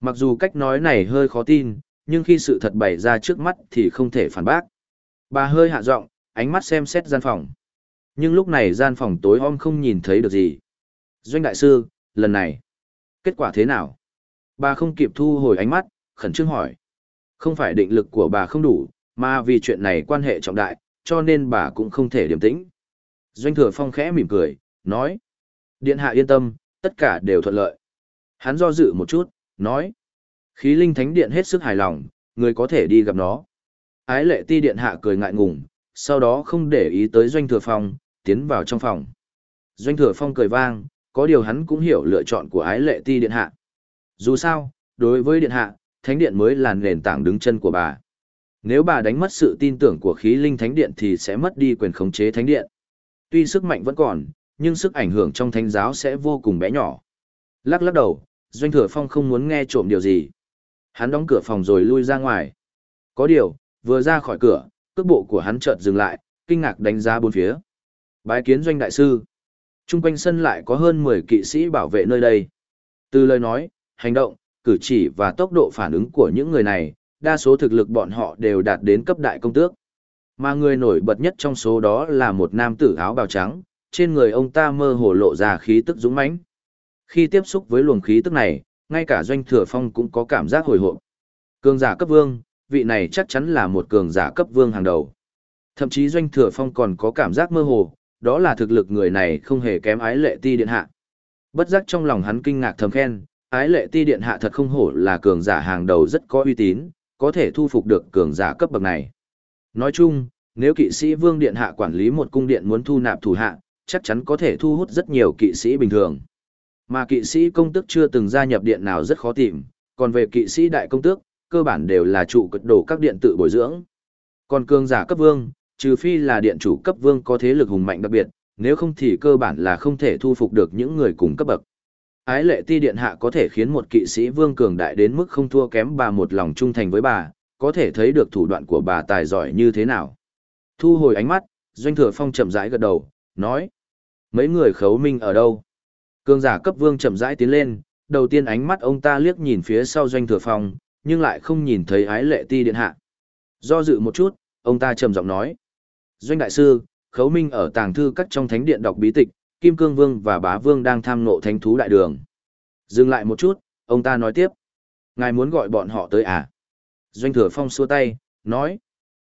Mặc dù cách nói này hơi khó tin, nhưng khi sự thật bày ra trước mắt thì không thể phản bác. Bà hơi hạ giọng, ánh mắt xem xét gian phòng. Nhưng lúc này gian phòng tối om không nhìn thấy được gì. Doanh đại sư, lần này, kết quả thế nào? Bà không kịp thu hồi ánh mắt, khẩn trương hỏi. Không phải định lực của bà không đủ, mà vì chuyện này quan hệ trọng đại, cho nên bà cũng không thể điềm tĩnh. Doanh thừa phong khẽ mỉm cười, nói. Điện hạ yên tâm, tất cả đều thuận lợi. Hắn do dự một chút, nói. Khí linh thánh điện hết sức hài lòng, người có thể đi gặp nó. Ái lệ ti điện hạ cười ngại ngùng, sau đó không để ý tới doanh thừa phong, tiến vào trong phòng. Doanh thừa phong cười vang, có điều hắn cũng hiểu lựa chọn của ái lệ ti điện hạ. Dù sao, đối với điện hạ, thánh điện mới là nền tảng đứng chân của bà. Nếu bà đánh mất sự tin tưởng của khí linh thánh điện thì sẽ mất đi quyền khống chế thánh điện. Tuy sức mạnh vẫn còn, nhưng sức ảnh hưởng trong thánh giáo sẽ vô cùng bé nhỏ. Lắc lắc đầu, Doanh Thừa Phong không muốn nghe trộm điều gì. Hắn đóng cửa phòng rồi lui ra ngoài. Có điều, vừa ra khỏi cửa, cước bộ của hắn chợt dừng lại, kinh ngạc đánh giá bốn phía. Bái kiến Doanh Đại Sư. Trung quanh sân lại có hơn 10 kỵ sĩ bảo vệ nơi đây. Từ lời nói, hành động, cử chỉ và tốc độ phản ứng của những người này, đa số thực lực bọn họ đều đạt đến cấp đại công tước. Mà người nổi bật nhất trong số đó là một nam tử áo bào trắng, trên người ông ta mơ hồ lộ ra khí tức dũng mãnh. Khi tiếp xúc với luồng khí tức này, ngay cả doanh thừa phong cũng có cảm giác hồi hộp. Cường giả cấp vương, vị này chắc chắn là một cường giả cấp vương hàng đầu. Thậm chí doanh thừa phong còn có cảm giác mơ hồ, đó là thực lực người này không hề kém ái lệ ti điện hạ. Bất giác trong lòng hắn kinh ngạc thầm khen, ái lệ ti điện hạ thật không hổ là cường giả hàng đầu rất có uy tín, có thể thu phục được cường giả cấp bậc này. Nói chung, nếu kỵ sĩ vương điện hạ quản lý một cung điện muốn thu nạp thủ hạ, chắc chắn có thể thu hút rất nhiều kỵ sĩ bình thường. Mà kỵ sĩ công tước chưa từng gia nhập điện nào rất khó tìm, còn về kỵ sĩ đại công tước, cơ bản đều là trụ cật đổ các điện tự bồi dưỡng. Còn cường giả cấp vương, trừ phi là điện chủ cấp vương có thế lực hùng mạnh đặc biệt, nếu không thì cơ bản là không thể thu phục được những người cùng cấp bậc. Ái lệ ti điện hạ có thể khiến một kỵ sĩ vương cường đại đến mức không thua kém bà một lòng trung thành với bà, có thể thấy được thủ đoạn của bà tài giỏi như thế nào. Thu hồi ánh mắt, Doanh Thừa Phong chậm rãi gật đầu, nói. Mấy người khấu minh ở đâu? Cường giả cấp vương chậm rãi tiến lên, đầu tiên ánh mắt ông ta liếc nhìn phía sau Doanh Thừa Phong, nhưng lại không nhìn thấy ái lệ ti điện hạ. Do dự một chút, ông ta trầm giọng nói. Doanh đại sư, khấu minh ở tàng thư các trong thánh điện đọc bí tịch, Kim Cương Vương và Bá Vương đang tham ngộ thánh thú đại đường. Dừng lại một chút, ông ta nói tiếp. Ngài muốn gọi bọn họ tới à? Doanh Thừa Phong xua tay, nói.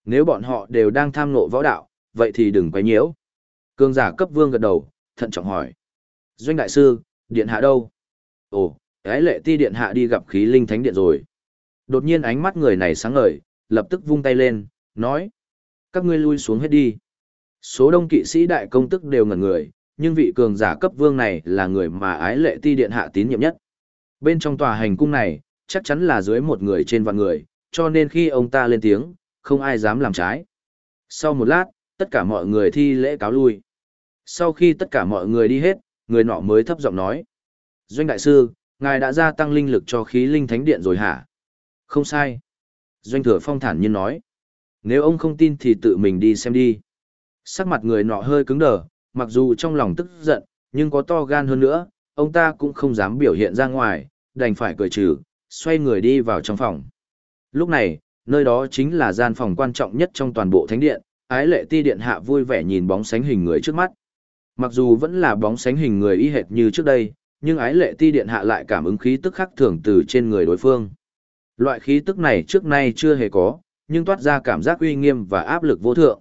Nếu bọn họ đều đang tham ngộ võ đạo, vậy thì đừng quay nhiễu. Cương giả cấp vương gật đầu, thận trọng hỏi. Doanh đại sư, điện hạ đâu? Ồ, cái lệ ti điện hạ đi gặp khí linh thánh điện rồi. Đột nhiên ánh mắt người này sáng ngời, lập tức vung tay lên, nói. Các ngươi lui xuống hết đi. Số đông kỵ sĩ đại công tức đều ngẩn người, nhưng vị cường giả cấp vương này là người mà ái lệ ti điện hạ tín nhiệm nhất. Bên trong tòa hành cung này, chắc chắn là dưới một người trên vạn người, cho nên khi ông ta lên tiếng, không ai dám làm trái. Sau một lát, tất cả mọi người thi lễ cáo lui. Sau khi tất cả mọi người đi hết, người nọ mới thấp giọng nói. Doanh đại sư, ngài đã gia tăng linh lực cho khí linh thánh điện rồi hả? Không sai. Doanh thừa phong thản nhiên nói. Nếu ông không tin thì tự mình đi xem đi. Sắc mặt người nọ hơi cứng đờ, mặc dù trong lòng tức giận, nhưng có to gan hơn nữa, ông ta cũng không dám biểu hiện ra ngoài, đành phải cười trừ, xoay người đi vào trong phòng. Lúc này, nơi đó chính là gian phòng quan trọng nhất trong toàn bộ thánh điện, ái lệ ti điện hạ vui vẻ nhìn bóng sánh hình người trước mắt. Mặc dù vẫn là bóng sánh hình người y hệt như trước đây, nhưng ái lệ ti điện hạ lại cảm ứng khí tức khắc thường từ trên người đối phương. Loại khí tức này trước nay chưa hề có, nhưng toát ra cảm giác uy nghiêm và áp lực vô thượng.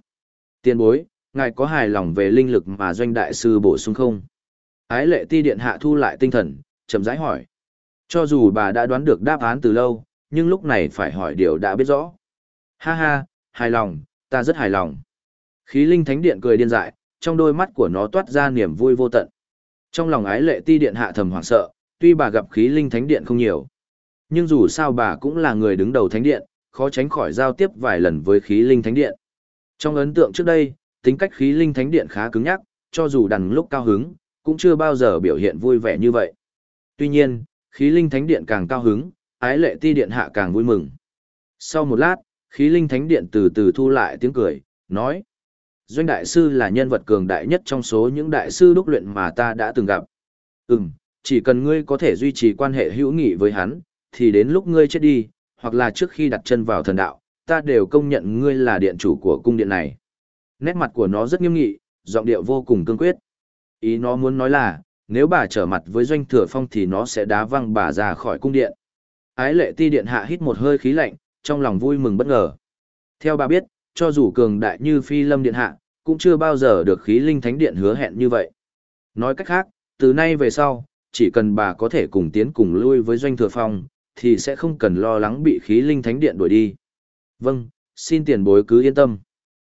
Tiên bối, ngài có hài lòng về linh lực mà doanh đại sư bổ sung không? Ái lệ ti điện hạ thu lại tinh thần, chậm rãi hỏi. Cho dù bà đã đoán được đáp án từ lâu, nhưng lúc này phải hỏi điều đã biết rõ. Ha ha, hài lòng, ta rất hài lòng. Khí linh thánh điện cười điên dại, trong đôi mắt của nó toát ra niềm vui vô tận. Trong lòng ái lệ ti điện hạ thầm hoảng sợ, tuy bà gặp khí linh thánh điện không nhiều. Nhưng dù sao bà cũng là người đứng đầu thánh điện, khó tránh khỏi giao tiếp vài lần với khí linh thánh điện. Trong ấn tượng trước đây, tính cách khí linh thánh điện khá cứng nhắc, cho dù đằng lúc cao hứng, cũng chưa bao giờ biểu hiện vui vẻ như vậy. Tuy nhiên, khí linh thánh điện càng cao hứng, ái lệ ti điện hạ càng vui mừng. Sau một lát, khí linh thánh điện từ từ thu lại tiếng cười, nói. Doanh đại sư là nhân vật cường đại nhất trong số những đại sư đúc luyện mà ta đã từng gặp. Ừm, chỉ cần ngươi có thể duy trì quan hệ hữu nghị với hắn, thì đến lúc ngươi chết đi, hoặc là trước khi đặt chân vào thần đạo, ta đều công nhận ngươi là điện chủ của cung điện này. Nét mặt của nó rất nghiêm nghị, giọng điệu vô cùng cương quyết. Ý nó muốn nói là, nếu bà trở mặt với doanh thừa phong thì nó sẽ đá văng bà ra khỏi cung điện. Ái lệ ti điện hạ hít một hơi khí lạnh, trong lòng vui mừng bất ngờ. Theo bà biết, cho dù cường đại như phi lâm điện hạ, cũng chưa bao giờ được khí linh thánh điện hứa hẹn như vậy. Nói cách khác, từ nay về sau, chỉ cần bà có thể cùng tiến cùng lui với doanh thừa phong, thì sẽ không cần lo lắng bị khí linh thánh điện đuổi đi. Vâng, xin tiền bối cứ yên tâm.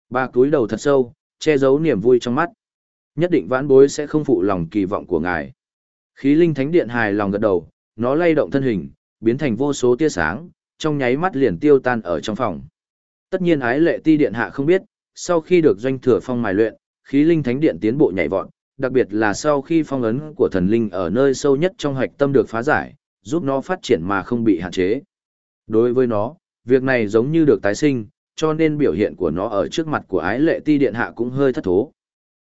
Bà cúi đầu thật sâu, che giấu niềm vui trong mắt. Nhất định vãn bối sẽ không phụ lòng kỳ vọng của ngài. Khí linh thánh điện hài lòng gật đầu, nó lay động thân hình, biến thành vô số tia sáng, trong nháy mắt liền tiêu tan ở trong phòng. Tất nhiên ái lệ ti điện hạ không biết, sau khi được doanh thừa phong mài luyện, khí linh thánh điện tiến bộ nhảy vọt, đặc biệt là sau khi phong ấn của thần linh ở nơi sâu nhất trong hạch tâm được phá giải, giúp nó phát triển mà không bị hạn chế. Đối với nó, việc này giống như được tái sinh, cho nên biểu hiện của nó ở trước mặt của ái lệ ti điện hạ cũng hơi thất thố.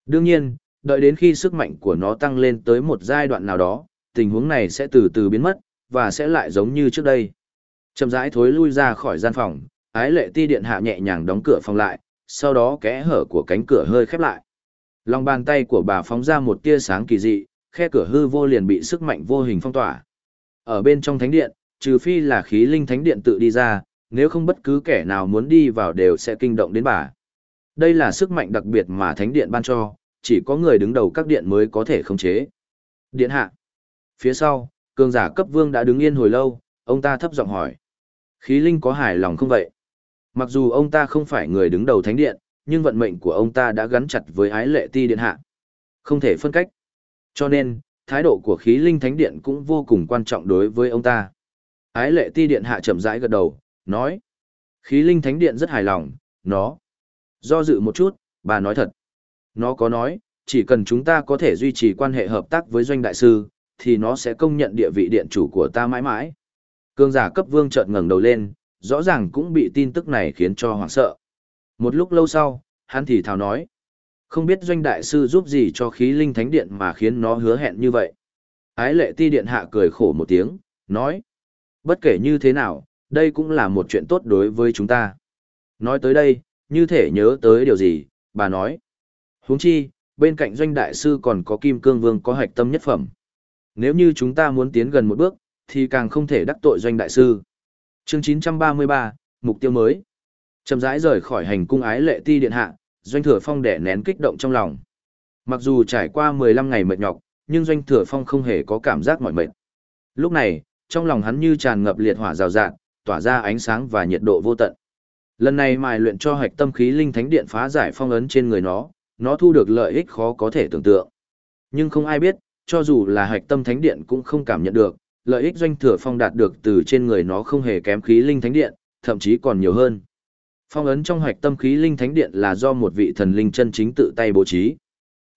Đương nhiên, đợi đến khi sức mạnh của nó tăng lên tới một giai đoạn nào đó, tình huống này sẽ từ từ biến mất, và sẽ lại giống như trước đây. Chậm rãi thối lui ra khỏi gian phòng, ái lệ ti điện hạ nhẹ nhàng đóng cửa phòng lại, sau đó kẽ hở của cánh cửa hơi khép lại. Lòng bàn tay của bà phóng ra một tia sáng kỳ dị, khe cửa hư vô liền bị sức mạnh vô hình phong tỏa. Ở bên trong thánh điện, trừ phi là khí linh thánh điện tự đi ra, nếu không bất cứ kẻ nào muốn đi vào đều sẽ kinh động đến bà. Đây là sức mạnh đặc biệt mà thánh điện ban cho, chỉ có người đứng đầu các điện mới có thể khống chế. Điện hạ. Phía sau, cường giả cấp vương đã đứng yên hồi lâu, ông ta thấp giọng hỏi. Khí linh có hài lòng không vậy? Mặc dù ông ta không phải người đứng đầu thánh điện, nhưng vận mệnh của ông ta đã gắn chặt với ái lệ ti điện hạ. Không thể phân cách. Cho nên, thái độ của khí linh thánh điện cũng vô cùng quan trọng đối với ông ta. Ái lệ ti điện hạ chậm rãi gật đầu, nói. Khí linh thánh điện rất hài lòng, nó. Do dự một chút, bà nói thật. Nó có nói, chỉ cần chúng ta có thể duy trì quan hệ hợp tác với doanh đại sư, thì nó sẽ công nhận địa vị điện chủ của ta mãi mãi. Cương giả cấp vương chợt ngẩng đầu lên, rõ ràng cũng bị tin tức này khiến cho hoảng sợ. Một lúc lâu sau, hắn thì thào nói. Không biết doanh đại sư giúp gì cho khí linh thánh điện mà khiến nó hứa hẹn như vậy. Ái lệ ti điện hạ cười khổ một tiếng, nói. Bất kể như thế nào, đây cũng là một chuyện tốt đối với chúng ta. Nói tới đây, như thể nhớ tới điều gì, bà nói. huống chi, bên cạnh doanh đại sư còn có kim cương vương có hạch tâm nhất phẩm. Nếu như chúng ta muốn tiến gần một bước, thì càng không thể đắc tội doanh đại sư. Chương 933, mục tiêu mới. Chậm rãi rời khỏi hành cung ái lệ ti điện hạ, doanh thừa phong đẻ nén kích động trong lòng. Mặc dù trải qua 15 ngày mệt nhọc, nhưng doanh thừa phong không hề có cảm giác mỏi mệt. Lúc này, trong lòng hắn như tràn ngập liệt hỏa rào rạt, tỏa ra ánh sáng và nhiệt độ vô tận. Lần này mài luyện cho hạch tâm khí linh thánh điện phá giải phong ấn trên người nó, nó thu được lợi ích khó có thể tưởng tượng. Nhưng không ai biết, cho dù là hạch tâm thánh điện cũng không cảm nhận được, lợi ích doanh thừa phong đạt được từ trên người nó không hề kém khí linh thánh điện, thậm chí còn nhiều hơn. Phong ấn trong hạch tâm khí linh thánh điện là do một vị thần linh chân chính tự tay bố trí.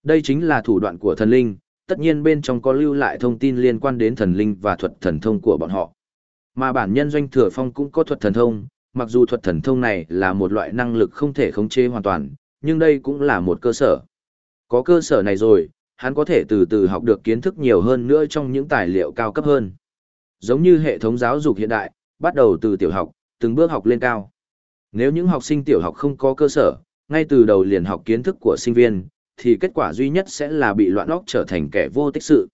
Đây chính là thủ đoạn của thần linh, tất nhiên bên trong có lưu lại thông tin liên quan đến thần linh và thuật thần thông của bọn họ. Mà bản nhân doanh thừa phong cũng có thuật thần thông, mặc dù thuật thần thông này là một loại năng lực không thể khống chế hoàn toàn, nhưng đây cũng là một cơ sở. Có cơ sở này rồi, hắn có thể từ từ học được kiến thức nhiều hơn nữa trong những tài liệu cao cấp hơn. Giống như hệ thống giáo dục hiện đại, bắt đầu từ tiểu học, từng bước học lên cao. Nếu những học sinh tiểu học không có cơ sở, ngay từ đầu liền học kiến thức của sinh viên, thì kết quả duy nhất sẽ là bị loạn óc trở thành kẻ vô tích sự.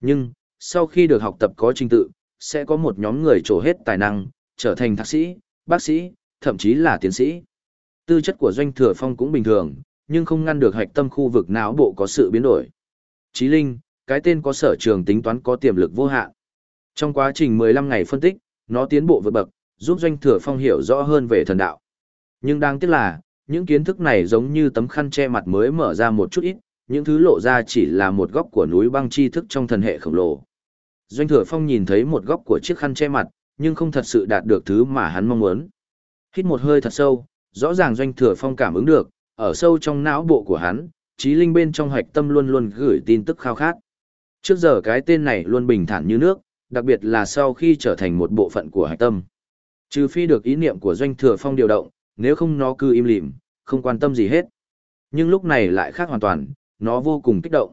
Nhưng, sau khi được học tập có trình tự, sẽ có một nhóm người trổ hết tài năng, trở thành thạc sĩ, bác sĩ, thậm chí là tiến sĩ. Tư chất của doanh thừa phong cũng bình thường, nhưng không ngăn được hạch tâm khu vực não bộ có sự biến đổi. Chí Linh, cái tên có sở trường tính toán có tiềm lực vô hạn. Trong quá trình 15 ngày phân tích, nó tiến bộ vượt bậc, giúp doanh thừa phong hiểu rõ hơn về thần đạo. Nhưng đáng tiếc là, những kiến thức này giống như tấm khăn che mặt mới mở ra một chút ít, những thứ lộ ra chỉ là một góc của núi băng tri thức trong thần hệ khổng lồ. Doanh thừa phong nhìn thấy một góc của chiếc khăn che mặt, nhưng không thật sự đạt được thứ mà hắn mong muốn. Hít một hơi thật sâu, rõ ràng doanh thừa phong cảm ứng được, ở sâu trong não bộ của hắn, trí linh bên trong hạch tâm luôn luôn gửi tin tức khao khát. Trước giờ cái tên này luôn bình thản như nước, đặc biệt là sau khi trở thành một bộ phận của hạch tâm. Trừ phi được ý niệm của doanh thừa phong điều động, nếu không nó cứ im lìm, không quan tâm gì hết. Nhưng lúc này lại khác hoàn toàn, nó vô cùng kích động.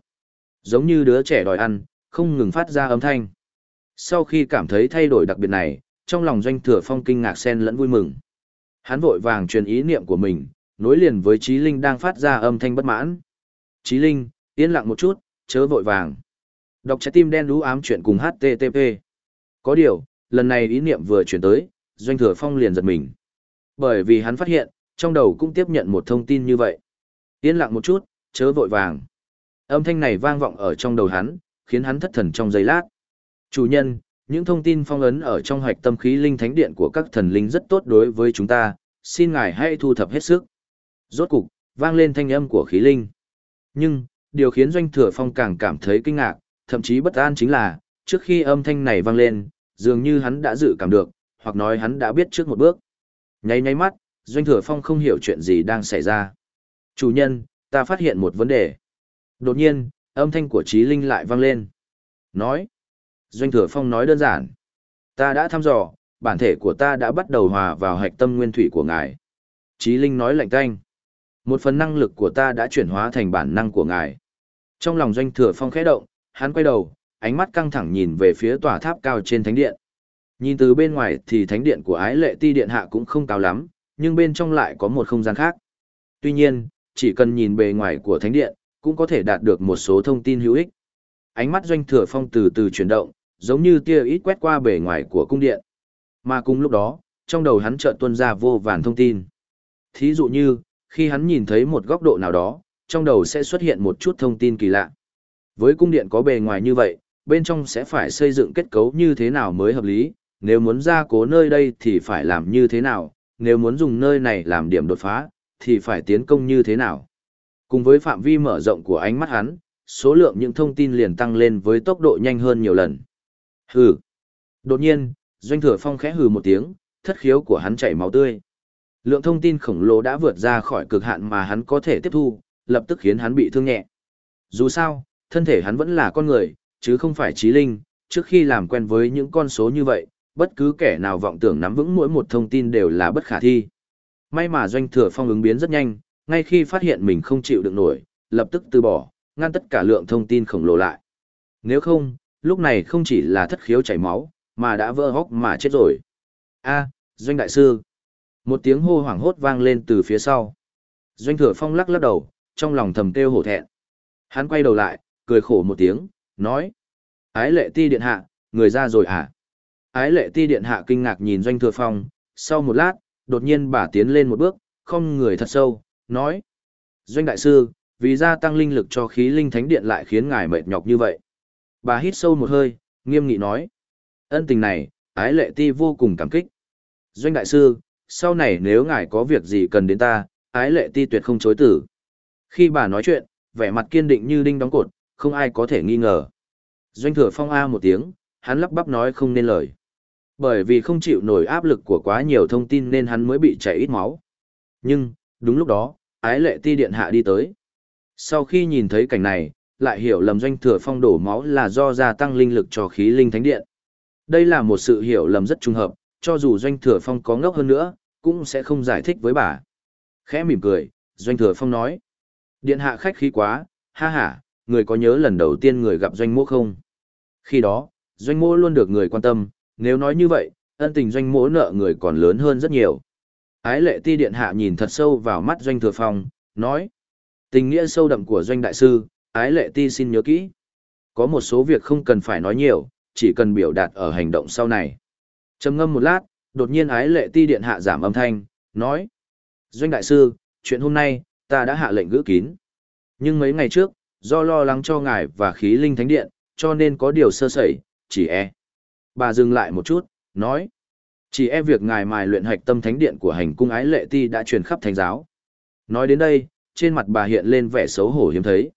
Giống như đứa trẻ đòi ăn, không ngừng phát ra âm thanh. Sau khi cảm thấy thay đổi đặc biệt này, trong lòng doanh thừa phong kinh ngạc xen lẫn vui mừng. Hắn vội vàng truyền ý niệm của mình, nối liền với trí linh đang phát ra âm thanh bất mãn. Trí linh, yên lặng một chút, chớ vội vàng. Đọc trái tim đen đú ám chuyện cùng HTTP. Có điều, lần này ý niệm vừa chuyển tới, doanh thừa phong liền giật mình. Bởi vì hắn phát hiện, trong đầu cũng tiếp nhận một thông tin như vậy. Yên lặng một chút, chớ vội vàng. Âm thanh này vang vọng ở trong đầu hắn, khiến hắn thất thần trong giây lát. Chủ nhân, những thông tin phong ấn ở trong hoạch tâm khí linh thánh điện của các thần linh rất tốt đối với chúng ta, xin ngài hãy thu thập hết sức. Rốt cục, vang lên thanh âm của khí linh. Nhưng, điều khiến doanh thừa phong càng cảm thấy kinh ngạc, thậm chí bất an chính là, trước khi âm thanh này vang lên, dường như hắn đã dự cảm được, hoặc nói hắn đã biết trước một bước. Nháy nháy mắt, doanh thừa phong không hiểu chuyện gì đang xảy ra. Chủ nhân, ta phát hiện một vấn đề. Đột nhiên, âm thanh của trí linh lại vang lên. Nói. Doanh thừa phong nói đơn giản. Ta đã thăm dò, bản thể của ta đã bắt đầu hòa vào hạch tâm nguyên thủy của ngài. Trí linh nói lạnh canh. Một phần năng lực của ta đã chuyển hóa thành bản năng của ngài. Trong lòng doanh thừa phong khẽ động, hắn quay đầu, ánh mắt căng thẳng nhìn về phía tòa tháp cao trên thánh điện. Nhìn từ bên ngoài thì thánh điện của ái lệ ti điện hạ cũng không cao lắm, nhưng bên trong lại có một không gian khác. Tuy nhiên, chỉ cần nhìn bề ngoài của thánh điện, cũng có thể đạt được một số thông tin hữu ích. Ánh mắt doanh thừa phong từ từ chuyển động, giống như tia ít quét qua bề ngoài của cung điện. Mà cùng lúc đó, trong đầu hắn chợt tuôn ra vô vàn thông tin. Thí dụ như, khi hắn nhìn thấy một góc độ nào đó, trong đầu sẽ xuất hiện một chút thông tin kỳ lạ. Với cung điện có bề ngoài như vậy, bên trong sẽ phải xây dựng kết cấu như thế nào mới hợp lý, nếu muốn gia cố nơi đây thì phải làm như thế nào, nếu muốn dùng nơi này làm điểm đột phá, thì phải tiến công như thế nào. Cùng với phạm vi mở rộng của ánh mắt hắn, số lượng những thông tin liền tăng lên với tốc độ nhanh hơn nhiều lần. Hừ. Đột nhiên, Doanh Thừa Phong khẽ hừ một tiếng, thất khiếu của hắn chảy máu tươi. Lượng thông tin khổng lồ đã vượt ra khỏi cực hạn mà hắn có thể tiếp thu, lập tức khiến hắn bị thương nhẹ. Dù sao, thân thể hắn vẫn là con người, chứ không phải trí linh, trước khi làm quen với những con số như vậy, bất cứ kẻ nào vọng tưởng nắm vững mỗi một thông tin đều là bất khả thi. May mà doanh thừa phong ứng biến rất nhanh, ngay khi phát hiện mình không chịu được nổi, lập tức từ bỏ, ngăn tất cả lượng thông tin khổng lồ lại. Nếu không, lúc này không chỉ là thất khiếu chảy máu, mà đã vỡ hốc mà chết rồi. A, doanh đại sư. Một tiếng hô hoảng hốt vang lên từ phía sau. Doanh thừa phong lắc lắc đầu, trong lòng thầm kêu hổ thẹn. Hắn quay đầu lại, cười khổ một tiếng, nói. Ái lệ ti điện hạ, người ra rồi à? Ái lệ ti điện hạ kinh ngạc nhìn doanh thừa phong, sau một lát, đột nhiên bà tiến lên một bước, không người thật sâu, nói. Doanh đại sư, vì gia tăng linh lực cho khí linh thánh điện lại khiến ngài mệt nhọc như vậy. Bà hít sâu một hơi, nghiêm nghị nói. Ân tình này, ái lệ ti vô cùng cảm kích. Doanh đại sư, sau này nếu ngài có việc gì cần đến ta, ái lệ ti tuyệt không chối tử. Khi bà nói chuyện, vẻ mặt kiên định như đinh đóng cột, không ai có thể nghi ngờ. Doanh thừa phong A một tiếng, hắn lắp bắp nói không nên lời. Bởi vì không chịu nổi áp lực của quá nhiều thông tin nên hắn mới bị chảy ít máu. Nhưng, đúng lúc đó, ái lệ ti điện hạ đi tới. Sau khi nhìn thấy cảnh này, lại hiểu lầm doanh thừa phong đổ máu là do gia tăng linh lực cho khí linh thánh điện. Đây là một sự hiểu lầm rất trùng hợp, cho dù doanh thừa phong có ngốc hơn nữa, cũng sẽ không giải thích với bà. Khẽ mỉm cười, doanh thừa phong nói. Điện hạ khách khí quá, ha ha, người có nhớ lần đầu tiên người gặp doanh mô không? Khi đó, doanh mô luôn được người quan tâm, nếu nói như vậy, ân tình doanh mỗ nợ người còn lớn hơn rất nhiều. Ái lệ ti điện hạ nhìn thật sâu vào mắt doanh thừa phong, nói. Tình nghĩa sâu đậm của doanh đại sư, ái lệ ti xin nhớ kỹ. Có một số việc không cần phải nói nhiều, chỉ cần biểu đạt ở hành động sau này. trầm ngâm một lát, đột nhiên ái lệ ti điện hạ giảm âm thanh, nói. Doanh đại sư, chuyện hôm nay, ta đã hạ lệnh gữ kín. Nhưng mấy ngày trước, do lo lắng cho ngài và khí linh thánh điện, cho nên có điều sơ sẩy, chỉ e. Bà dừng lại một chút, nói. Chỉ e việc ngài mài luyện hạch tâm thánh điện của hành cung ái lệ ti đã truyền khắp thánh giáo. Nói đến đây, trên mặt bà hiện lên vẻ xấu hổ hiếm thấy.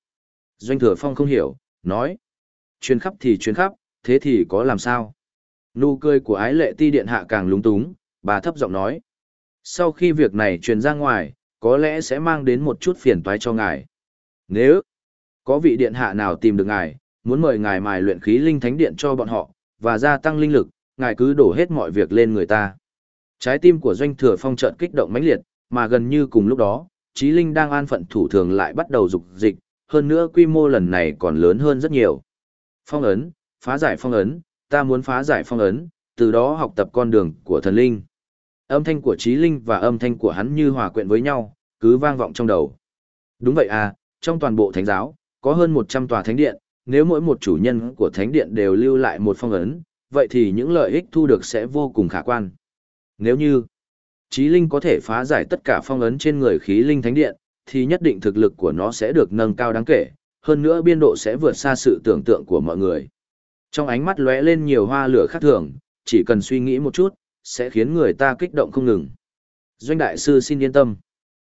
Doanh thừa phong không hiểu, nói. Truyền khắp thì truyền khắp, thế thì có làm sao? Nụ cười của ái lệ ti điện hạ càng lúng túng, bà thấp giọng nói. Sau khi việc này truyền ra ngoài, có lẽ sẽ mang đến một chút phiền toái cho ngài. Nếu có vị điện hạ nào tìm được ngài, muốn mời ngài mài luyện khí linh thánh điện cho bọn họ, và gia tăng linh lực, ngài cứ đổ hết mọi việc lên người ta. Trái tim của doanh thừa phong trợn kích động mãnh liệt, mà gần như cùng lúc đó, trí linh đang an phận thủ thường lại bắt đầu dục dịch, hơn nữa quy mô lần này còn lớn hơn rất nhiều. Phong ấn, phá giải phong ấn, ta muốn phá giải phong ấn, từ đó học tập con đường của thần linh. Âm thanh của trí linh và âm thanh của hắn như hòa quyện với nhau, cứ vang vọng trong đầu. Đúng vậy à, trong toàn bộ thánh giáo, có hơn 100 tòa thánh điện, nếu mỗi một chủ nhân của thánh điện đều lưu lại một phong ấn, vậy thì những lợi ích thu được sẽ vô cùng khả quan. Nếu như trí linh có thể phá giải tất cả phong ấn trên người khí linh thánh điện, thì nhất định thực lực của nó sẽ được nâng cao đáng kể, hơn nữa biên độ sẽ vượt xa sự tưởng tượng của mọi người. Trong ánh mắt lóe lên nhiều hoa lửa khác thường, chỉ cần suy nghĩ một chút, sẽ khiến người ta kích động không ngừng. Doanh đại sư xin yên tâm.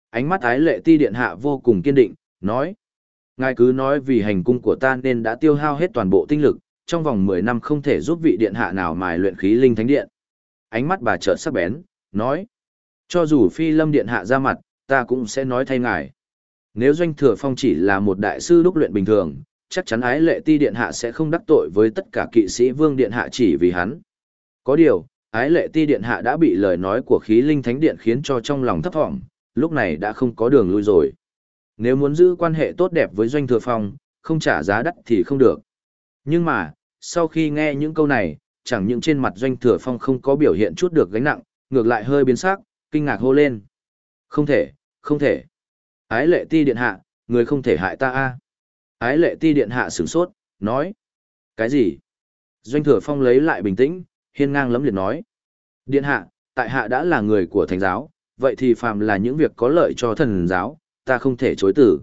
Ánh mắt ái lệ ti điện hạ vô cùng kiên định, nói. Ngài cứ nói vì hành cung của ta nên đã tiêu hao hết toàn bộ tinh lực, trong vòng 10 năm không thể giúp vị điện hạ nào mài luyện khí linh thánh điện. Ánh mắt bà chợt sắc bén, nói. Cho dù phi lâm điện hạ ra mặt, ta cũng sẽ nói thay ngài. Nếu doanh thừa phong chỉ là một đại sư đúc luyện bình thường, chắc chắn ái lệ ti điện hạ sẽ không đắc tội với tất cả kỵ sĩ vương điện hạ chỉ vì hắn. Có điều, ái lệ ti điện hạ đã bị lời nói của khí linh thánh điện khiến cho trong lòng thấp thỏm, lúc này đã không có đường lui rồi. Nếu muốn giữ quan hệ tốt đẹp với doanh thừa phong, không trả giá đắt thì không được. Nhưng mà, sau khi nghe những câu này, chẳng những trên mặt doanh thừa phong không có biểu hiện chút được gánh nặng, ngược lại hơi biến sắc, kinh ngạc hô lên. Không thể, không thể. Ái lệ ti điện hạ, người không thể hại ta a. Ái lệ ti điện hạ sửng sốt, nói. Cái gì? Doanh thừa phong lấy lại bình tĩnh, hiên ngang lấm liệt nói. Điện hạ, tại hạ đã là người của thánh giáo, vậy thì phàm là những việc có lợi cho thần giáo, ta không thể chối từ.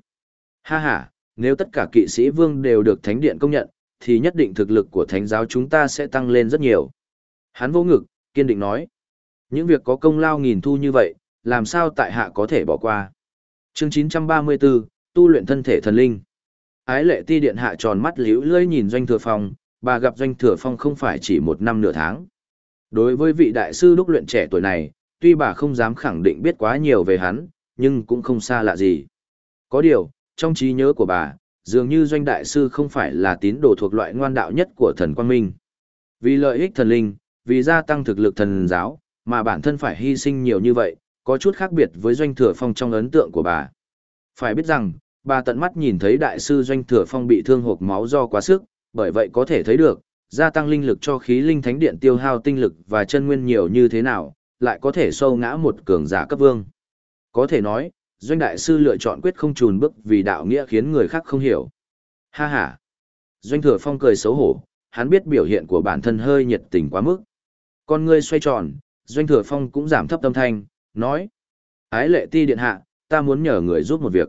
Ha ha, nếu tất cả kỵ sĩ vương đều được thánh điện công nhận, thì nhất định thực lực của thánh giáo chúng ta sẽ tăng lên rất nhiều. Hắn vô ngực, kiên định nói. Những việc có công lao nghìn thu như vậy, làm sao tại hạ có thể bỏ qua. Chương 934, tu luyện thân thể thần linh. Ái lệ ti điện hạ tròn mắt liễu lưỡi nhìn doanh thừa phong, bà gặp doanh thừa phong không phải chỉ một năm nửa tháng. Đối với vị đại sư đúc luyện trẻ tuổi này, tuy bà không dám khẳng định biết quá nhiều về hắn, nhưng cũng không xa lạ gì. Có điều, trong trí nhớ của bà, dường như doanh đại sư không phải là tín đồ thuộc loại ngoan đạo nhất của thần quang minh. Vì lợi ích thần linh, vì gia tăng thực lực thần giáo, mà bản thân phải hy sinh nhiều như vậy, có chút khác biệt với doanh thừa phong trong ấn tượng của bà. Phải biết rằng, bà tận mắt nhìn thấy đại sư doanh thừa phong bị thương hộp máu do quá sức, bởi vậy có thể thấy được, gia tăng linh lực cho khí linh thánh điện tiêu hao tinh lực và chân nguyên nhiều như thế nào, lại có thể sâu ngã một cường giả cấp vương. Có thể nói, doanh đại sư lựa chọn quyết không trùn bước vì đạo nghĩa khiến người khác không hiểu. Ha ha! Doanh thừa phong cười xấu hổ, hắn biết biểu hiện của bản thân hơi nhiệt tình quá mức. Con ngươi xoay tròn, doanh thừa phong cũng giảm thấp tâm thanh, nói. Ái lệ ti điện hạ, ta muốn nhờ người giúp một việc.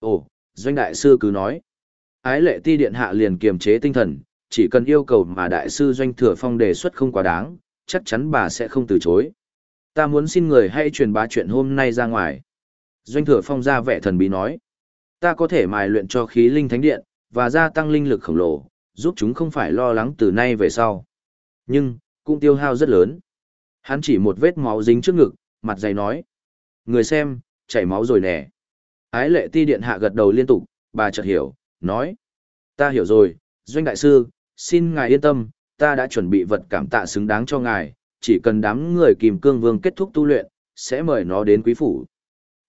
Ồ, doanh đại sư cứ nói. Ái lệ ti điện hạ liền kiềm chế tinh thần, chỉ cần yêu cầu mà đại sư doanh thừa phong đề xuất không quá đáng, chắc chắn bà sẽ không từ chối. Ta muốn xin người hãy truyền bá chuyện hôm nay ra ngoài. Doanh thừa phong ra vẻ thần bí nói. Ta có thể mài luyện cho khí linh thánh điện, và gia tăng linh lực khổng lồ, giúp chúng không phải lo lắng từ nay về sau. Nhưng, cũng tiêu hao rất lớn. Hắn chỉ một vết máu dính trước ngực, mặt dày nói. Người xem, chảy máu rồi nè. Ái lệ ti điện hạ gật đầu liên tục, bà chợt hiểu, nói. Ta hiểu rồi, Doanh Đại Sư, xin ngài yên tâm, ta đã chuẩn bị vật cảm tạ xứng đáng cho ngài, chỉ cần đám người kìm cương vương kết thúc tu luyện, sẽ mời nó đến quý phủ.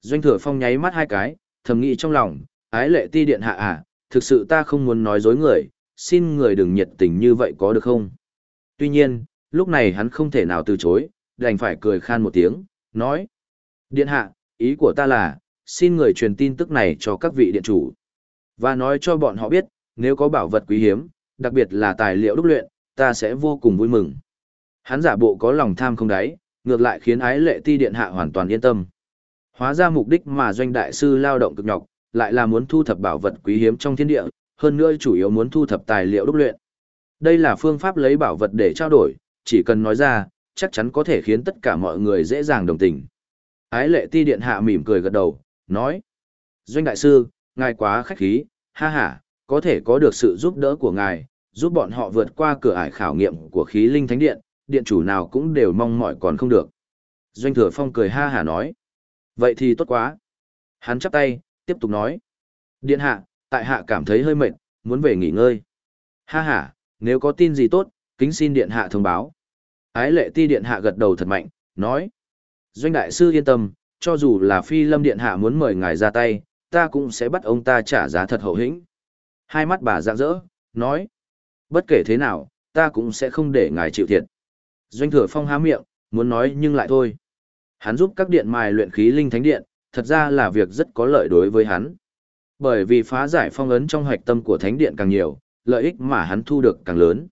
Doanh thừa phong nháy mắt hai cái, thầm nghĩ trong lòng, ái lệ ti điện hạ à, thực sự ta không muốn nói dối người, xin người đừng nhiệt tình như vậy có được không? Tuy nhiên, lúc này hắn không thể nào từ chối, đành phải cười khan một tiếng, nói. Điện hạ, ý của ta là, xin người truyền tin tức này cho các vị điện chủ. Và nói cho bọn họ biết, nếu có bảo vật quý hiếm, đặc biệt là tài liệu đúc luyện, ta sẽ vô cùng vui mừng. Hắn giả bộ có lòng tham không đáy, ngược lại khiến ái lệ ti điện hạ hoàn toàn yên tâm. Hóa ra mục đích mà doanh đại sư lao động cực nhọc, lại là muốn thu thập bảo vật quý hiếm trong thiên địa, hơn nữa chủ yếu muốn thu thập tài liệu đúc luyện. Đây là phương pháp lấy bảo vật để trao đổi, chỉ cần nói ra, chắc chắn có thể khiến tất cả mọi người dễ dàng đồng tình. Ái lệ ti điện hạ mỉm cười gật đầu, nói. Doanh đại sư, ngài quá khách khí, ha ha, có thể có được sự giúp đỡ của ngài, giúp bọn họ vượt qua cửa ải khảo nghiệm của khí linh thánh điện, điện chủ nào cũng đều mong mỏi còn không được. Doanh thừa phong cười ha hà nói. Vậy thì tốt quá. Hắn chắp tay, tiếp tục nói. Điện hạ, tại hạ cảm thấy hơi mệt, muốn về nghỉ ngơi. Ha ha, nếu có tin gì tốt, kính xin điện hạ thông báo. Ái lệ ti điện hạ gật đầu thật mạnh, nói. Doanh đại sư yên tâm, cho dù là phi lâm điện hạ muốn mời ngài ra tay, ta cũng sẽ bắt ông ta trả giá thật hậu hĩnh. Hai mắt bà rạng rỡ, nói. Bất kể thế nào, ta cũng sẽ không để ngài chịu thiệt. Doanh thừa phong há miệng, muốn nói nhưng lại thôi. Hắn giúp các điện mài luyện khí linh thánh điện, thật ra là việc rất có lợi đối với hắn. Bởi vì phá giải phong ấn trong hoạch tâm của thánh điện càng nhiều, lợi ích mà hắn thu được càng lớn.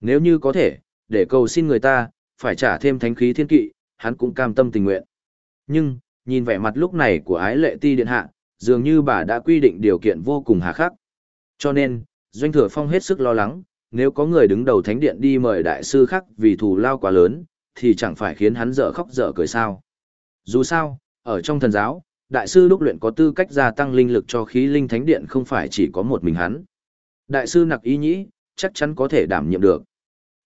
Nếu như có thể, để cầu xin người ta, phải trả thêm thánh khí thiên kỵ, hắn cũng cam tâm tình nguyện. Nhưng, nhìn vẻ mặt lúc này của ái lệ ti điện hạ, dường như bà đã quy định điều kiện vô cùng hà khắc. Cho nên, Doanh Thừa Phong hết sức lo lắng, nếu có người đứng đầu thánh điện đi mời đại sư khác vì thù lao quá lớn, thì chẳng phải khiến hắn dở khóc dở cười sao. Dù sao, ở trong thần giáo, đại sư đúc luyện có tư cách gia tăng linh lực cho khí linh thánh điện không phải chỉ có một mình hắn. Đại sư nặc ý nhĩ, chắc chắn có thể đảm nhiệm được.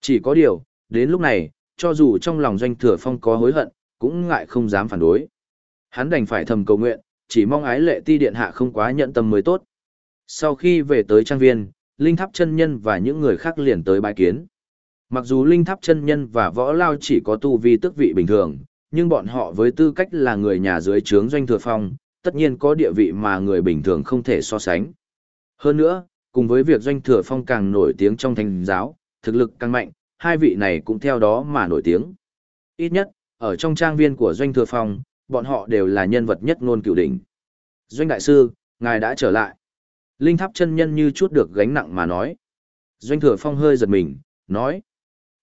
Chỉ có điều, đến lúc này, cho dù trong lòng doanh thừa phong có hối hận, cũng ngại không dám phản đối. Hắn đành phải thầm cầu nguyện, chỉ mong ái lệ ti điện hạ không quá nhận tâm mới tốt. Sau khi về tới trang viên, Linh Tháp chân nhân và những người khác liền tới bái kiến. Mặc dù Linh Tháp chân nhân và võ lao chỉ có tu vi tức vị bình thường, nhưng bọn họ với tư cách là người nhà dưới trướng doanh thừa phong, tất nhiên có địa vị mà người bình thường không thể so sánh. Hơn nữa, cùng với việc doanh thừa phong càng nổi tiếng trong thành giáo, thực lực càng mạnh, hai vị này cũng theo đó mà nổi tiếng. Ít nhất, ở trong trang viên của doanh thừa phong, bọn họ đều là nhân vật nhất ngôn cửu đỉnh. Doanh đại sư, ngài đã trở lại. Linh tháp chân nhân như chút được gánh nặng mà nói. Doanh thừa phong hơi giật mình, nói.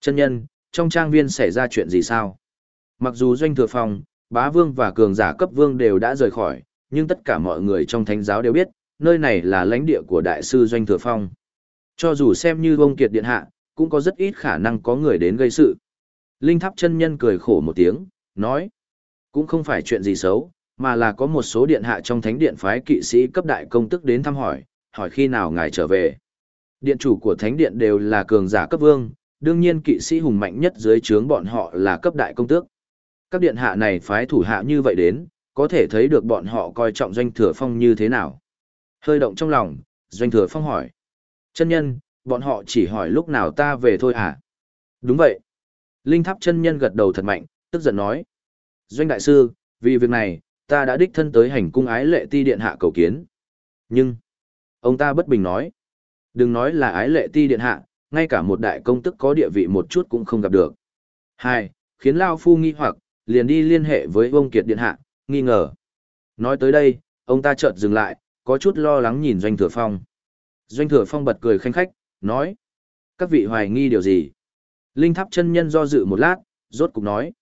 Chân nhân, trong trang viên xảy ra chuyện gì sao? Mặc dù doanh thừa phong, bá vương và cường giả cấp vương đều đã rời khỏi, nhưng tất cả mọi người trong thánh giáo đều biết, nơi này là lãnh địa của đại sư doanh thừa phong. Cho dù xem như ông kiệt điện hạ, cũng có rất ít khả năng có người đến gây sự. Linh tháp chân nhân cười khổ một tiếng, nói. Cũng không phải chuyện gì xấu, mà là có một số điện hạ trong thánh điện phái kỵ sĩ cấp đại công tức đến thăm hỏi, hỏi khi nào ngài trở về. Điện chủ của thánh điện đều là cường giả cấp vương, đương nhiên kỵ sĩ hùng mạnh nhất dưới trướng bọn họ là cấp đại công tước. Các điện hạ này phái thủ hạ như vậy đến, có thể thấy được bọn họ coi trọng doanh thừa phong như thế nào. Hơi động trong lòng, doanh thừa phong hỏi. Chân nhân, bọn họ chỉ hỏi lúc nào ta về thôi à? Đúng vậy. Linh tháp chân nhân gật đầu thật mạnh, tức giận nói. Doanh đại sư, vì việc này, ta đã đích thân tới hành cung ái lệ ti điện hạ cầu kiến. Nhưng, ông ta bất bình nói. Đừng nói là ái lệ ti điện hạ, ngay cả một đại công tức có địa vị một chút cũng không gặp được. Hai, khiến Lao Phu nghi hoặc, liền đi liên hệ với ông Kiệt điện hạ, nghi ngờ. Nói tới đây, ông ta chợt dừng lại, có chút lo lắng nhìn Doanh Thừa Phong. Doanh Thừa Phong bật cười khanh khách, nói. Các vị hoài nghi điều gì? Linh tháp chân nhân do dự một lát, rốt cục nói.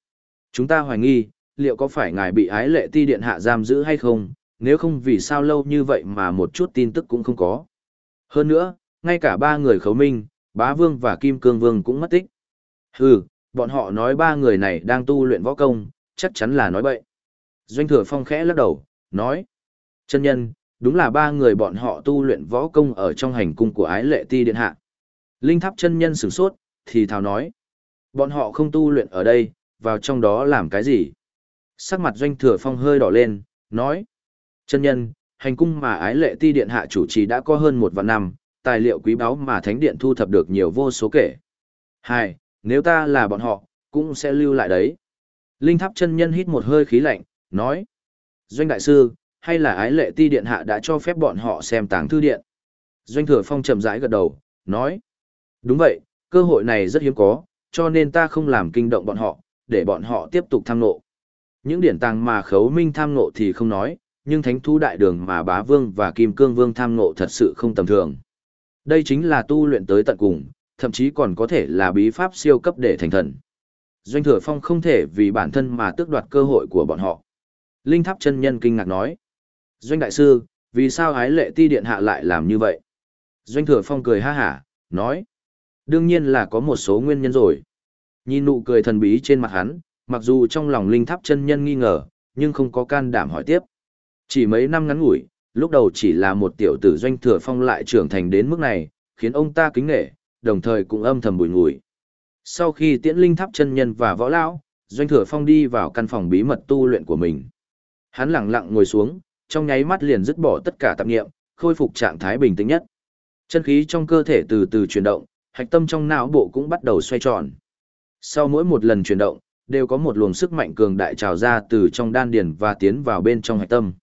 Chúng ta hoài nghi, liệu có phải ngài bị ái lệ ti điện hạ giam giữ hay không, nếu không vì sao lâu như vậy mà một chút tin tức cũng không có. Hơn nữa, ngay cả ba người khấu minh, bá vương và kim cương vương cũng mất tích. Hừ, bọn họ nói ba người này đang tu luyện võ công, chắc chắn là nói bậy. Doanh thừa phong khẽ lắc đầu, nói. Chân nhân, đúng là ba người bọn họ tu luyện võ công ở trong hành cung của ái lệ ti điện hạ. Linh tháp chân nhân sửng sốt, thì thào nói. Bọn họ không tu luyện ở đây, vào trong đó làm cái gì? Sắc mặt doanh thừa phong hơi đỏ lên, nói. Chân nhân, hành cung mà ái lệ ti điện hạ chủ trì đã có hơn một vạn năm, tài liệu quý báu mà thánh điện thu thập được nhiều vô số kể. Hai, nếu ta là bọn họ, cũng sẽ lưu lại đấy. Linh tháp chân nhân hít một hơi khí lạnh, nói. Doanh đại sư, hay là ái lệ ti điện hạ đã cho phép bọn họ xem tàng thư điện? Doanh thừa phong chậm rãi gật đầu, nói. Đúng vậy, cơ hội này rất hiếm có, cho nên ta không làm kinh động bọn họ, để bọn họ tiếp tục tham nộ. Những điển tàng mà khấu minh tham ngộ thì không nói, nhưng thánh thú đại đường mà bá vương và kim cương vương tham ngộ thật sự không tầm thường. Đây chính là tu luyện tới tận cùng, thậm chí còn có thể là bí pháp siêu cấp để thành thần. Doanh thừa phong không thể vì bản thân mà tước đoạt cơ hội của bọn họ. Linh tháp chân nhân kinh ngạc nói. Doanh đại sư, vì sao ái lệ ti điện hạ lại làm như vậy? Doanh thừa phong cười ha hả, nói. Đương nhiên là có một số nguyên nhân rồi. Nhìn nụ cười thần bí trên mặt hắn, mặc dù trong lòng linh tháp chân nhân nghi ngờ, nhưng không có can đảm hỏi tiếp. Chỉ mấy năm ngắn ngủi, lúc đầu chỉ là một tiểu tử doanh thừa phong lại trưởng thành đến mức này, khiến ông ta kính nghệ, đồng thời cũng âm thầm bùi ngùi. Sau khi tiễn linh tháp chân nhân và võ lão, doanh thừa phong đi vào căn phòng bí mật tu luyện của mình. Hắn lặng lặng ngồi xuống, trong nháy mắt liền dứt bỏ tất cả tạp nghiệm, khôi phục trạng thái bình tĩnh nhất. Chân khí trong cơ thể từ từ chuyển động, hạch tâm trong não bộ cũng bắt đầu xoay tròn. Sau mỗi một lần chuyển động, đều có một luồng sức mạnh cường đại trào ra từ trong đan điền và tiến vào bên trong hạch tâm.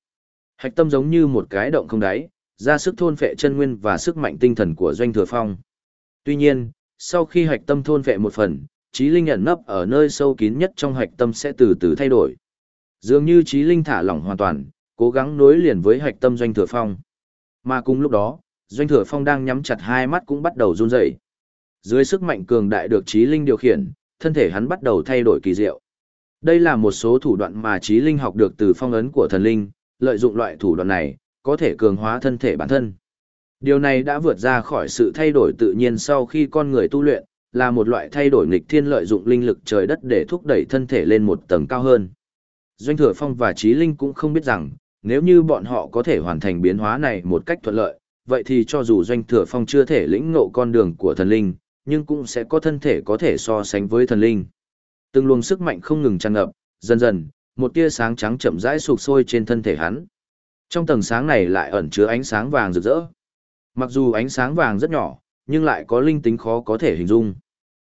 Hạch tâm giống như một cái động không đáy, ra sức thôn phệ chân nguyên và sức mạnh tinh thần của doanh thừa phong. Tuy nhiên, sau khi hạch tâm thôn phệ một phần, trí linh ẩn nấp ở nơi sâu kín nhất trong hạch tâm sẽ từ từ thay đổi. Dường như trí linh thả lỏng hoàn toàn, cố gắng nối liền với hạch tâm doanh thừa phong. Mà cùng lúc đó, doanh thừa phong đang nhắm chặt hai mắt cũng bắt đầu run rẩy. Dưới sức mạnh cường đại được trí linh điều khiển, thân thể hắn bắt đầu thay đổi kỳ diệu. Đây là một số thủ đoạn mà trí linh học được từ phong ấn của thần linh, lợi dụng loại thủ đoạn này, có thể cường hóa thân thể bản thân. Điều này đã vượt ra khỏi sự thay đổi tự nhiên sau khi con người tu luyện, là một loại thay đổi nghịch thiên lợi dụng linh lực trời đất để thúc đẩy thân thể lên một tầng cao hơn. Doanh Thừa Phong và Trí Linh cũng không biết rằng, nếu như bọn họ có thể hoàn thành biến hóa này một cách thuận lợi, vậy thì cho dù Doanh Thừa Phong chưa thể lĩnh ngộ con đường của thần linh, nhưng cũng sẽ có thân thể có thể so sánh với thần linh. Từng luồng sức mạnh không ngừng tràn ngập, dần dần, một tia sáng trắng chậm rãi sụp sôi trên thân thể hắn. Trong tầng sáng này lại ẩn chứa ánh sáng vàng rực rỡ. Mặc dù ánh sáng vàng rất nhỏ, nhưng lại có linh tính khó có thể hình dung.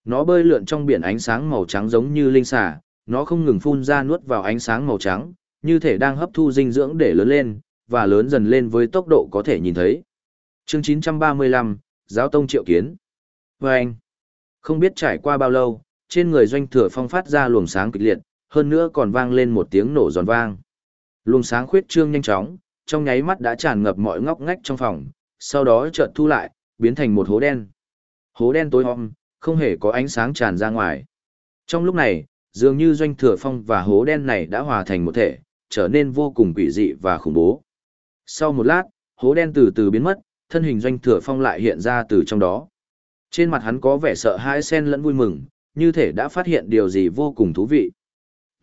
Nó bơi lượn trong biển ánh sáng màu trắng giống như linh xà, nó không ngừng phun ra nuốt vào ánh sáng màu trắng, như thể đang hấp thu dinh dưỡng để lớn lên, và lớn dần lên với tốc độ có thể nhìn thấy. Chương 935, Giáo Tông Triệu Kiến. Và anh, không biết trải qua bao lâu, trên người doanh thừa phong phát ra luồng sáng kịch liệt, hơn nữa còn vang lên một tiếng nổ giòn vang. Luồng sáng khuyết trương nhanh chóng, trong nháy mắt đã tràn ngập mọi ngóc ngách trong phòng, sau đó chợt thu lại, biến thành một hố đen. Hố đen tối om, không hề có ánh sáng tràn ra ngoài. Trong lúc này, dường như doanh thừa phong và hố đen này đã hòa thành một thể, trở nên vô cùng quỷ dị và khủng bố. Sau một lát, hố đen từ từ biến mất, thân hình doanh thừa phong lại hiện ra từ trong đó. Trên mặt hắn có vẻ sợ hãi xen lẫn vui mừng, như thể đã phát hiện điều gì vô cùng thú vị.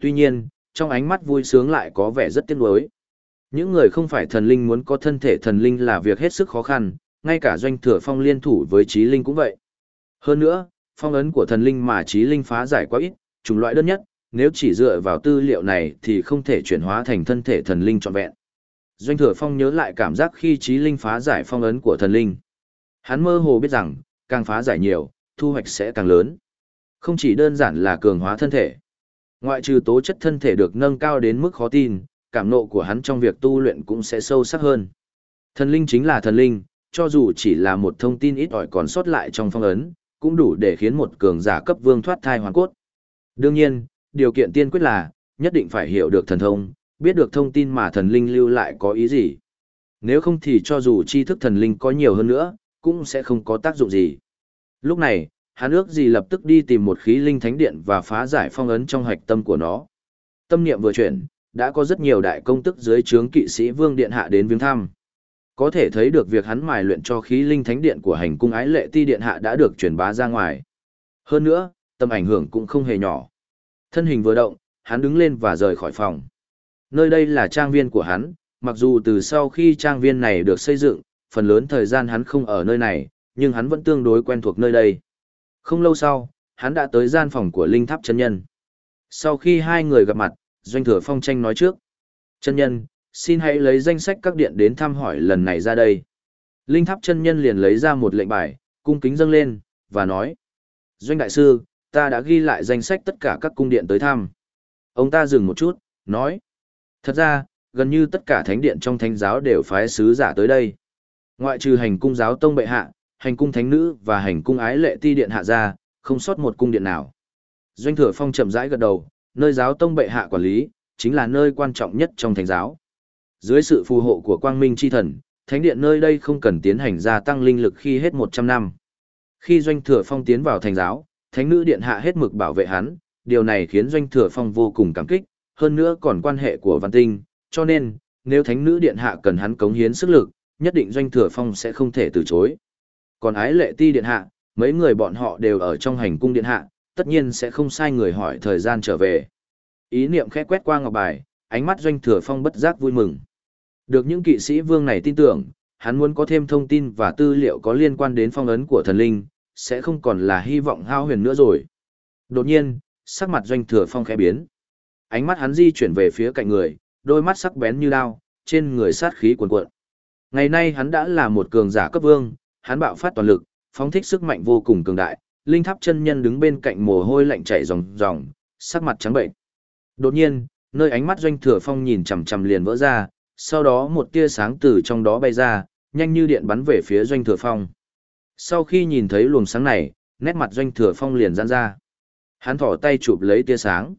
Tuy nhiên, trong ánh mắt vui sướng lại có vẻ rất tiếc nuối. Những người không phải thần linh muốn có thân thể thần linh là việc hết sức khó khăn, ngay cả doanh thừa phong liên thủ với trí linh cũng vậy. Hơn nữa, phong ấn của thần linh mà trí linh phá giải quá ít, chủng loại đơn nhất, nếu chỉ dựa vào tư liệu này thì không thể chuyển hóa thành thân thể thần linh trọn vẹn. Doanh thừa phong nhớ lại cảm giác khi trí linh phá giải phong ấn của thần linh. Hắn mơ hồ biết rằng, càng phá giải nhiều, thu hoạch sẽ càng lớn. Không chỉ đơn giản là cường hóa thân thể. Ngoại trừ tố chất thân thể được nâng cao đến mức khó tin, cảm nộ của hắn trong việc tu luyện cũng sẽ sâu sắc hơn. Thần linh chính là thần linh, cho dù chỉ là một thông tin ít ỏi còn sót lại trong phong ấn, cũng đủ để khiến một cường giả cấp vương thoát thai hoàn cốt. Đương nhiên, điều kiện tiên quyết là, nhất định phải hiểu được thần thông, biết được thông tin mà thần linh lưu lại có ý gì. Nếu không thì cho dù tri thức thần linh có nhiều hơn nữa, cũng sẽ không có tác dụng gì. Lúc này, hắn ước gì lập tức đi tìm một khí linh thánh điện và phá giải phong ấn trong hạch tâm của nó. Tâm niệm vừa chuyển, đã có rất nhiều đại công tức dưới trướng kỵ sĩ vương điện hạ đến viếng thăm. Có thể thấy được việc hắn mài luyện cho khí linh thánh điện của hành cung ái lệ ti điện hạ đã được truyền bá ra ngoài. Hơn nữa, tầm ảnh hưởng cũng không hề nhỏ. Thân hình vừa động, hắn đứng lên và rời khỏi phòng. Nơi đây là trang viên của hắn, mặc dù từ sau khi trang viên này được xây dựng, phần lớn thời gian hắn không ở nơi này, nhưng hắn vẫn tương đối quen thuộc nơi đây. Không lâu sau, hắn đã tới gian phòng của Linh Tháp chân nhân. Sau khi hai người gặp mặt, Doanh Thừa Phong tranh nói trước. Chân nhân, xin hãy lấy danh sách các điện đến thăm hỏi lần này ra đây. Linh Tháp chân nhân liền lấy ra một lệnh bài, cung kính dâng lên, và nói. Doanh Đại Sư, ta đã ghi lại danh sách tất cả các cung điện tới thăm. Ông ta dừng một chút, nói. Thật ra, gần như tất cả thánh điện trong thánh giáo đều phái sứ giả tới đây. Ngoại trừ hành cung giáo tông bệ hạ, hành cung thánh nữ và hành cung ái lệ ti điện hạ ra, không sót một cung điện nào. Doanh thừa phong chậm rãi gật đầu, nơi giáo tông bệ hạ quản lý, chính là nơi quan trọng nhất trong thánh giáo. Dưới sự phù hộ của quang minh chi thần, thánh điện nơi đây không cần tiến hành gia tăng linh lực khi hết 100 năm. Khi doanh thừa phong tiến vào thánh giáo, thánh nữ điện hạ hết mực bảo vệ hắn, điều này khiến doanh thừa phong vô cùng cảm kích, hơn nữa còn quan hệ của văn tinh, cho nên, nếu thánh nữ điện hạ cần hắn cống hiến sức lực, nhất định doanh thừa phong sẽ không thể từ chối. Còn ái lệ ti điện hạ, mấy người bọn họ đều ở trong hành cung điện hạ, tất nhiên sẽ không sai người hỏi thời gian trở về. Ý niệm khẽ quét qua ngọc bài, ánh mắt doanh thừa phong bất giác vui mừng. Được những kỵ sĩ vương này tin tưởng, hắn muốn có thêm thông tin và tư liệu có liên quan đến phong ấn của thần linh, sẽ không còn là hy vọng hao huyền nữa rồi. Đột nhiên, sắc mặt doanh thừa phong khẽ biến. Ánh mắt hắn di chuyển về phía cạnh người, đôi mắt sắc bén như đao, trên người sát khí cuồn cuộn. Ngày nay hắn đã là một cường giả cấp vương, hắn bạo phát toàn lực, phóng thích sức mạnh vô cùng cường đại, linh tháp chân nhân đứng bên cạnh mồ hôi lạnh chảy ròng ròng, sắc mặt trắng bệnh. Đột nhiên, nơi ánh mắt doanh thừa phong nhìn chằm chằm liền vỡ ra, sau đó một tia sáng từ trong đó bay ra, nhanh như điện bắn về phía doanh thừa phong. Sau khi nhìn thấy luồng sáng này, nét mặt doanh thừa phong liền giãn ra. Hắn thỏ tay chụp lấy tia sáng.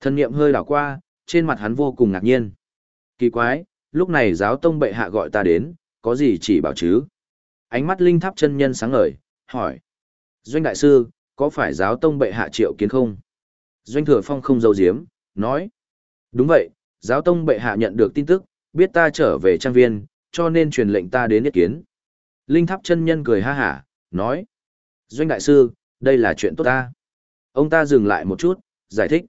Thân niệm hơi đảo qua, trên mặt hắn vô cùng ngạc nhiên. Kỳ quái, lúc này giáo tông bệ hạ gọi ta đến, có gì chỉ bảo chứ? Ánh mắt linh tháp chân nhân sáng ngời, hỏi. Doanh đại sư, có phải giáo tông bệ hạ triệu kiến không? Doanh thừa phong không giấu giếm, nói. Đúng vậy, giáo tông bệ hạ nhận được tin tức, biết ta trở về trang viên, cho nên truyền lệnh ta đến ý kiến. Linh tháp chân nhân cười ha hả, nói. Doanh đại sư, đây là chuyện tốt ta. Ông ta dừng lại một chút, giải thích.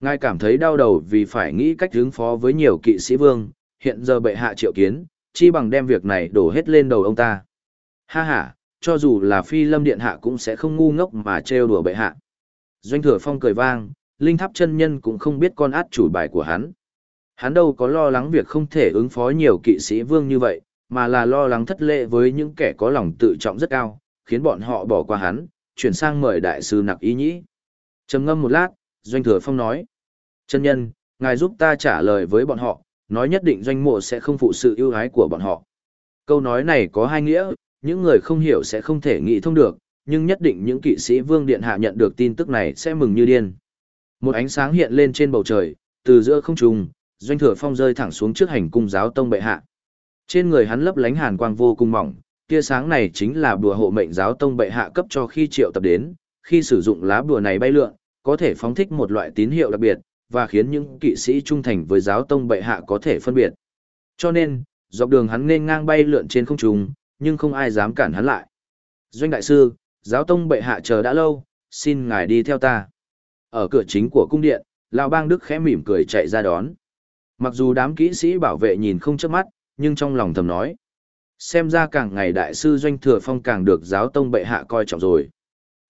Ngài cảm thấy đau đầu vì phải nghĩ cách ứng phó với nhiều kỵ sĩ vương, hiện giờ bệ hạ triệu kiến, chi bằng đem việc này đổ hết lên đầu ông ta. Ha ha, cho dù là phi lâm điện hạ cũng sẽ không ngu ngốc mà trêu đùa bệ hạ. Doanh thừa phong cười vang, linh tháp chân nhân cũng không biết con át chủ bài của hắn. Hắn đâu có lo lắng việc không thể ứng phó nhiều kỵ sĩ vương như vậy, mà là lo lắng thất lễ với những kẻ có lòng tự trọng rất cao, khiến bọn họ bỏ qua hắn, chuyển sang mời đại sư nặc ý nhĩ. trầm ngâm một lát, Doanh Thừa Phong nói. Chân nhân, ngài giúp ta trả lời với bọn họ, nói nhất định doanh mộ sẽ không phụ sự ưu ái của bọn họ. Câu nói này có hai nghĩa, những người không hiểu sẽ không thể nghĩ thông được, nhưng nhất định những kỵ sĩ vương điện hạ nhận được tin tức này sẽ mừng như điên. Một ánh sáng hiện lên trên bầu trời, từ giữa không trung, doanh thừa phong rơi thẳng xuống trước hành cung giáo tông bệ hạ. Trên người hắn lấp lánh hàn quang vô cùng mỏng, tia sáng này chính là bùa hộ mệnh giáo tông bệ hạ cấp cho khi triệu tập đến, khi sử dụng lá bùa này bay lượn, có thể phóng thích một loại tín hiệu đặc biệt, và khiến những kỵ sĩ trung thành với giáo tông bệ hạ có thể phân biệt. Cho nên, dọc đường hắn nên ngang bay lượn trên không trung, nhưng không ai dám cản hắn lại. Doanh đại sư, giáo tông bệ hạ chờ đã lâu, xin ngài đi theo ta. Ở cửa chính của cung điện, Lão bang Đức khẽ mỉm cười chạy ra đón. Mặc dù đám kỹ sĩ bảo vệ nhìn không chớp mắt, nhưng trong lòng thầm nói. Xem ra càng ngày đại sư Doanh Thừa Phong càng được giáo tông bệ hạ coi trọng rồi.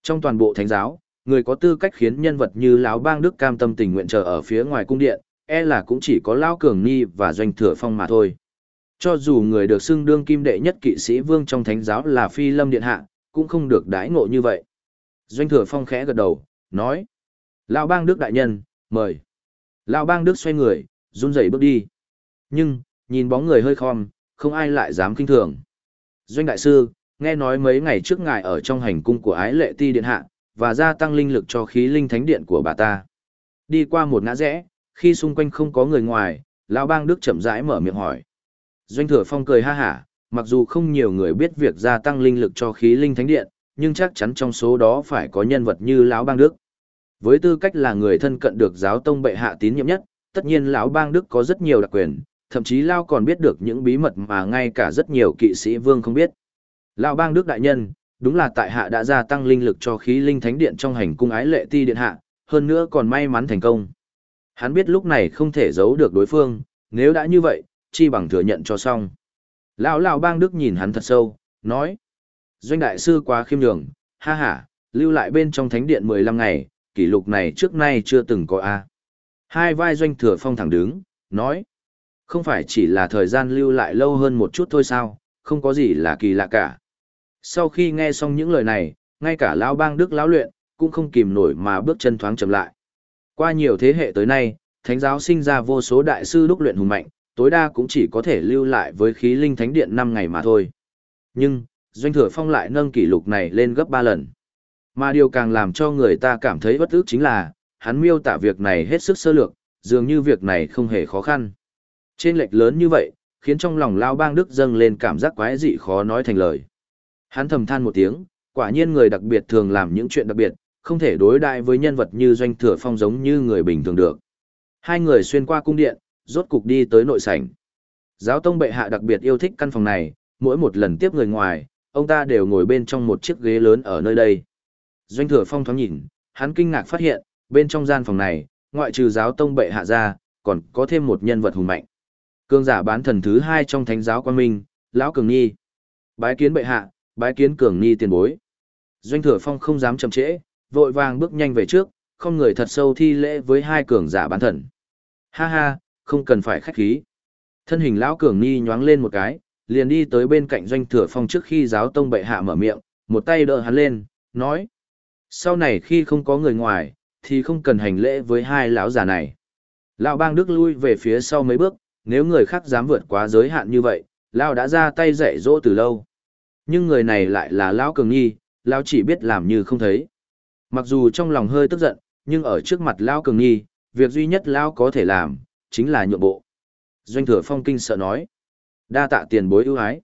Trong toàn bộ thánh giáo, người có tư cách khiến nhân vật như lão bang Đức cam tâm tình nguyện chờ ở phía ngoài cung điện, e là cũng chỉ có Lão Cường Ni và Doanh Thừa Phong mà thôi. Cho dù người được xưng đương kim đệ nhất kỵ sĩ vương trong thánh giáo là Phi Lâm Điện Hạ, cũng không được đãi ngộ như vậy. Doanh Thừa Phong khẽ gật đầu, nói. Lão bang Đức đại nhân, mời. Lão bang Đức xoay người, run rẩy bước đi. Nhưng, nhìn bóng người hơi khom, không ai lại dám kinh thường. Doanh đại sư, nghe nói mấy ngày trước ngài ở trong hành cung của ái lệ ti điện hạ, và gia tăng linh lực cho khí linh thánh điện của bà ta. Đi qua một ngã rẽ, khi xung quanh không có người ngoài, lão bang Đức chậm rãi mở miệng hỏi. Doanh thừa phong cười ha hả, mặc dù không nhiều người biết việc gia tăng linh lực cho khí linh thánh điện, nhưng chắc chắn trong số đó phải có nhân vật như lão bang Đức. Với tư cách là người thân cận được giáo tông bệ hạ tín nhiệm nhất, tất nhiên lão bang Đức có rất nhiều đặc quyền, thậm chí Lao còn biết được những bí mật mà ngay cả rất nhiều kỵ sĩ vương không biết. Lão bang Đức đại nhân, đúng là tại hạ đã gia tăng linh lực cho khí linh thánh điện trong hành cung ái lệ ti điện hạ, hơn nữa còn may mắn thành công. Hắn biết lúc này không thể giấu được đối phương, nếu đã như vậy, chi bằng thừa nhận cho xong. Lão lão bang Đức nhìn hắn thật sâu, nói. Doanh đại sư quá khiêm nhường, ha ha, lưu lại bên trong thánh điện 15 ngày, kỷ lục này trước nay chưa từng có a. Hai vai doanh thừa phong thẳng đứng, nói. Không phải chỉ là thời gian lưu lại lâu hơn một chút thôi sao, không có gì là kỳ lạ cả. Sau khi nghe xong những lời này, ngay cả lão bang đức lão luyện, cũng không kìm nổi mà bước chân thoáng chậm lại. Qua nhiều thế hệ tới nay, thánh giáo sinh ra vô số đại sư đúc luyện hùng mạnh, tối đa cũng chỉ có thể lưu lại với khí linh thánh điện 5 ngày mà thôi. Nhưng, doanh thừa phong lại nâng kỷ lục này lên gấp 3 lần. Mà điều càng làm cho người ta cảm thấy bất ức chính là, hắn miêu tả việc này hết sức sơ lược, dường như việc này không hề khó khăn. Trên lệch lớn như vậy, khiến trong lòng Lao Bang Đức dâng lên cảm giác quái dị khó nói thành lời. Hắn thầm than một tiếng, quả nhiên người đặc biệt thường làm những chuyện đặc biệt, không thể đối đại với nhân vật như doanh thừa phong giống như người bình thường được. Hai người xuyên qua cung điện, rốt cục đi tới nội sảnh. Giáo tông bệ hạ đặc biệt yêu thích căn phòng này, mỗi một lần tiếp người ngoài, ông ta đều ngồi bên trong một chiếc ghế lớn ở nơi đây. Doanh thừa phong thoáng nhìn, hắn kinh ngạc phát hiện, bên trong gian phòng này, ngoại trừ giáo tông bệ hạ ra, còn có thêm một nhân vật hùng mạnh. Cương giả bán thần thứ hai trong thánh giáo quan minh, lão cường nhi. Bái kiến bệ hạ, bái kiến cường nghi tiền bối. Doanh thừa phong không dám chậm trễ, vội vàng bước nhanh về trước, không người thật sâu thi lễ với hai cường giả bán thần. Ha ha, không cần phải khách khí. Thân hình lão cường nghi nhoáng lên một cái, liền đi tới bên cạnh doanh thừa phong trước khi giáo tông bệ hạ mở miệng, một tay đỡ hắn lên, nói. Sau này khi không có người ngoài, thì không cần hành lễ với hai lão già này. Lão bang đức lui về phía sau mấy bước, nếu người khác dám vượt quá giới hạn như vậy, lão đã ra tay dạy dỗ từ lâu. Nhưng người này lại là lão cường nhi, lão chỉ biết làm như không thấy. Mặc dù trong lòng hơi tức giận, nhưng ở trước mặt lão cường nghi, việc duy nhất lão có thể làm, chính là nhượng bộ. Doanh thừa phong kinh sợ nói. Đa tạ tiền bối ưu ái.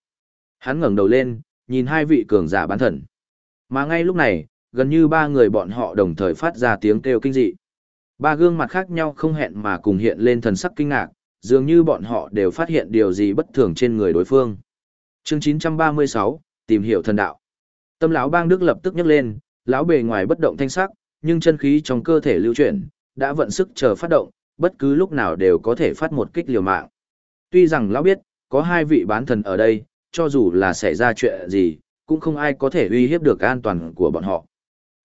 Hắn ngẩng đầu lên, nhìn hai vị cường giả bán thần. Mà ngay lúc này, gần như ba người bọn họ đồng thời phát ra tiếng kêu kinh dị. Ba gương mặt khác nhau không hẹn mà cùng hiện lên thần sắc kinh ngạc, dường như bọn họ đều phát hiện điều gì bất thường trên người đối phương. Chương 936, tìm hiểu thần đạo. Tâm lão bang Đức lập tức nhấc lên, lão bề ngoài bất động thanh sắc, nhưng chân khí trong cơ thể lưu chuyển, đã vận sức chờ phát động, bất cứ lúc nào đều có thể phát một kích liều mạng. Tuy rằng lão biết, có hai vị bán thần ở đây, cho dù là xảy ra chuyện gì, cũng không ai có thể uy hiếp được an toàn của bọn họ.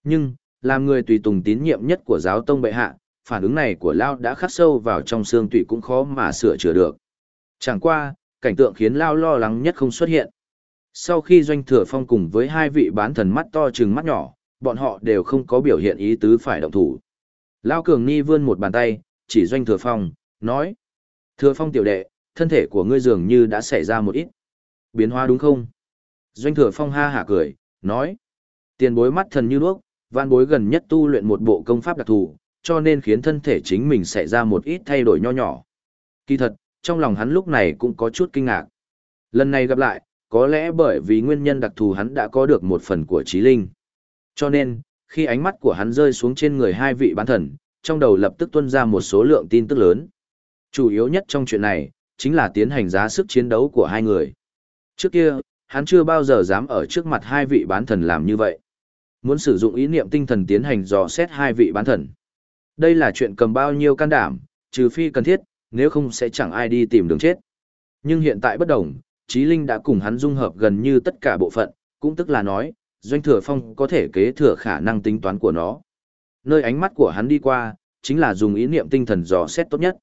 Nhưng, làm người tùy tùng tín nhiệm nhất của giáo tông bệ hạ, phản ứng này của Lao đã khắc sâu vào trong xương tủy cũng khó mà sửa chữa được. Chẳng qua, cảnh tượng khiến Lao lo lắng nhất không xuất hiện. Sau khi Doanh Thừa Phong cùng với hai vị bán thần mắt to trừng mắt nhỏ, bọn họ đều không có biểu hiện ý tứ phải động thủ. Lao Cường Ni vươn một bàn tay, chỉ Doanh Thừa Phong, nói. Thừa Phong tiểu đệ, thân thể của ngươi dường như đã xảy ra một ít. Biến hóa đúng không? Doanh Thừa Phong ha hả cười, nói. Tiền bối mắt thần như đuốc, văn bối gần nhất tu luyện một bộ công pháp đặc thù, cho nên khiến thân thể chính mình xảy ra một ít thay đổi nho nhỏ. Kỳ thật, trong lòng hắn lúc này cũng có chút kinh ngạc. Lần này gặp lại, có lẽ bởi vì nguyên nhân đặc thù hắn đã có được một phần của trí linh. Cho nên, khi ánh mắt của hắn rơi xuống trên người hai vị bán thần, trong đầu lập tức tuôn ra một số lượng tin tức lớn. Chủ yếu nhất trong chuyện này, chính là tiến hành giá sức chiến đấu của hai người. Trước kia, hắn chưa bao giờ dám ở trước mặt hai vị bán thần làm như vậy. Muốn sử dụng ý niệm tinh thần tiến hành dò xét hai vị bán thần. Đây là chuyện cầm bao nhiêu can đảm, trừ phi cần thiết, nếu không sẽ chẳng ai đi tìm đường chết. Nhưng hiện tại bất đồng, Chí Linh đã cùng hắn dung hợp gần như tất cả bộ phận, cũng tức là nói, Doanh Thừa Phong có thể kế thừa khả năng tính toán của nó. Nơi ánh mắt của hắn đi qua, chính là dùng ý niệm tinh thần dò xét tốt nhất.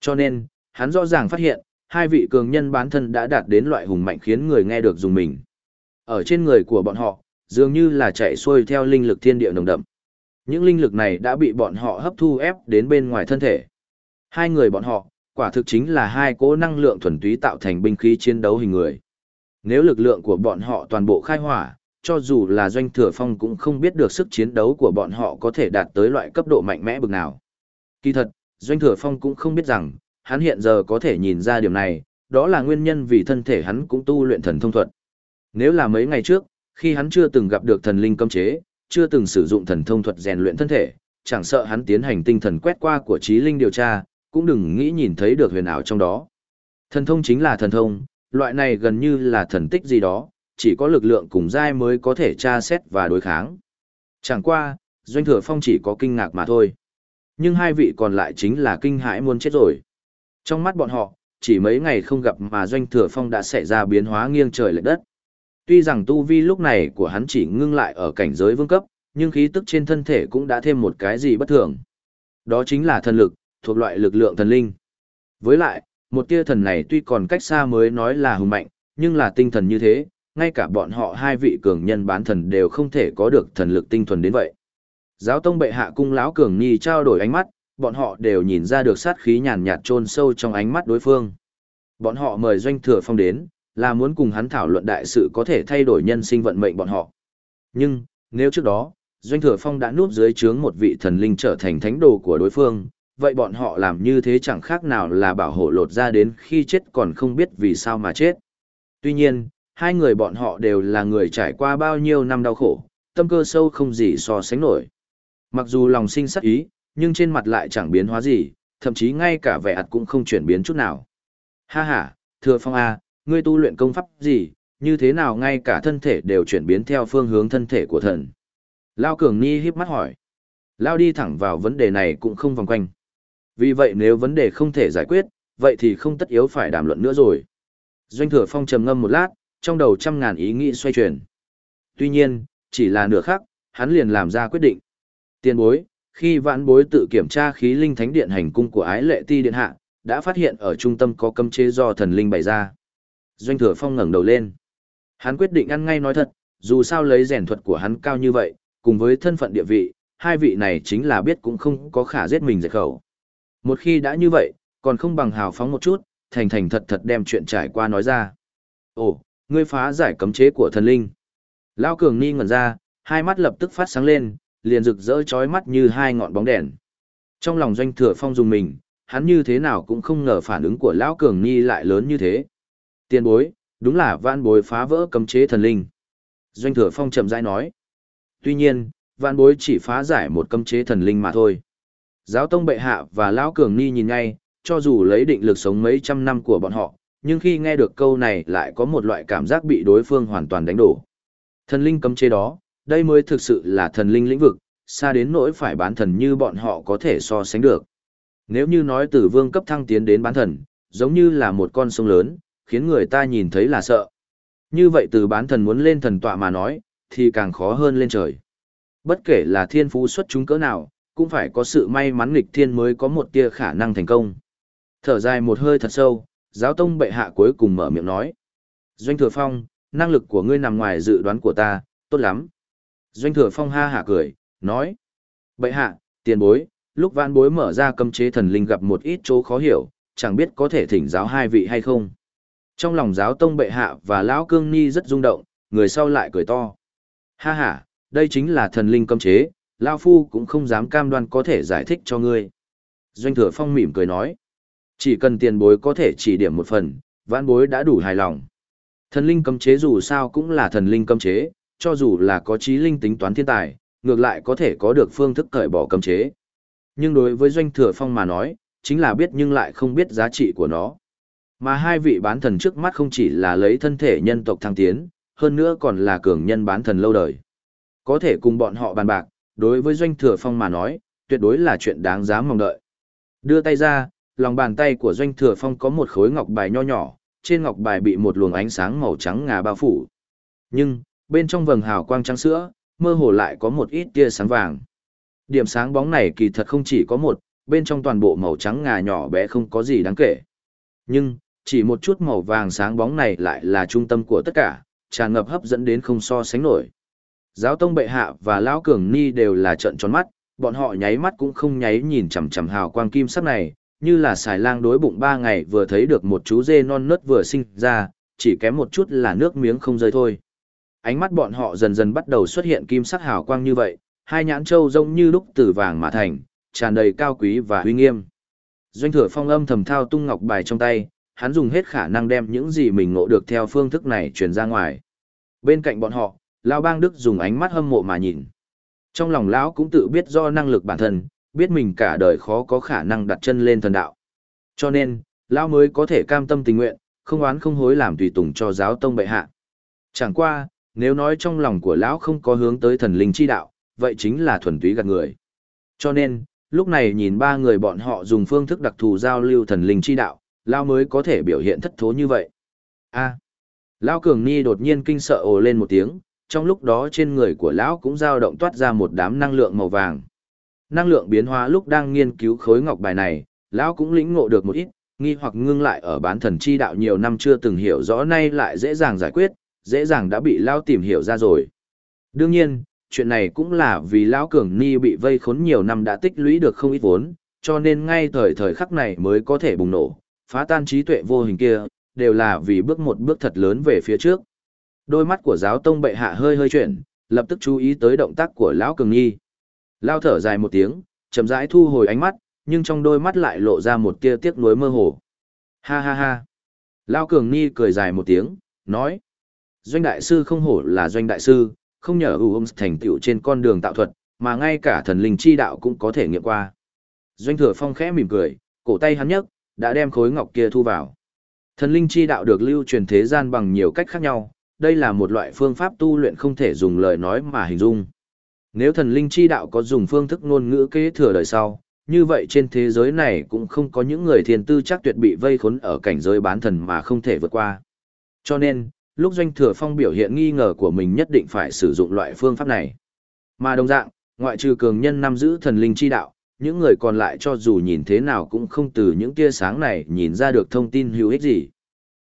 Cho nên, hắn rõ ràng phát hiện, hai vị cường nhân bán thân đã đạt đến loại hùng mạnh khiến người nghe được dùng mình. Ở trên người của bọn họ, dường như là chạy xuôi theo linh lực thiên địa nồng đậm. Những linh lực này đã bị bọn họ hấp thu ép đến bên ngoài thân thể. Hai người bọn họ, quả thực chính là hai cỗ năng lượng thuần túy tạo thành binh khí chiến đấu hình người. Nếu lực lượng của bọn họ toàn bộ khai hỏa, cho dù là doanh thừa phong cũng không biết được sức chiến đấu của bọn họ có thể đạt tới loại cấp độ mạnh mẽ bực nào. Kỳ thật, doanh thừa phong cũng không biết rằng, hắn hiện giờ có thể nhìn ra điều này, đó là nguyên nhân vì thân thể hắn cũng tu luyện thần thông thuật. Nếu là mấy ngày trước, khi hắn chưa từng gặp được thần linh cấm chế, chưa từng sử dụng thần thông thuật rèn luyện thân thể, chẳng sợ hắn tiến hành tinh thần quét qua của trí linh điều tra, cũng đừng nghĩ nhìn thấy được huyền ảo trong đó. Thần thông chính là thần thông, loại này gần như là thần tích gì đó, chỉ có lực lượng cùng giai mới có thể tra xét và đối kháng. Chẳng qua, Doanh Thừa Phong chỉ có kinh ngạc mà thôi. Nhưng hai vị còn lại chính là kinh hãi muốn chết rồi. Trong mắt bọn họ, chỉ mấy ngày không gặp mà Doanh Thừa Phong đã xảy ra biến hóa nghiêng trời lệch đất. Tuy rằng tu vi lúc này của hắn chỉ ngưng lại ở cảnh giới vương cấp, nhưng khí tức trên thân thể cũng đã thêm một cái gì bất thường. Đó chính là thần lực, thuộc loại lực lượng thần linh. Với lại, một tia thần này tuy còn cách xa mới nói là hùng mạnh, nhưng là tinh thần như thế, ngay cả bọn họ hai vị cường nhân bán thần đều không thể có được thần lực tinh thuần đến vậy. Giáo tông bệ hạ cung lão cường nhi trao đổi ánh mắt, bọn họ đều nhìn ra được sát khí nhàn nhạt chôn sâu trong ánh mắt đối phương. Bọn họ mời doanh thừa phong đến, là muốn cùng hắn thảo luận đại sự có thể thay đổi nhân sinh vận mệnh bọn họ. Nhưng, nếu trước đó, Doanh Thừa Phong đã núp dưới trướng một vị thần linh trở thành thánh đồ của đối phương, vậy bọn họ làm như thế chẳng khác nào là bảo hộ lột ra đến khi chết còn không biết vì sao mà chết. Tuy nhiên, hai người bọn họ đều là người trải qua bao nhiêu năm đau khổ, tâm cơ sâu không gì so sánh nổi. Mặc dù lòng sinh sắc ý, nhưng trên mặt lại chẳng biến hóa gì, thậm chí ngay cả vẻ ạt cũng không chuyển biến chút nào. Ha ha, thưa Phong A, ngươi tu luyện công pháp gì, như thế nào ngay cả thân thể đều chuyển biến theo phương hướng thân thể của thần. Lao Cường Ni híp mắt hỏi. Lao đi thẳng vào vấn đề này cũng không vòng quanh. Vì vậy nếu vấn đề không thể giải quyết, vậy thì không tất yếu phải đàm luận nữa rồi. Doanh thừa phong trầm ngâm một lát, trong đầu trăm ngàn ý nghĩ xoay chuyển. Tuy nhiên, chỉ là nửa khắc, hắn liền làm ra quyết định. Tiên bối, khi vãn bối tự kiểm tra khí linh thánh điện hành cung của ái lệ ti điện hạ, đã phát hiện ở trung tâm có cấm chế do thần linh bày ra. Doanh thừa phong ngẩng đầu lên. Hắn quyết định ăn ngay nói thật, dù sao lấy rèn thuật của hắn cao như vậy, cùng với thân phận địa vị, hai vị này chính là biết cũng không có khả giết mình dệt khẩu. Một khi đã như vậy, còn không bằng hào phóng một chút, thành thành thật thật đem chuyện trải qua nói ra. Ồ, ngươi phá giải cấm chế của thần linh. Lao cường ni ngẩn ra, hai mắt lập tức phát sáng lên, liền rực rỡ chói mắt như hai ngọn bóng đèn. Trong lòng doanh thừa phong dùng mình, hắn như thế nào cũng không ngờ phản ứng của lão cường ni lại lớn như thế. Tiên bối, đúng là vạn bối phá vỡ cấm chế thần linh. Doanh thừa phong chậm rãi nói. Tuy nhiên, vạn bối chỉ phá giải một cấm chế thần linh mà thôi. Giáo tông bệ hạ và lão cường ni nhìn ngay, cho dù lấy định lực sống mấy trăm năm của bọn họ, nhưng khi nghe được câu này lại có một loại cảm giác bị đối phương hoàn toàn đánh đổ. Thần linh cấm chế đó, đây mới thực sự là thần linh lĩnh vực, xa đến nỗi phải bán thần như bọn họ có thể so sánh được. Nếu như nói từ vương cấp thăng tiến đến bán thần, giống như là một con sông lớn, khiến người ta nhìn thấy là sợ. Như vậy từ bán thần muốn lên thần tọa mà nói, thì càng khó hơn lên trời. Bất kể là thiên phú xuất chúng cỡ nào, cũng phải có sự may mắn nghịch thiên mới có một tia khả năng thành công. Thở dài một hơi thật sâu, giáo tông bệ hạ cuối cùng mở miệng nói. Doanh thừa phong, năng lực của ngươi nằm ngoài dự đoán của ta, tốt lắm. Doanh thừa phong ha hạ cười, nói. Bệ hạ, tiền bối, lúc vãn bối mở ra cấm chế thần linh gặp một ít chỗ khó hiểu, chẳng biết có thể thỉnh giáo hai vị hay không. Trong lòng giáo tông bệ hạ và lão cương ni rất rung động, người sau lại cười to. Ha ha, đây chính là thần linh cấm chế, lão phu cũng không dám cam đoan có thể giải thích cho ngươi. Doanh thừa phong mỉm cười nói. Chỉ cần tiền bối có thể chỉ điểm một phần, vãn bối đã đủ hài lòng. Thần linh cấm chế dù sao cũng là thần linh cấm chế, cho dù là có trí linh tính toán thiên tài, ngược lại có thể có được phương thức cởi bỏ cấm chế. Nhưng đối với doanh thừa phong mà nói, chính là biết nhưng lại không biết giá trị của nó. Mà hai vị bán thần trước mắt không chỉ là lấy thân thể nhân tộc thăng tiến, hơn nữa còn là cường nhân bán thần lâu đời. Có thể cùng bọn họ bàn bạc, đối với doanh thừa phong mà nói, tuyệt đối là chuyện đáng giá mong đợi. Đưa tay ra, lòng bàn tay của doanh thừa phong có một khối ngọc bài nho nhỏ, trên ngọc bài bị một luồng ánh sáng màu trắng ngà bao phủ. Nhưng, bên trong vầng hào quang trắng sữa, mơ hồ lại có một ít tia sáng vàng. Điểm sáng bóng này kỳ thật không chỉ có một, bên trong toàn bộ màu trắng ngà nhỏ bé không có gì đáng kể. Nhưng, chỉ một chút màu vàng sáng bóng này lại là trung tâm của tất cả, tràn ngập hấp dẫn đến không so sánh nổi. Giáo tông bệ hạ và lão cường ni đều là trận tròn mắt, bọn họ nháy mắt cũng không nháy nhìn chằm chằm hào quang kim sắc này, như là xài lang đối bụng ba ngày vừa thấy được một chú dê non nớt vừa sinh ra, chỉ kém một chút là nước miếng không rơi thôi. Ánh mắt bọn họ dần dần bắt đầu xuất hiện kim sắc hào quang như vậy, hai nhãn trâu rông như lúc từ vàng mà thành, tràn đầy cao quý và uy nghiêm. Doanh thừa phong âm thầm thao tung ngọc bài trong tay, hắn dùng hết khả năng đem những gì mình ngộ được theo phương thức này truyền ra ngoài. Bên cạnh bọn họ, Lão Bang Đức dùng ánh mắt hâm mộ mà nhìn. Trong lòng lão cũng tự biết do năng lực bản thân, biết mình cả đời khó có khả năng đặt chân lên thần đạo. Cho nên, lão mới có thể cam tâm tình nguyện, không oán không hối làm tùy tùng cho giáo tông bệ hạ. Chẳng qua, nếu nói trong lòng của lão không có hướng tới thần linh chi đạo, vậy chính là thuần túy gạt người. Cho nên, lúc này nhìn ba người bọn họ dùng phương thức đặc thù giao lưu thần linh chi đạo, lão mới có thể biểu hiện thất thố như vậy. A. lão Cường Ni đột nhiên kinh sợ ồ lên một tiếng, trong lúc đó trên người của lão cũng dao động toát ra một đám năng lượng màu vàng. Năng lượng biến hóa lúc đang nghiên cứu khối ngọc bài này, lão cũng lĩnh ngộ được một ít, nghi hoặc ngưng lại ở bán thần chi đạo nhiều năm chưa từng hiểu rõ nay lại dễ dàng giải quyết, dễ dàng đã bị lão tìm hiểu ra rồi. Đương nhiên, chuyện này cũng là vì lão cường ni bị vây khốn nhiều năm đã tích lũy được không ít vốn, cho nên ngay thời thời khắc này mới có thể bùng nổ, phá tan trí tuệ vô hình kia, đều là vì bước một bước thật lớn về phía trước. Đôi mắt của giáo tông bệ hạ hơi hơi chuyển, lập tức chú ý tới động tác của lão cường nhi. Lao thở dài một tiếng, chậm rãi thu hồi ánh mắt, nhưng trong đôi mắt lại lộ ra một tia tiếc nuối mơ hồ. Ha ha ha. Lao cường nhi cười dài một tiếng, nói. Doanh đại sư không hổ là doanh đại sư, không nhờ ưu ông thành tựu trên con đường tạo thuật, mà ngay cả thần linh chi đạo cũng có thể nghiệm qua. Doanh thừa phong khẽ mỉm cười, cổ tay hắn nhấc, đã đem khối ngọc kia thu vào. Thần linh chi đạo được lưu truyền thế gian bằng nhiều cách khác nhau, đây là một loại phương pháp tu luyện không thể dùng lời nói mà hình dung. Nếu thần linh chi đạo có dùng phương thức ngôn ngữ kế thừa đời sau, như vậy trên thế giới này cũng không có những người thiên tư chắc tuyệt bị vây khốn ở cảnh giới bán thần mà không thể vượt qua. Cho nên, lúc doanh thừa phong biểu hiện nghi ngờ của mình nhất định phải sử dụng loại phương pháp này. Mà đồng dạng, ngoại trừ cường nhân nắm giữ thần linh chi đạo, những người còn lại cho dù nhìn thế nào cũng không từ những tia sáng này nhìn ra được thông tin hữu ích gì.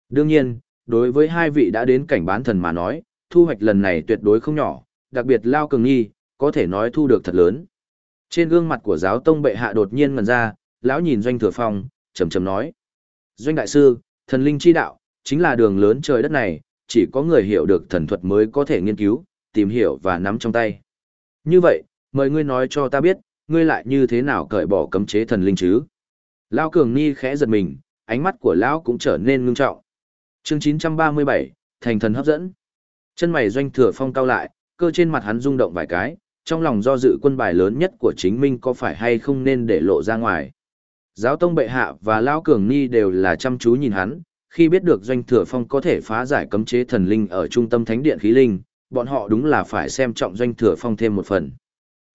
Đương nhiên, đối với hai vị đã đến cảnh bán thần mà nói, thu hoạch lần này tuyệt đối không nhỏ, đặc biệt Lao Cường Nghi, có thể nói thu được thật lớn. Trên gương mặt của giáo tông bệ hạ đột nhiên ngần ra, lão nhìn doanh thừa phong, trầm trầm nói. Doanh đại sư, thần linh chi đạo, chính là đường lớn trời đất này, chỉ có người hiểu được thần thuật mới có thể nghiên cứu, tìm hiểu và nắm trong tay. Như vậy, mời ngươi nói cho ta biết, ngươi lại như thế nào cởi bỏ cấm chế thần linh chứ? Lão Cường Ni khẽ giật mình, ánh mắt của lão cũng trở nên ngưng trọng. Chương 937, thành thần hấp dẫn. Chân mày doanh thừa phong cao lại, cơ trên mặt hắn rung động vài cái, trong lòng do dự quân bài lớn nhất của chính minh có phải hay không nên để lộ ra ngoài. Giáo tông bệ hạ và Lão Cường Ni đều là chăm chú nhìn hắn, khi biết được doanh thừa phong có thể phá giải cấm chế thần linh ở trung tâm thánh điện khí linh, bọn họ đúng là phải xem trọng doanh thừa phong thêm một phần.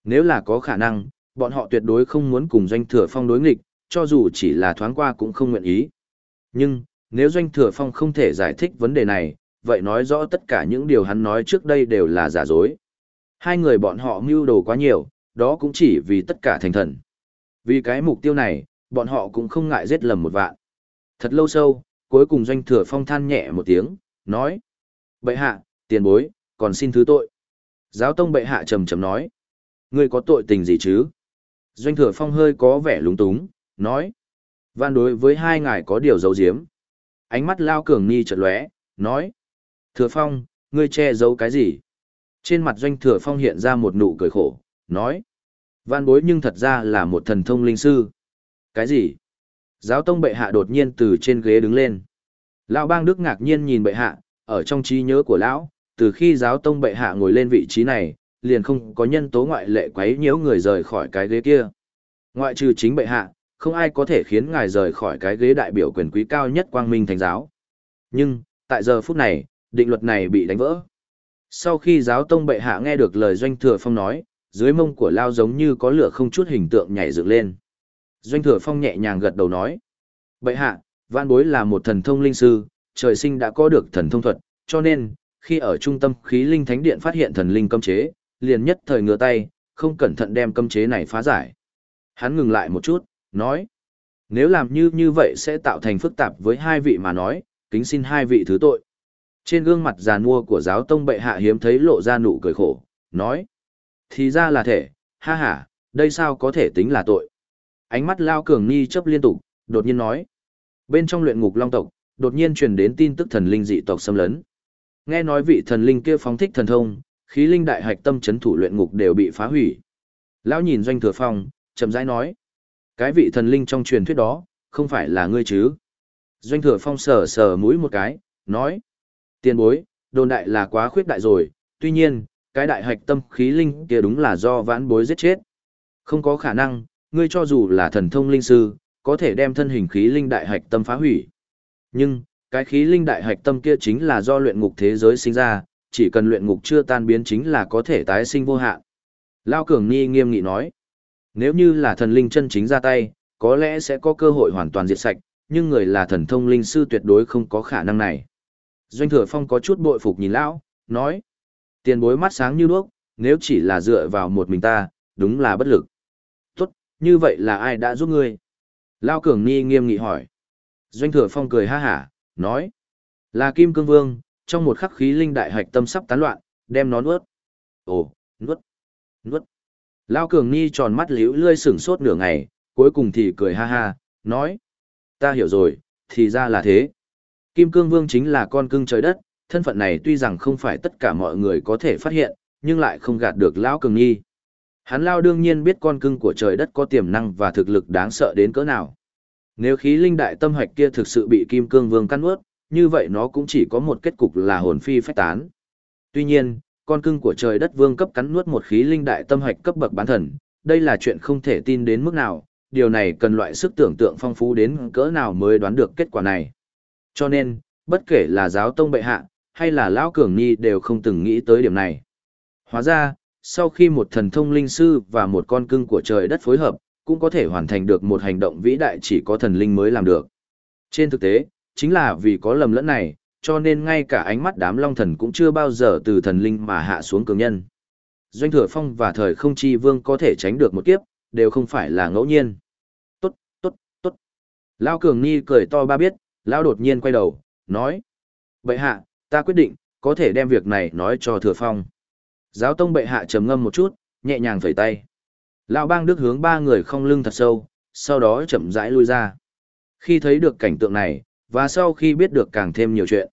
Nếu là có khả năng, bọn họ tuyệt đối không muốn cùng doanh thừa phong đối nghịch, cho dù chỉ là thoáng qua cũng không nguyện ý. Nhưng, nếu doanh thừa phong không thể giải thích vấn đề này, vậy nói rõ tất cả những điều hắn nói trước đây đều là giả dối. Hai người bọn họ mưu đồ quá nhiều, đó cũng chỉ vì tất cả thành thần. Vì cái mục tiêu này, bọn họ cũng không ngại giết lầm một vạn. Thật lâu sâu, cuối cùng doanh thừa phong than nhẹ một tiếng, nói. Bệ hạ, tiền bối, còn xin thứ tội. Giáo tông bệ hạ trầm trầm nói. Ngươi có tội tình gì chứ? Doanh thừa phong hơi có vẻ lúng túng, nói. Van đối với hai ngài có điều giấu giếm. Ánh mắt lao cường ni chợt lóe, nói. Thừa phong, ngươi che giấu cái gì? Trên mặt doanh thừa phong hiện ra một nụ cười khổ, nói. Van bối nhưng thật ra là một thần thông linh sư. Cái gì? Giáo tông bệ hạ đột nhiên từ trên ghế đứng lên. Lão bang Đức ngạc nhiên nhìn bệ hạ, ở trong trí nhớ của lão, từ khi giáo tông bệ hạ ngồi lên vị trí này, liền không có nhân tố ngoại lệ quấy nhiễu người rời khỏi cái ghế kia. Ngoại trừ chính bệ hạ, không ai có thể khiến ngài rời khỏi cái ghế đại biểu quyền quý cao nhất quang minh thành giáo. Nhưng, tại giờ phút này, định luật này bị đánh vỡ. Sau khi giáo tông bệ hạ nghe được lời doanh thừa phong nói, dưới mông của lao giống như có lửa không chút hình tượng nhảy dựng lên. Doanh thừa phong nhẹ nhàng gật đầu nói. Bệ hạ, vạn bối là một thần thông linh sư, trời sinh đã có được thần thông thuật, cho nên, khi ở trung tâm khí linh thánh điện phát hiện thần linh cấm chế, liền nhất thời ngửa tay, không cẩn thận đem cấm chế này phá giải. Hắn ngừng lại một chút, nói. Nếu làm như như vậy sẽ tạo thành phức tạp với hai vị mà nói, kính xin hai vị thứ tội. Trên gương mặt già nua của giáo tông bệ hạ hiếm thấy lộ ra nụ cười khổ, nói. Thì ra là thể, ha ha, đây sao có thể tính là tội. Ánh mắt lao cường ni chấp liên tục, đột nhiên nói. Bên trong luyện ngục long tộc, đột nhiên truyền đến tin tức thần linh dị tộc xâm lấn. Nghe nói vị thần linh kia phóng thích thần thông, khí linh đại hạch tâm chấn thủ luyện ngục đều bị phá hủy. Lão nhìn doanh thừa phong, chậm rãi nói. Cái vị thần linh trong truyền thuyết đó, không phải là ngươi chứ. Doanh thừa phong sờ sờ mũi một cái, nói. Tiền bối, đồn đại là quá khuyết đại rồi, tuy nhiên, cái đại hạch tâm khí linh kia đúng là do vãn bối giết chết. Không có khả năng, ngươi cho dù là thần thông linh sư, có thể đem thân hình khí linh đại hạch tâm phá hủy. Nhưng, cái khí linh đại hạch tâm kia chính là do luyện ngục thế giới sinh ra, chỉ cần luyện ngục chưa tan biến chính là có thể tái sinh vô hạn. Lao Cường Ni nghiêm nghị nói, nếu như là thần linh chân chính ra tay, có lẽ sẽ có cơ hội hoàn toàn diệt sạch, nhưng người là thần thông linh sư tuyệt đối không có khả năng này. Doanh Thừa Phong có chút bội phục nhìn Lão, nói, tiền bối mắt sáng như đuốc, nếu chỉ là dựa vào một mình ta, đúng là bất lực. Tốt, như vậy là ai đã giúp ngươi? Lao Cường Ni nghiêm nghị hỏi. Doanh Thừa Phong cười ha hả, nói, là Kim Cương Vương, trong một khắc khí linh đại hạch tâm sắp tán loạn, đem nó nuốt. Ồ, nuốt, nuốt. Lao Cường Ni tròn mắt liễu lươi sửng sốt nửa ngày, cuối cùng thì cười ha ha, nói. Ta hiểu rồi, thì ra là thế. Kim Cương Vương chính là con cưng trời đất, thân phận này tuy rằng không phải tất cả mọi người có thể phát hiện, nhưng lại không gạt được Lão Cường Nhi. Hắn Lao đương nhiên biết con cưng của trời đất có tiềm năng và thực lực đáng sợ đến cỡ nào. Nếu khí linh đại tâm hạch kia thực sự bị Kim Cương Vương căn ướt, như vậy nó cũng chỉ có một kết cục là hồn phi phách tán. Tuy nhiên, con cưng của trời đất vương cấp cắn nuốt một khí linh đại tâm hạch cấp bậc bán thần, đây là chuyện không thể tin đến mức nào, điều này cần loại sức tưởng tượng phong phú đến cỡ nào mới đoán được kết quả này. Cho nên, bất kể là giáo tông bệ hạ, hay là lão cường nhi đều không từng nghĩ tới điểm này. Hóa ra, sau khi một thần thông linh sư và một con cưng của trời đất phối hợp, cũng có thể hoàn thành được một hành động vĩ đại chỉ có thần linh mới làm được. Trên thực tế, chính là vì có lầm lẫn này, cho nên ngay cả ánh mắt đám long thần cũng chưa bao giờ từ thần linh mà hạ xuống cường nhân. Doanh thừa phong và thời không chi vương có thể tránh được một kiếp, đều không phải là ngẫu nhiên. Tốt, tốt, tốt. Lao cường ni cười to ba biết, Lao đột nhiên quay đầu, nói. Bệ hạ, ta quyết định, có thể đem việc này nói cho thừa phong. Giáo tông bệ hạ trầm ngâm một chút, nhẹ nhàng phẩy tay. Lão bang đức hướng ba người không lưng thật sâu, sau đó chậm rãi lui ra. Khi thấy được cảnh tượng này, và sau khi biết được càng thêm nhiều chuyện,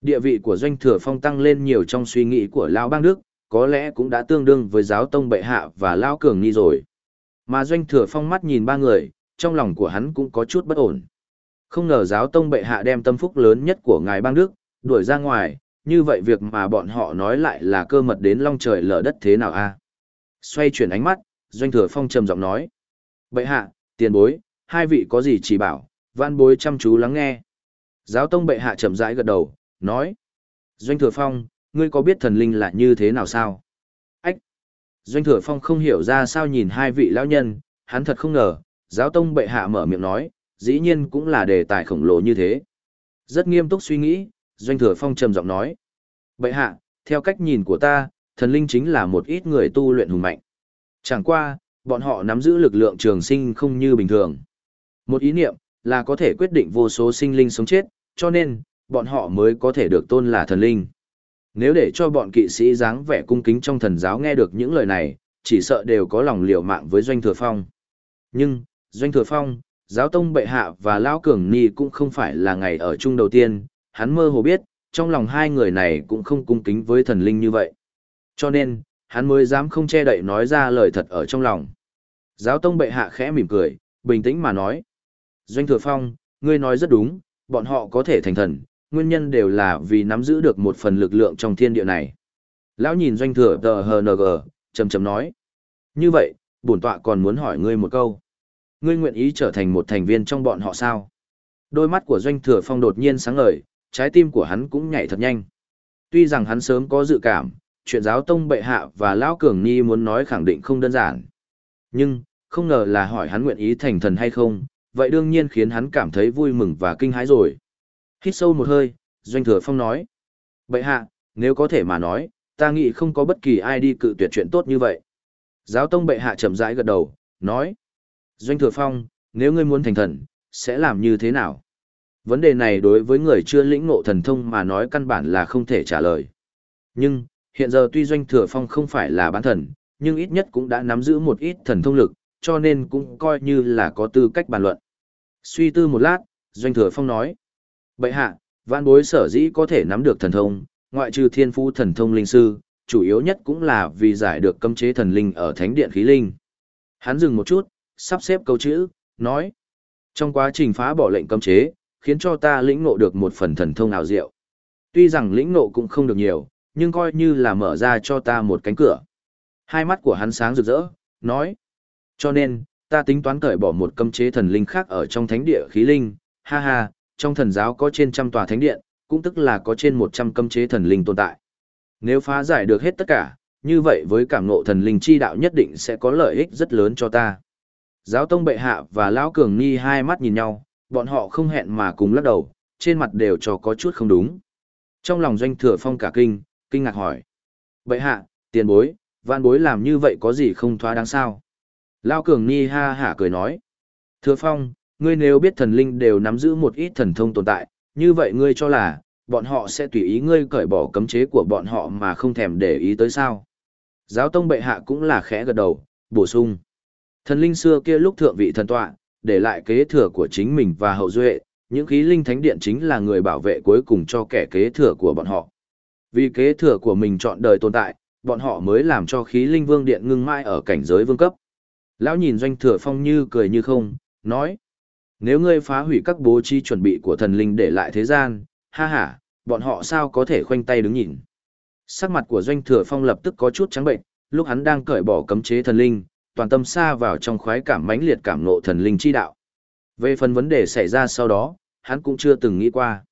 địa vị của doanh thừa phong tăng lên nhiều trong suy nghĩ của Lão bang đức, có lẽ cũng đã tương đương với giáo tông bệ hạ và Lão Cường Ni rồi. Mà Doanh Thừa Phong mắt nhìn ba người, trong lòng của hắn cũng có chút bất ổn. Không ngờ giáo tông bệ hạ đem tâm phúc lớn nhất của ngài bang đức, đuổi ra ngoài, như vậy việc mà bọn họ nói lại là cơ mật đến long trời lở đất thế nào a? Xoay chuyển ánh mắt, Doanh Thừa Phong trầm giọng nói. Bệ hạ, tiền bối, hai vị có gì chỉ bảo, văn bối chăm chú lắng nghe. Giáo tông bệ hạ chậm rãi gật đầu, nói. Doanh Thừa Phong, ngươi có biết thần linh là như thế nào sao? Ách! Doanh Thừa Phong không hiểu ra sao nhìn hai vị lão nhân, hắn thật không ngờ, giáo tông bệ hạ mở miệng nói, dĩ nhiên cũng là đề tài khổng lồ như thế. Rất nghiêm túc suy nghĩ, Doanh Thừa Phong trầm giọng nói. Bệ hạ, theo cách nhìn của ta, thần linh chính là một ít người tu luyện hùng mạnh. Chẳng qua, bọn họ nắm giữ lực lượng trường sinh không như bình thường. Một ý niệm, là có thể quyết định vô số sinh linh sống chết, cho nên, bọn họ mới có thể được tôn là thần linh. Nếu để cho bọn kỵ sĩ dáng vẻ cung kính trong thần giáo nghe được những lời này, chỉ sợ đều có lòng liều mạng với Doanh Thừa Phong. Nhưng, Doanh Thừa Phong, giáo tông bệ hạ và Lão Cường Ni cũng không phải là ngày ở chung đầu tiên, hắn mơ hồ biết, trong lòng hai người này cũng không cung kính với thần linh như vậy. Cho nên, hắn mới dám không che đậy nói ra lời thật ở trong lòng. Giáo tông bệ hạ khẽ mỉm cười, bình tĩnh mà nói. Doanh Thừa Phong, ngươi nói rất đúng, bọn họ có thể thành thần, nguyên nhân đều là vì nắm giữ được một phần lực lượng trong thiên địa này. Lão nhìn Doanh Thừa tờ HNG, chầm chầm nói. Như vậy, bổn tọa còn muốn hỏi ngươi một câu. Ngươi nguyện ý trở thành một thành viên trong bọn họ sao? Đôi mắt của Doanh Thừa Phong đột nhiên sáng ngời, trái tim của hắn cũng nhảy thật nhanh. Tuy rằng hắn sớm có dự cảm, chuyện giáo tông bệ hạ và Lão Cường Ni muốn nói khẳng định không đơn giản. Nhưng, không ngờ là hỏi hắn nguyện ý thành thần hay không, vậy đương nhiên khiến hắn cảm thấy vui mừng và kinh hãi rồi. Hít sâu một hơi, Doanh Thừa Phong nói. Bệ hạ, nếu có thể mà nói, ta nghĩ không có bất kỳ ai đi cự tuyệt chuyện tốt như vậy. Giáo tông bệ hạ chậm rãi gật đầu, nói. Doanh Thừa Phong, nếu ngươi muốn thành thần, sẽ làm như thế nào? Vấn đề này đối với người chưa lĩnh ngộ thần thông mà nói căn bản là không thể trả lời. Nhưng, hiện giờ tuy Doanh Thừa Phong không phải là bán thần, nhưng ít nhất cũng đã nắm giữ một ít thần thông lực, cho nên cũng coi như là có tư cách bàn luận. Suy tư một lát, Doanh Thừa Phong nói. Bậy hạ, vạn bối sở dĩ có thể nắm được thần thông, ngoại trừ thiên phú thần thông linh sư, chủ yếu nhất cũng là vì giải được cấm chế thần linh ở thánh điện khí linh. Hắn dừng một chút, sắp xếp câu chữ, nói. Trong quá trình phá bỏ lệnh cấm chế, khiến cho ta lĩnh ngộ được một phần thần thông ảo diệu. Tuy rằng lĩnh ngộ cũng không được nhiều, nhưng coi như là mở ra cho ta một cánh cửa. Hai mắt của hắn sáng rực rỡ, nói. Cho nên, ta tính toán cởi bỏ một cấm chế thần linh khác ở trong thánh địa khí linh, ha ha, trong thần giáo có trên trăm tòa thánh điện, cũng tức là có trên một trăm cấm chế thần linh tồn tại. Nếu phá giải được hết tất cả, như vậy với cảm ngộ thần linh chi đạo nhất định sẽ có lợi ích rất lớn cho ta. Giáo tông bệ hạ và lão cường ni hai mắt nhìn nhau, bọn họ không hẹn mà cùng lắc đầu, trên mặt đều cho có chút không đúng. Trong lòng doanh thừa phong cả kinh, kinh ngạc hỏi. Bệ hạ, tiền bối, vạn bối làm như vậy có gì không thoá đáng sao? Lao cường ni ha hả cười nói. Thừa phong, ngươi nếu biết thần linh đều nắm giữ một ít thần thông tồn tại, như vậy ngươi cho là, bọn họ sẽ tùy ý ngươi cởi bỏ cấm chế của bọn họ mà không thèm để ý tới sao. Giáo tông bệ hạ cũng là khẽ gật đầu, bổ sung. Thần linh xưa kia lúc thượng vị thần tọa, để lại kế thừa của chính mình và hậu duệ, những khí linh thánh điện chính là người bảo vệ cuối cùng cho kẻ kế thừa của bọn họ. Vì kế thừa của mình chọn đời tồn tại, bọn họ mới làm cho khí linh vương điện ngưng mãi ở cảnh giới vương cấp. Lão nhìn doanh thừa phong như cười như không, nói. Nếu ngươi phá hủy các bố trí chuẩn bị của thần linh để lại thế gian, ha ha, bọn họ sao có thể khoanh tay đứng nhìn. Sắc mặt của doanh thừa phong lập tức có chút trắng bệnh, lúc hắn đang cởi bỏ cấm chế thần linh, toàn tâm xa vào trong khoái cảm mãnh liệt cảm ngộ thần linh chi đạo. Về phần vấn đề xảy ra sau đó, hắn cũng chưa từng nghĩ qua.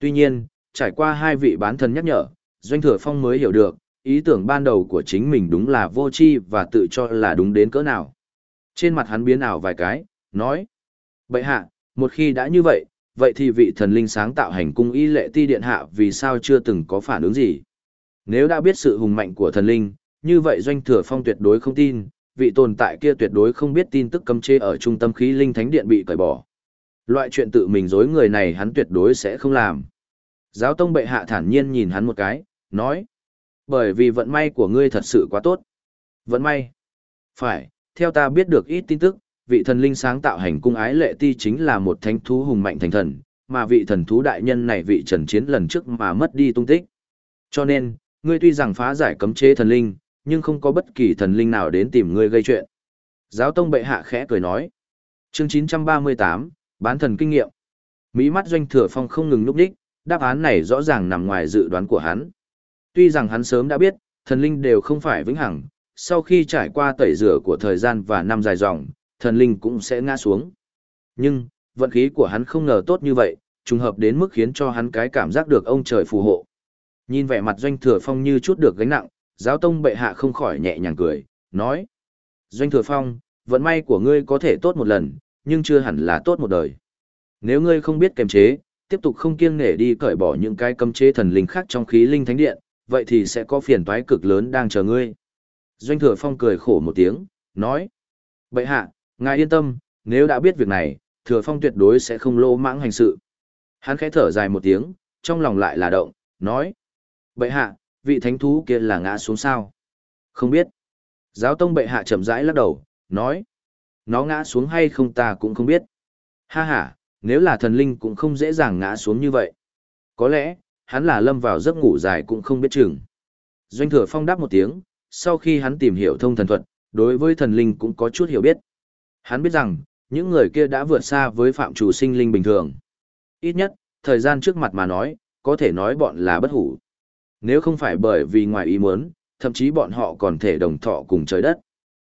Tuy nhiên, trải qua hai vị bán thần nhắc nhở, doanh thừa phong mới hiểu được, ý tưởng ban đầu của chính mình đúng là vô tri và tự cho là đúng đến cỡ nào. Trên mặt hắn biến ảo vài cái, nói. Bậy hạ, một khi đã như vậy, vậy thì vị thần linh sáng tạo hành cung y lệ ti điện hạ vì sao chưa từng có phản ứng gì? Nếu đã biết sự hùng mạnh của thần linh, như vậy doanh thừa phong tuyệt đối không tin, vị tồn tại kia tuyệt đối không biết tin tức cấm chế ở trung tâm khí linh thánh điện bị cởi bỏ. Loại chuyện tự mình dối người này hắn tuyệt đối sẽ không làm. Giáo tông bệ hạ thản nhiên nhìn hắn một cái, nói. Bởi vì vận may của ngươi thật sự quá tốt. Vận may. Phải, theo ta biết được ít tin tức, vị thần linh sáng tạo hành cung ái lệ ti chính là một thánh thú hùng mạnh thành thần, mà vị thần thú đại nhân này vị trần chiến lần trước mà mất đi tung tích. Cho nên, Ngươi tuy rằng phá giải cấm chế thần linh, nhưng không có bất kỳ thần linh nào đến tìm ngươi gây chuyện. Giáo tông bệ hạ khẽ cười nói. Chương 938, bán thần kinh nghiệm. Mỹ mắt doanh thừa phong không ngừng núp đích, đáp án này rõ ràng nằm ngoài dự đoán của hắn. Tuy rằng hắn sớm đã biết, thần linh đều không phải vĩnh hằng, sau khi trải qua tẩy rửa của thời gian và năm dài dòng, thần linh cũng sẽ ngã xuống. Nhưng, vận khí của hắn không ngờ tốt như vậy, trùng hợp đến mức khiến cho hắn cái cảm giác được ông trời phù hộ. Nhìn vẻ mặt doanh thừa phong như chút được gánh nặng, giáo tông bệ hạ không khỏi nhẹ nhàng cười, nói. Doanh thừa phong, vận may của ngươi có thể tốt một lần, nhưng chưa hẳn là tốt một đời. Nếu ngươi không biết kiềm chế, tiếp tục không kiêng nể đi cởi bỏ những cái cấm chế thần linh khác trong khí linh thánh điện, vậy thì sẽ có phiền toái cực lớn đang chờ ngươi. Doanh thừa phong cười khổ một tiếng, nói. Bệ hạ, ngài yên tâm, nếu đã biết việc này, thừa phong tuyệt đối sẽ không lô mãng hành sự. Hắn khẽ thở dài một tiếng, trong lòng lại là động, nói. Bệ hạ, vị thánh thú kia là ngã xuống sao? Không biết. Giáo tông bệ hạ chậm rãi lắc đầu, nói. Nó ngã xuống hay không ta cũng không biết. Ha ha, nếu là thần linh cũng không dễ dàng ngã xuống như vậy. Có lẽ, hắn là lâm vào giấc ngủ dài cũng không biết chừng. Doanh thừa phong đáp một tiếng, sau khi hắn tìm hiểu thông thần thuật, đối với thần linh cũng có chút hiểu biết. Hắn biết rằng, những người kia đã vượt xa với phạm chủ sinh linh bình thường. Ít nhất, thời gian trước mặt mà nói, có thể nói bọn là bất hủ. Nếu không phải bởi vì ngoài ý muốn, thậm chí bọn họ còn thể đồng thọ cùng trời đất.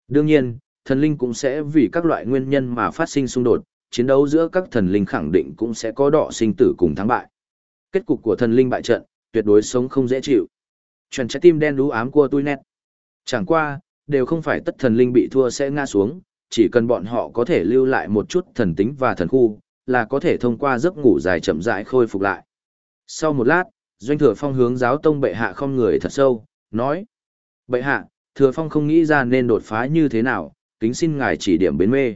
Đương nhiên, thần linh cũng sẽ vì các loại nguyên nhân mà phát sinh xung đột, chiến đấu giữa các thần linh khẳng định cũng sẽ có đọ sinh tử cùng thắng bại. Kết cục của thần linh bại trận, tuyệt đối sống không dễ chịu. Chuẩn trái tim đen đú ám của tôi nét. Chẳng qua, đều không phải tất thần linh bị thua sẽ ngã xuống, chỉ cần bọn họ có thể lưu lại một chút thần tính và thần khu, là có thể thông qua giấc ngủ dài chậm rãi khôi phục lại. Sau một lát, Doanh Thừa Phong hướng giáo tông bệ hạ không người thật sâu, nói. Bệ hạ, Thừa Phong không nghĩ ra nên đột phá như thế nào, kính xin ngài chỉ điểm bến mê.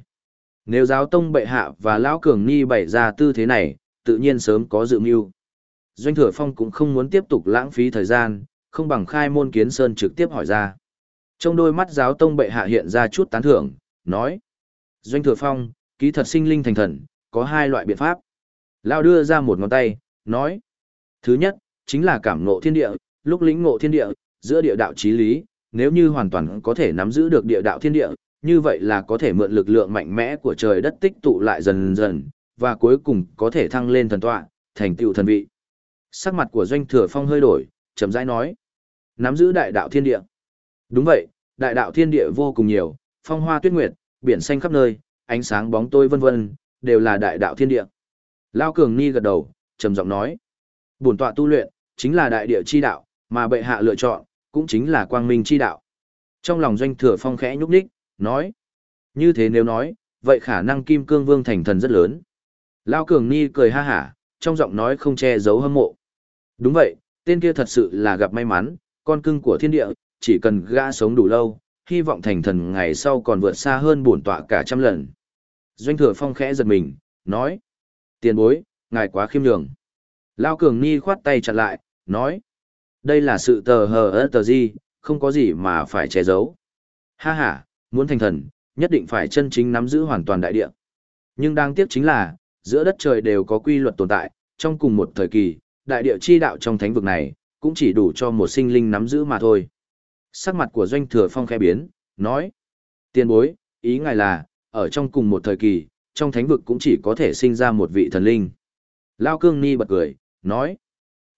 Nếu giáo tông bệ hạ và lão cường ni bày ra tư thế này, tự nhiên sớm có dự mưu. Doanh Thừa Phong cũng không muốn tiếp tục lãng phí thời gian, không bằng khai môn kiến sơn trực tiếp hỏi ra. Trong đôi mắt giáo tông bệ hạ hiện ra chút tán thưởng, nói. Doanh Thừa Phong, ký thật sinh linh thành thần, có hai loại biện pháp. lao đưa ra một ngón tay, nói. Thứ nhất, chính là cảm ngộ thiên địa, lúc lĩnh ngộ thiên địa, giữa địa đạo chí lý, nếu như hoàn toàn có thể nắm giữ được địa đạo thiên địa, như vậy là có thể mượn lực lượng mạnh mẽ của trời đất tích tụ lại dần dần, và cuối cùng có thể thăng lên thần tọa, thành tựu thần vị. Sắc mặt của Doanh Thừa Phong hơi đổi, chậm rãi nói: "Nắm giữ đại đạo thiên địa." Đúng vậy, đại đạo thiên địa vô cùng nhiều, phong hoa tuyết nguyệt, biển xanh khắp nơi, ánh sáng bóng tôi vân vân, đều là đại đạo thiên địa. Lao Cường Ni gật đầu, trầm giọng nói: "Bổn tọa tu luyện chính là đại địa chi đạo, mà bệ hạ lựa chọn cũng chính là quang minh chi đạo." Trong lòng Doanh Thừa Phong khẽ nhúc nhích, nói: "Như thế nếu nói, vậy khả năng Kim Cương Vương thành thần rất lớn." Lao Cường Ni cười ha hả, trong giọng nói không che giấu hâm mộ. Đúng vậy, tên kia thật sự là gặp may mắn, con cưng của thiên địa, chỉ cần gã sống đủ lâu, hy vọng thành thần ngày sau còn vượt xa hơn bổn tọa cả trăm lần. Doanh thừa phong khẽ giật mình, nói. Tiền bối, ngài quá khiêm nhường. Lao cường ni khoát tay chặt lại, nói. Đây là sự tờ hờ ớt tờ gì, không có gì mà phải che giấu. Ha ha, muốn thành thần, nhất định phải chân chính nắm giữ hoàn toàn đại địa. Nhưng đáng tiếc chính là, giữa đất trời đều có quy luật tồn tại, trong cùng một thời kỳ, đại địa chi đạo trong thánh vực này, cũng chỉ đủ cho một sinh linh nắm giữ mà thôi. Sắc mặt của doanh thừa phong khẽ biến, nói. Tiên bối, ý ngài là, ở trong cùng một thời kỳ, trong thánh vực cũng chỉ có thể sinh ra một vị thần linh. Lao cương ni bật cười, nói.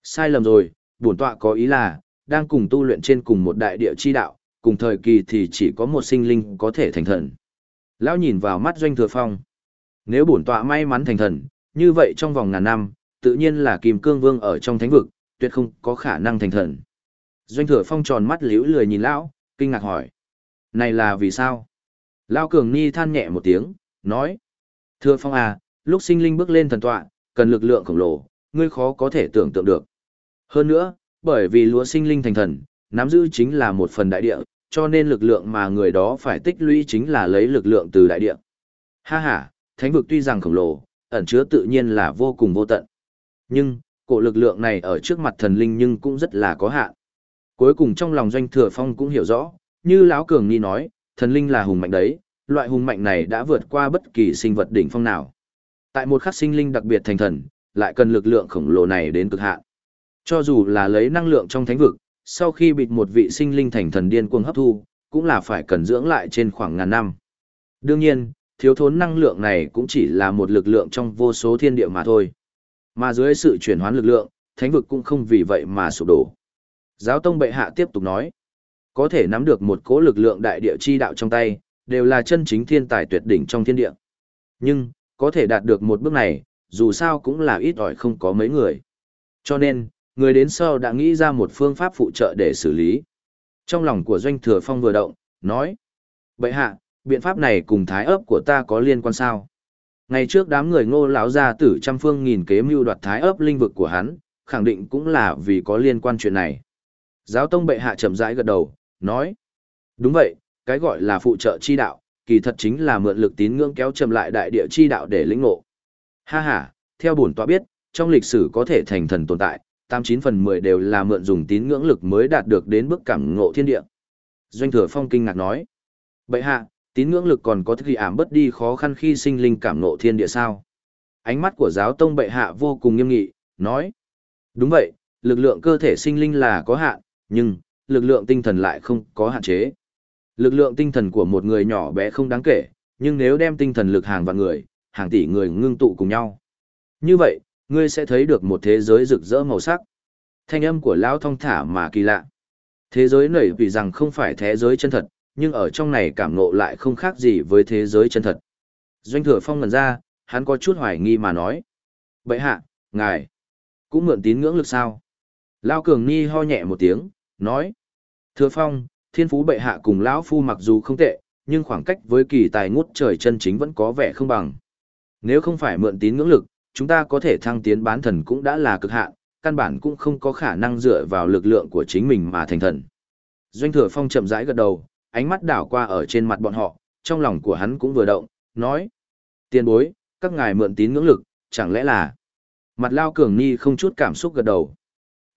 Sai lầm rồi, bổn tọa có ý là, đang cùng tu luyện trên cùng một đại địa chi đạo, cùng thời kỳ thì chỉ có một sinh linh có thể thành thần. Lão nhìn vào mắt doanh thừa phong. Nếu bổn tọa may mắn thành thần, như vậy trong vòng ngàn năm, tự nhiên là Kim Cương Vương ở trong thánh vực, tuyệt không có khả năng thành thần. Doanh thừa phong tròn mắt liễu lười nhìn lão, kinh ngạc hỏi. Này là vì sao? Lão cường ni than nhẹ một tiếng, nói. Thừa phong à, lúc sinh linh bước lên thần tọa, cần lực lượng khổng lồ, ngươi khó có thể tưởng tượng được. Hơn nữa, bởi vì lúa sinh linh thành thần, nắm giữ chính là một phần đại địa, cho nên lực lượng mà người đó phải tích lũy chính là lấy lực lượng từ đại địa. Ha ha, thánh vực tuy rằng khổng lồ, ẩn chứa tự nhiên là vô cùng vô tận. Nhưng, cổ lực lượng này ở trước mặt thần linh nhưng cũng rất là có hạn. Cuối cùng trong lòng doanh thừa phong cũng hiểu rõ, như lão cường ni nói, thần linh là hùng mạnh đấy, loại hùng mạnh này đã vượt qua bất kỳ sinh vật đỉnh phong nào. Tại một khắc sinh linh đặc biệt thành thần, lại cần lực lượng khổng lồ này đến cực hạn. Cho dù là lấy năng lượng trong thánh vực, sau khi bịt một vị sinh linh thành thần điên cuồng hấp thu, cũng là phải cần dưỡng lại trên khoảng ngàn năm. Đương nhiên, thiếu thốn năng lượng này cũng chỉ là một lực lượng trong vô số thiên địa mà thôi. Mà dưới sự chuyển hóa lực lượng, thánh vực cũng không vì vậy mà sụp đổ. Giáo tông bệ hạ tiếp tục nói, có thể nắm được một cỗ lực lượng đại địa chi đạo trong tay, đều là chân chính thiên tài tuyệt đỉnh trong thiên địa. Nhưng, có thể đạt được một bước này, dù sao cũng là ít ỏi không có mấy người. Cho nên, người đến sau đã nghĩ ra một phương pháp phụ trợ để xử lý. Trong lòng của doanh thừa phong vừa động, nói, bệ hạ, biện pháp này cùng thái ấp của ta có liên quan sao? Ngày trước đám người ngô lão gia tử trăm phương nghìn kế mưu đoạt thái ấp linh vực của hắn, khẳng định cũng là vì có liên quan chuyện này. Giáo tông bệ hạ chậm rãi gật đầu, nói. Đúng vậy, cái gọi là phụ trợ chi đạo, kỳ thật chính là mượn lực tín ngưỡng kéo chậm lại đại địa chi đạo để lĩnh ngộ. Ha ha, theo bổn tọa biết, trong lịch sử có thể thành thần tồn tại, 89 phần 10 đều là mượn dùng tín ngưỡng lực mới đạt được đến bước cảm ngộ thiên địa. Doanh thừa phong kinh ngạc nói. Bệ hạ, tín ngưỡng lực còn có thể ảm bất đi khó khăn khi sinh linh cảm ngộ thiên địa sao? Ánh mắt của giáo tông bệ hạ vô cùng nghiêm nghị, nói. Đúng vậy, lực lượng cơ thể sinh linh là có hạn, nhưng, lực lượng tinh thần lại không có hạn chế. Lực lượng tinh thần của một người nhỏ bé không đáng kể, nhưng nếu đem tinh thần lực hàng vạn người, hàng tỷ người ngưng tụ cùng nhau. Như vậy, ngươi sẽ thấy được một thế giới rực rỡ màu sắc. Thanh âm của lão thong thả mà kỳ lạ. Thế giới này vì rằng không phải thế giới chân thật, nhưng ở trong này cảm ngộ lại không khác gì với thế giới chân thật. Doanh thừa phong ngần ra, hắn có chút hoài nghi mà nói. Bậy hạ, ngài, cũng mượn tín ngưỡng lực sao? Lao cường ni ho nhẹ một tiếng, nói. Thừa phong, thiên phú bệ hạ cùng lão phu mặc dù không tệ, nhưng khoảng cách với kỳ tài ngút trời chân chính vẫn có vẻ không bằng. Nếu không phải mượn tín ngưỡng lực, chúng ta có thể thăng tiến bán thần cũng đã là cực hạn, căn bản cũng không có khả năng dựa vào lực lượng của chính mình mà thành thần. Doanh thừa phong chậm rãi gật đầu, ánh mắt đảo qua ở trên mặt bọn họ, trong lòng của hắn cũng vừa động, nói. Tiên bối, các ngài mượn tín ngưỡng lực, chẳng lẽ là... Mặt lao cường ni không chút cảm xúc gật đầu.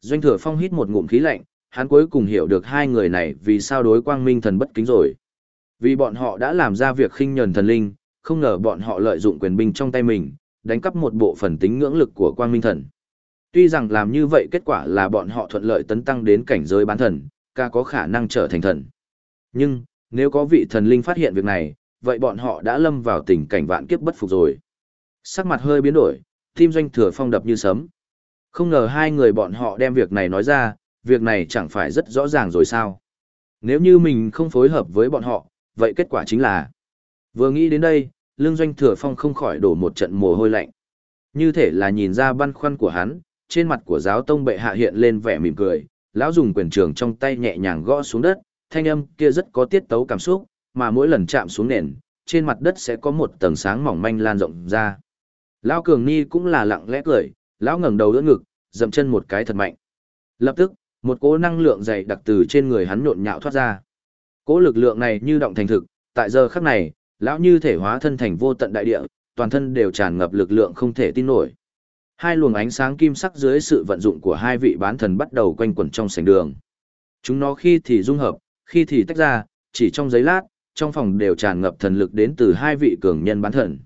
Doanh thừa phong hít một ngụm khí lạnh, hắn cuối cùng hiểu được hai người này vì sao đối quang minh thần bất kính rồi. Vì bọn họ đã làm ra việc khinh nhờn thần linh, không ngờ bọn họ lợi dụng quyền binh trong tay mình, đánh cắp một bộ phần tính ngưỡng lực của quang minh thần. Tuy rằng làm như vậy kết quả là bọn họ thuận lợi tấn tăng đến cảnh giới bán thần, ca có khả năng trở thành thần. Nhưng, nếu có vị thần linh phát hiện việc này, vậy bọn họ đã lâm vào tình cảnh vạn kiếp bất phục rồi. Sắc mặt hơi biến đổi, tim doanh thừa phong đập như sấm. Không ngờ hai người bọn họ đem việc này nói ra, việc này chẳng phải rất rõ ràng rồi sao. Nếu như mình không phối hợp với bọn họ, vậy kết quả chính là... Vừa nghĩ đến đây, lương doanh thừa phong không khỏi đổ một trận mồ hôi lạnh. Như thể là nhìn ra băn khoăn của hắn, trên mặt của giáo tông bệ hạ hiện lên vẻ mỉm cười, lão dùng quyền trường trong tay nhẹ nhàng gõ xuống đất, thanh âm kia rất có tiết tấu cảm xúc, mà mỗi lần chạm xuống nền, trên mặt đất sẽ có một tầng sáng mỏng manh lan rộng ra. Lão Cường Ni cũng là lặng lẽ cười, lão ngẩng đầu đỡ ngực, dậm chân một cái thật mạnh. Lập tức, một cỗ năng lượng dày đặc từ trên người hắn nhộn nhạo thoát ra. Cỗ lực lượng này như động thành thực, tại giờ khắc này, lão như thể hóa thân thành vô tận đại địa, toàn thân đều tràn ngập lực lượng không thể tin nổi. Hai luồng ánh sáng kim sắc dưới sự vận dụng của hai vị bán thần bắt đầu quanh quẩn trong sảnh đường. Chúng nó khi thì dung hợp, khi thì tách ra, chỉ trong giây lát, trong phòng đều tràn ngập thần lực đến từ hai vị cường nhân bán thần.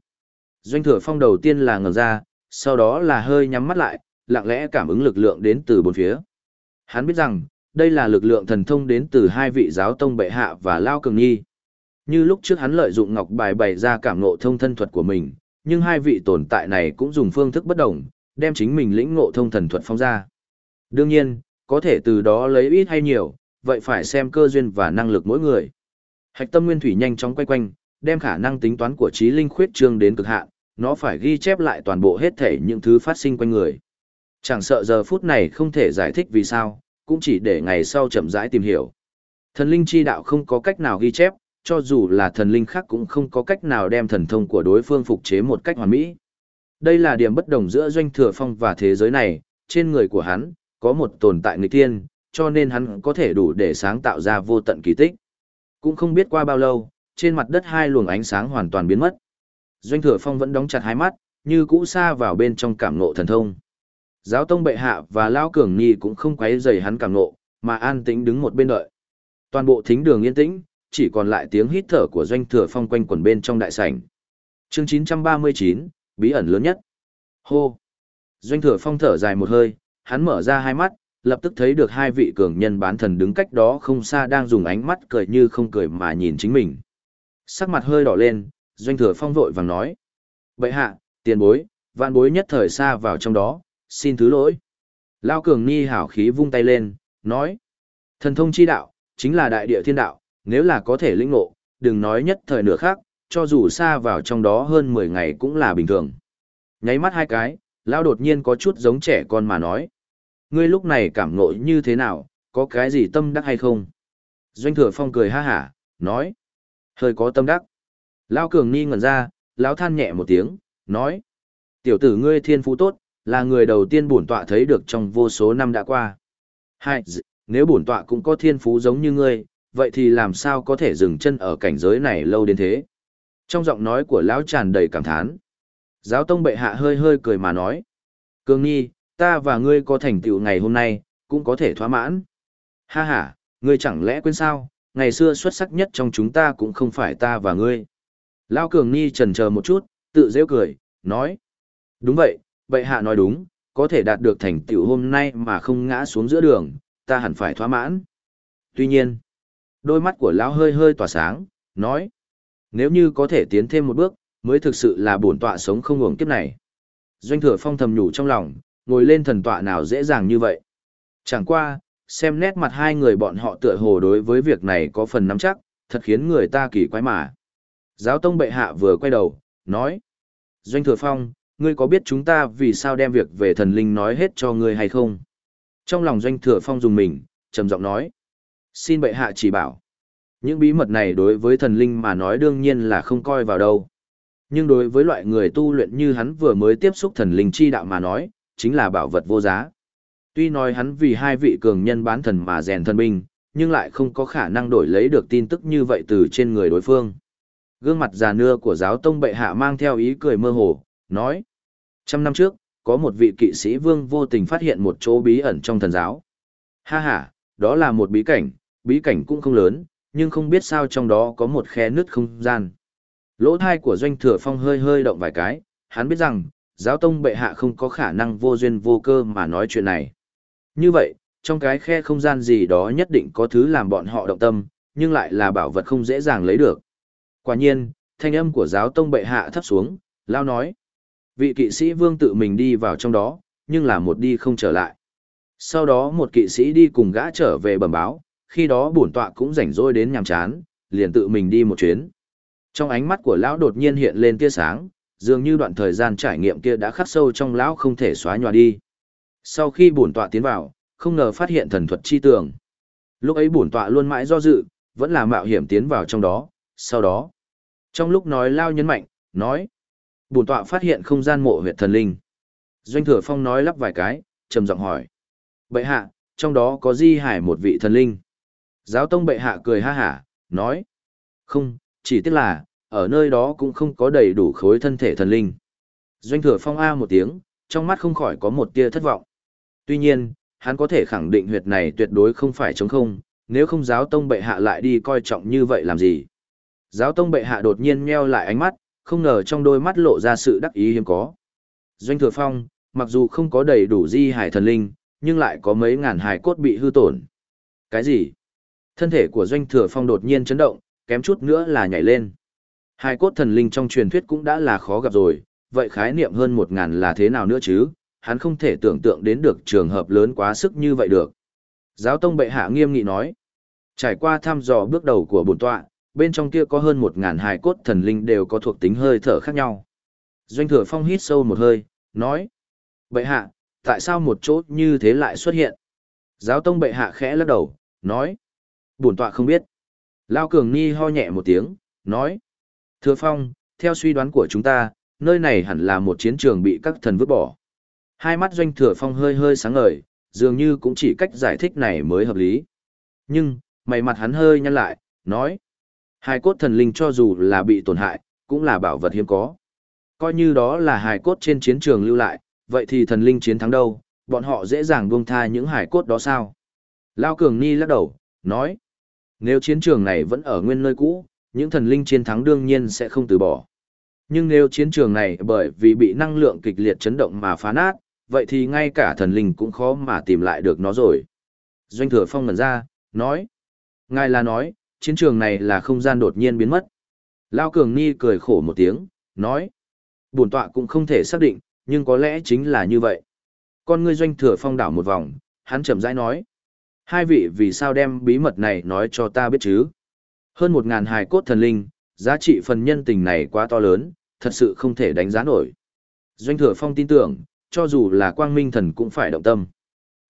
Doanh thừa phong đầu tiên là ngẩng ra, sau đó là hơi nhắm mắt lại, lặng lẽ cảm ứng lực lượng đến từ bốn phía. Hắn biết rằng, đây là lực lượng thần thông đến từ hai vị giáo tông bệ hạ và Lao Cường Nhi. Như lúc trước hắn lợi dụng ngọc bài bày ra cảm ngộ thông thân thuật của mình, nhưng hai vị tồn tại này cũng dùng phương thức bất đồng, đem chính mình lĩnh ngộ thông thần thuật phong ra. Đương nhiên, có thể từ đó lấy ít hay nhiều, vậy phải xem cơ duyên và năng lực mỗi người. Hạch tâm nguyên thủy nhanh chóng quay quanh, đem khả năng tính toán của trí linh khuyết trương đến cực hạn, nó phải ghi chép lại toàn bộ hết thể những thứ phát sinh quanh người. Chẳng sợ giờ phút này không thể giải thích vì sao, cũng chỉ để ngày sau chậm rãi tìm hiểu. Thần linh chi đạo không có cách nào ghi chép, cho dù là thần linh khác cũng không có cách nào đem thần thông của đối phương phục chế một cách hoàn mỹ. Đây là điểm bất đồng giữa doanh thừa phong và thế giới này, trên người của hắn, có một tồn tại nghịch tiên, cho nên hắn có thể đủ để sáng tạo ra vô tận kỳ tích. Cũng không biết qua bao lâu, trên mặt đất hai luồng ánh sáng hoàn toàn biến mất. Doanh thừa phong vẫn đóng chặt hai mắt, như cũ xa vào bên trong cảm ngộ thần thông. Giáo tông bệ hạ và Lao Cường Nhi cũng không quấy rầy hắn cảm ngộ, mà an tĩnh đứng một bên đợi. Toàn bộ thính đường yên tĩnh, chỉ còn lại tiếng hít thở của doanh thừa phong quanh quẩn bên trong đại sảnh. Chương 939, bí ẩn lớn nhất. Hô. Doanh thừa phong thở dài một hơi, hắn mở ra hai mắt, lập tức thấy được hai vị cường nhân bán thần đứng cách đó không xa đang dùng ánh mắt cười như không cười mà nhìn chính mình. Sắc mặt hơi đỏ lên, doanh thừa phong vội vàng nói. Bệ hạ, tiền bối, vạn bối nhất thời xa vào trong đó, xin thứ lỗi. Lao cường ni hảo khí vung tay lên, nói. Thần thông chi đạo, chính là đại địa thiên đạo, nếu là có thể lĩnh ngộ, đừng nói nhất thời nửa khác, cho dù xa vào trong đó hơn 10 ngày cũng là bình thường. Nháy mắt hai cái, Lao đột nhiên có chút giống trẻ con mà nói. Ngươi lúc này cảm ngộ như thế nào, có cái gì tâm đắc hay không? Doanh thừa phong cười ha hả, nói. Hơi có tâm đắc. Lao cường ni ngẩn ra, lão than nhẹ một tiếng, nói. Tiểu tử ngươi thiên phú tốt, là người đầu tiên bổn tọa thấy được trong vô số năm đã qua. Hai, nếu bổn tọa cũng có thiên phú giống như ngươi, vậy thì làm sao có thể dừng chân ở cảnh giới này lâu đến thế? Trong giọng nói của lão tràn đầy cảm thán. Giáo tông bệ hạ hơi hơi cười mà nói. Cường Nhi, ta và ngươi có thành tựu ngày hôm nay, cũng có thể thỏa mãn. Ha ha, ngươi chẳng lẽ quên sao, ngày xưa xuất sắc nhất trong chúng ta cũng không phải ta và ngươi. Lão cường ni trần chờ một chút, tự dễ cười, nói. Đúng vậy, bệ hạ nói đúng, có thể đạt được thành tựu hôm nay mà không ngã xuống giữa đường, ta hẳn phải thỏa mãn. Tuy nhiên, đôi mắt của lão hơi hơi tỏa sáng, nói, nếu như có thể tiến thêm một bước, mới thực sự là bổn tọa sống không ngủng kiếp này. Doanh thừa phong thầm nhủ trong lòng, ngồi lên thần tọa nào dễ dàng như vậy. Chẳng qua, xem nét mặt hai người bọn họ tựa hồ đối với việc này có phần nắm chắc, thật khiến người ta kỳ quái mà. Giáo tông bệ hạ vừa quay đầu, nói. Doanh thừa phong, ngươi có biết chúng ta vì sao đem việc về thần linh nói hết cho ngươi hay không? Trong lòng doanh thừa phong dùng mình, trầm giọng nói. Xin bệ hạ chỉ bảo. Những bí mật này đối với thần linh mà nói đương nhiên là không coi vào đâu. Nhưng đối với loại người tu luyện như hắn vừa mới tiếp xúc thần linh chi đạo mà nói, chính là bảo vật vô giá. Tuy nói hắn vì hai vị cường nhân bán thần mà rèn thần binh, nhưng lại không có khả năng đổi lấy được tin tức như vậy từ trên người đối phương. Gương mặt già nưa của giáo tông bệ hạ mang theo ý cười mơ hồ, nói. Trăm năm trước, có một vị kỵ sĩ vương vô tình phát hiện một chỗ bí ẩn trong thần giáo. Ha ha, đó là một bí cảnh, bí cảnh cũng không lớn, nhưng không biết sao trong đó có một khe nứt không gian. Lỗ thai của doanh thừa phong hơi hơi động vài cái, hắn biết rằng, giáo tông bệ hạ không có khả năng vô duyên vô cơ mà nói chuyện này. Như vậy, trong cái khe không gian gì đó nhất định có thứ làm bọn họ động tâm, nhưng lại là bảo vật không dễ dàng lấy được. Quả nhiên, thanh âm của giáo tông bệ hạ thấp xuống, lao nói. Vị kỵ sĩ vương tự mình đi vào trong đó, nhưng là một đi không trở lại. Sau đó một kỵ sĩ đi cùng gã trở về bẩm báo, khi đó bổn tọa cũng rảnh rỗi đến nhàm chán, liền tự mình đi một chuyến. Trong ánh mắt của lão đột nhiên hiện lên tia sáng, dường như đoạn thời gian trải nghiệm kia đã khắc sâu trong lão không thể xóa nhòa đi. Sau khi bổn tọa tiến vào, không ngờ phát hiện thần thuật chi tường. Lúc ấy bổn tọa luôn mãi do dự, vẫn là mạo hiểm tiến vào trong đó, sau đó. Trong lúc nói lao nhấn mạnh, nói. Bổn tọa phát hiện không gian mộ huyệt thần linh. Doanh thừa phong nói lắp vài cái, trầm giọng hỏi. Bệ hạ, trong đó có di hải một vị thần linh. Giáo tông bệ hạ cười ha hả, nói. Không, chỉ tiếc là, ở nơi đó cũng không có đầy đủ khối thân thể thần linh. Doanh thừa phong A một tiếng, trong mắt không khỏi có một tia thất vọng. Tuy nhiên, hắn có thể khẳng định huyệt này tuyệt đối không phải trống không, nếu không giáo tông bệ hạ lại đi coi trọng như vậy làm gì. Giáo tông bệ hạ đột nhiên nheo lại ánh mắt, không ngờ trong đôi mắt lộ ra sự đắc ý hiếm có. Doanh thừa phong, mặc dù không có đầy đủ di hải thần linh, nhưng lại có mấy ngàn hải cốt bị hư tổn. Cái gì? Thân thể của doanh thừa phong đột nhiên chấn động, kém chút nữa là nhảy lên. Hải cốt thần linh trong truyền thuyết cũng đã là khó gặp rồi, vậy khái niệm hơn một ngàn là thế nào nữa chứ? Hắn không thể tưởng tượng đến được trường hợp lớn quá sức như vậy được. Giáo tông bệ hạ nghiêm nghị nói. Trải qua thăm dò bước đầu của bổn tọa, bên trong kia có hơn một ngàn hài cốt thần linh đều có thuộc tính hơi thở khác nhau. Doanh thừa phong hít sâu một hơi, nói. Bệ hạ, tại sao một chỗ như thế lại xuất hiện? Giáo tông bệ hạ khẽ lắc đầu, nói. Bổn tọa không biết. Lao cường ni ho nhẹ một tiếng, nói. Thừa phong, theo suy đoán của chúng ta, nơi này hẳn là một chiến trường bị các thần vứt bỏ. Hai mắt doanh thừa phong hơi hơi sáng ngời, dường như cũng chỉ cách giải thích này mới hợp lý. Nhưng, mày mặt hắn hơi nhăn lại, nói. Hài cốt thần linh cho dù là bị tổn hại, cũng là bảo vật hiếm có. Coi như đó là hài cốt trên chiến trường lưu lại, vậy thì thần linh chiến thắng đâu, bọn họ dễ dàng buông tha những hài cốt đó sao? Lao Cường Ni lắc đầu, nói. Nếu chiến trường này vẫn ở nguyên nơi cũ, những thần linh chiến thắng đương nhiên sẽ không từ bỏ. Nhưng nếu chiến trường này bởi vì bị năng lượng kịch liệt chấn động mà phá nát, vậy thì ngay cả thần linh cũng khó mà tìm lại được nó rồi. Doanh thừa phong ngẩn ra, nói. Ngài là nói, chiến trường này là không gian đột nhiên biến mất. Lao Cường Ni cười khổ một tiếng, nói. Bổn tọa cũng không thể xác định, nhưng có lẽ chính là như vậy. Con ngươi doanh thừa phong đảo một vòng, hắn chậm rãi nói. Hai vị vì sao đem bí mật này nói cho ta biết chứ? Hơn một ngàn hài cốt thần linh, giá trị phần nhân tình này quá to lớn, thật sự không thể đánh giá nổi. Doanh thừa phong tin tưởng, cho dù là quang minh thần cũng phải động tâm.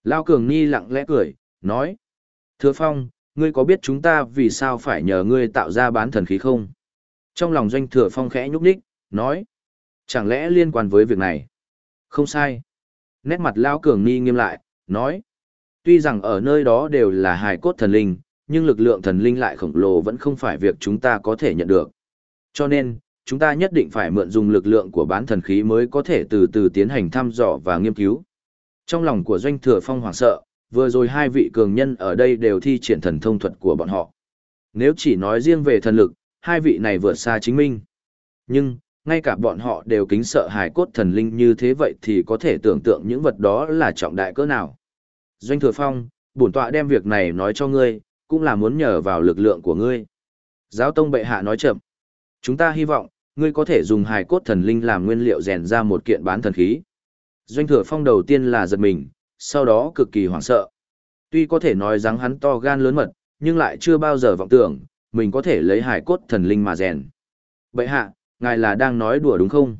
Lao Cường Ni lặng lẽ cười, nói. Thừa phong, ngươi có biết chúng ta vì sao phải nhờ ngươi tạo ra bán thần khí không? Trong lòng doanh thừa phong khẽ nhúc nhích, nói. Chẳng lẽ liên quan với việc này? Không sai. Nét mặt Lao Cường Ni nghiêm lại, nói. Tuy rằng ở nơi đó đều là hài cốt thần linh, nhưng lực lượng thần linh lại khổng lồ vẫn không phải việc chúng ta có thể nhận được. Cho nên, chúng ta nhất định phải mượn dùng lực lượng của bán thần khí mới có thể từ từ tiến hành thăm dò và nghiên cứu. Trong lòng của doanh thừa phong hoảng sợ, vừa rồi hai vị cường nhân ở đây đều thi triển thần thông thuật của bọn họ. Nếu chỉ nói riêng về thần lực, hai vị này vượt xa chính minh. Nhưng, ngay cả bọn họ đều kính sợ hài cốt thần linh như thế vậy thì có thể tưởng tượng những vật đó là trọng đại cỡ nào. Doanh thừa phong, bổn tọa đem việc này nói cho ngươi, cũng là muốn nhờ vào lực lượng của ngươi. Giáo tông bệ hạ nói chậm. Chúng ta hy vọng, ngươi có thể dùng hài cốt thần linh làm nguyên liệu rèn ra một kiện bán thần khí. Doanh thừa phong đầu tiên là giật mình, sau đó cực kỳ hoảng sợ. Tuy có thể nói rằng hắn to gan lớn mật, nhưng lại chưa bao giờ vọng tưởng, mình có thể lấy hải cốt thần linh mà rèn. Bệ hạ, ngài là đang nói đùa đúng không?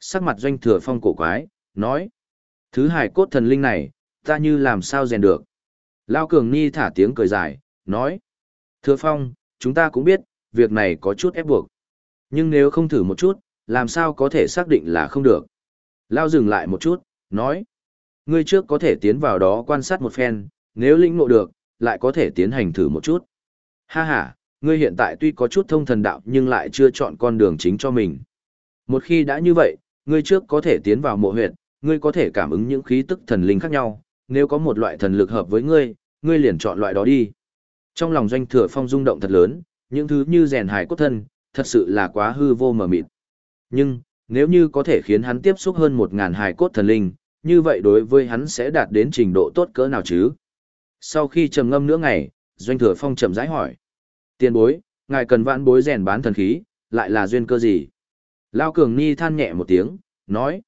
Sắc mặt doanh thừa phong cổ quái, nói. Thứ hải cốt thần linh này, ta như làm sao rèn được. Lao Cường Ni thả tiếng cười dài, nói. Thừa phong, chúng ta cũng biết, việc này có chút ép buộc. Nhưng nếu không thử một chút, làm sao có thể xác định là không được. Lao dừng lại một chút, nói. Ngươi trước có thể tiến vào đó quan sát một phen, nếu lĩnh ngộ được, lại có thể tiến hành thử một chút. Ha ha, ngươi hiện tại tuy có chút thông thần đạo nhưng lại chưa chọn con đường chính cho mình. Một khi đã như vậy, ngươi trước có thể tiến vào mộ huyệt, ngươi có thể cảm ứng những khí tức thần linh khác nhau, nếu có một loại thần lực hợp với ngươi, ngươi liền chọn loại đó đi. Trong lòng doanh thừa phong rung động thật lớn, những thứ như rèn hài cốt thân, thật sự là quá hư vô mờ mịt. Nhưng, nếu như có thể khiến hắn tiếp xúc hơn một ngàn hài cốt thần linh, như vậy đối với hắn sẽ đạt đến trình độ tốt cỡ nào chứ? Sau khi trầm ngâm nửa ngày, doanh thừa phong chậm rãi hỏi. Tiền bối, ngài cần vãn bối rèn bán thần khí, lại là duyên cơ gì? Lao Cường Ni than nhẹ một tiếng, nói.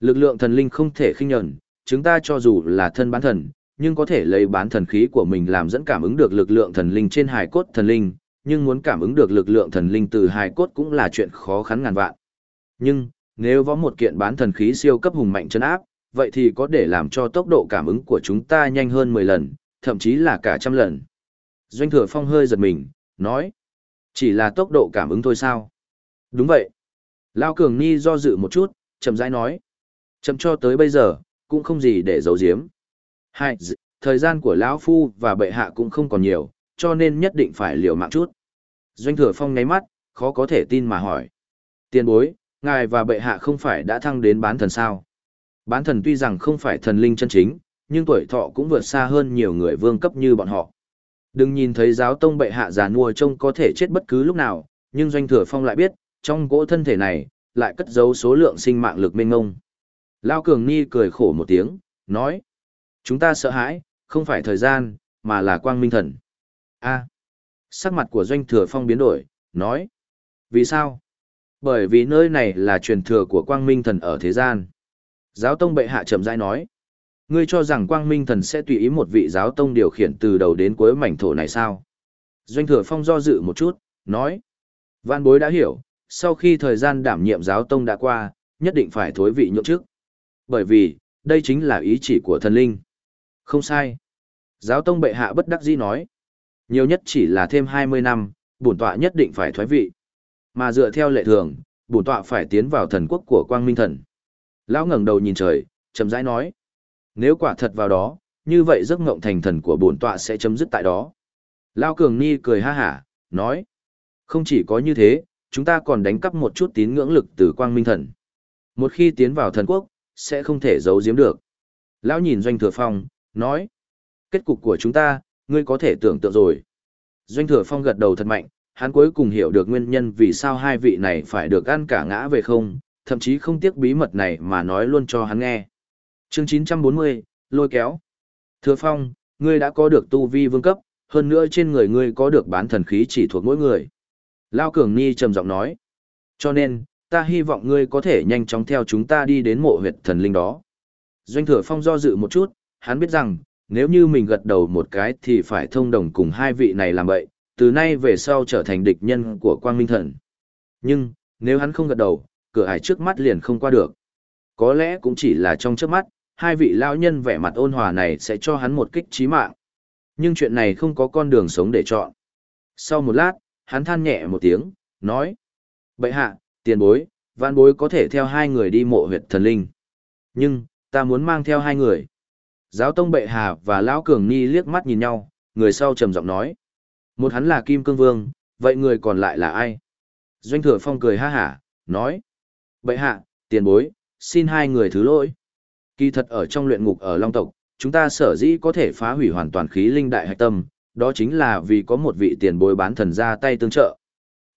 Lực lượng thần linh không thể khinh nhẫn, chúng ta cho dù là thân bán thần, nhưng có thể lấy bán thần khí của mình làm dẫn cảm ứng được lực lượng thần linh trên hài cốt thần linh, nhưng muốn cảm ứng được lực lượng thần linh từ hài cốt cũng là chuyện khó khăn ngàn vạn. Nhưng, nếu có một kiện bán thần khí siêu cấp hùng mạnh chân áp, vậy thì có để làm cho tốc độ cảm ứng của chúng ta nhanh hơn 10 lần, thậm chí là cả trăm lần. Doanh thừa phong hơi giật mình, nói, chỉ là tốc độ cảm ứng thôi sao? Đúng vậy. Lao Cường Ni do dự một chút, chậm rãi nói, chậm cho tới bây giờ, cũng không gì để giấu giếm. Hai, thời gian của lão Phu và bệ hạ cũng không còn nhiều, cho nên nhất định phải liều mạng chút. Doanh thừa phong ngáy mắt, khó có thể tin mà hỏi. Tiên bối, ngài và bệ hạ không phải đã thăng đến bán thần sao? Bán thần tuy rằng không phải thần linh chân chính, nhưng tuổi thọ cũng vượt xa hơn nhiều người vương cấp như bọn họ. Đừng nhìn thấy giáo tông bệ hạ già nua trông có thể chết bất cứ lúc nào, nhưng doanh thừa phong lại biết, trong cỗ thân thể này, lại cất giấu số lượng sinh mạng lực mênh ngông. Lao Cường Ni cười khổ một tiếng, nói. Chúng ta sợ hãi, không phải thời gian, mà là quang minh thần. a à, sắc mặt của doanh thừa phong biến đổi, nói. Vì sao? Bởi vì nơi này là truyền thừa của quang minh thần ở thế gian. Giáo tông bệ hạ chậm rãi nói. Ngươi cho rằng quang minh thần sẽ tùy ý một vị giáo tông điều khiển từ đầu đến cuối mảnh thổ này sao? Doanh thừa phong do dự một chút, nói. Văn bối đã hiểu, sau khi thời gian đảm nhiệm giáo tông đã qua, nhất định phải thối vị nhượng chức. Bởi vì, đây chính là ý chỉ của thần linh. Không sai. Giáo tông bệ hạ bất đắc dĩ nói. Nhiều nhất chỉ là thêm 20 năm, bổn tọa nhất định phải thoái vị. Mà dựa theo lệ thường, bổn tọa phải tiến vào thần quốc của quang minh thần. Lão ngẩng đầu nhìn trời, chậm rãi nói. Nếu quả thật vào đó, như vậy giấc ngộng thành thần của bổn tọa sẽ chấm dứt tại đó. Lão cường ni cười ha hả, nói. Không chỉ có như thế, chúng ta còn đánh cắp một chút tín ngưỡng lực từ quang minh thần. Một khi tiến vào thần quốc, sẽ không thể giấu giếm được. Lão nhìn doanh thừa phong, nói. Kết cục của chúng ta, ngươi có thể tưởng tượng rồi. Doanh thừa phong gật đầu thật mạnh, hắn cuối cùng hiểu được nguyên nhân vì sao hai vị này phải được ăn cả ngã về không, thậm chí không tiếc bí mật này mà nói luôn cho hắn nghe. Chương 940, lôi kéo. Thừa Phong, ngươi đã có được tu vi vương cấp, hơn nữa trên người ngươi có được bán thần khí chỉ thuộc mỗi người. Lao Cường Ni trầm giọng nói. Cho nên, ta hy vọng ngươi có thể nhanh chóng theo chúng ta đi đến mộ huyệt thần linh đó. Doanh Thừa Phong do dự một chút, hắn biết rằng, nếu như mình gật đầu một cái thì phải thông đồng cùng hai vị này làm vậy, từ nay về sau trở thành địch nhân của Quang Minh Thần. Nhưng, nếu hắn không gật đầu, cửa ải trước mắt liền không qua được. Có lẽ cũng chỉ là trong trước mắt, hai vị lão nhân vẻ mặt ôn hòa này sẽ cho hắn một kích trí mạng. Nhưng chuyện này không có con đường sống để chọn. Sau một lát, hắn than nhẹ một tiếng, nói. Bậy hạ, tiền bối, văn bối có thể theo hai người đi mộ huyệt thần linh. Nhưng, ta muốn mang theo hai người. Giáo tông bệ hạ và lão cường ni liếc mắt nhìn nhau, người sau trầm giọng nói. Một hắn là Kim Cương Vương, vậy người còn lại là ai? Doanh thừa phong cười ha hả, nói. Bệ hạ, tiền bối, xin hai người thứ lỗi. Kỳ thật ở trong luyện ngục ở Long Tộc, chúng ta sở dĩ có thể phá hủy hoàn toàn khí linh đại hạch tâm, đó chính là vì có một vị tiền bối bán thần ra tay tương trợ.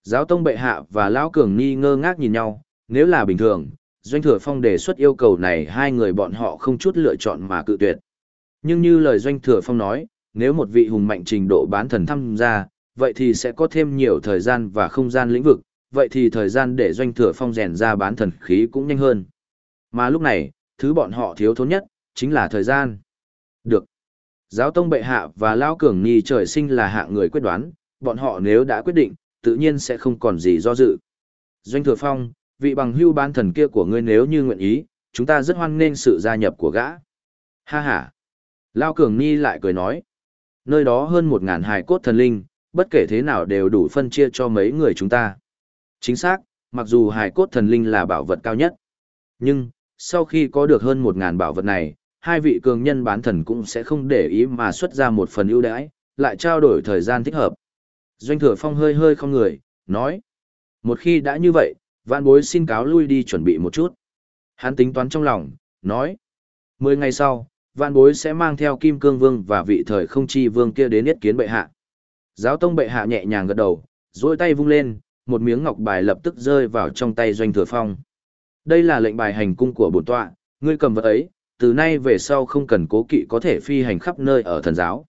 Giáo tông bệ hạ và Lão Cường Ni ngơ ngác nhìn nhau, nếu là bình thường, Doanh Thừa Phong đề xuất yêu cầu này hai người bọn họ không chút lựa chọn mà cự tuyệt. Nhưng như lời Doanh Thừa Phong nói, nếu một vị hùng mạnh trình độ bán thần tham gia, vậy thì sẽ có thêm nhiều thời gian và không gian lĩnh vực, vậy thì thời gian để Doanh Thừa Phong rèn ra bán thần khí cũng nhanh hơn. Mà lúc này, thứ bọn họ thiếu thốn nhất, chính là thời gian. Được. Giáo tông bệ hạ và Lao Cường Nhi trời sinh là hạng người quyết đoán, bọn họ nếu đã quyết định, tự nhiên sẽ không còn gì do dự. Doanh Thừa Phong, vị bằng hưu bán thần kia của ngươi nếu như nguyện ý, chúng ta rất hoan nghênh sự gia nhập của gã. Ha ha. Lao Cường Nhi lại cười nói. Nơi đó hơn một ngàn hài cốt thần linh, bất kể thế nào đều đủ phân chia cho mấy người chúng ta. Chính xác, mặc dù hài cốt thần linh là bảo vật cao nhất. Nhưng, sau khi có được hơn một ngàn bảo vật này, hai vị cường nhân bán thần cũng sẽ không để ý mà xuất ra một phần ưu đãi, lại trao đổi thời gian thích hợp. Doanh thừa phong hơi hơi không người, nói. Một khi đã như vậy, vạn bối xin cáo lui đi chuẩn bị một chút. Hắn tính toán trong lòng, nói. Mười ngày sau, vạn bối sẽ mang theo kim cương vương và vị thời không chi vương kia đến yết kiến bệ hạ. Giáo tông bệ hạ nhẹ nhàng gật đầu, rồi tay vung lên, một miếng ngọc bài lập tức rơi vào trong tay doanh thừa phong. Đây là lệnh bài hành cung của bổn tọa, ngươi cầm vật ấy, từ nay về sau không cần cố kỵ có thể phi hành khắp nơi ở thần giáo.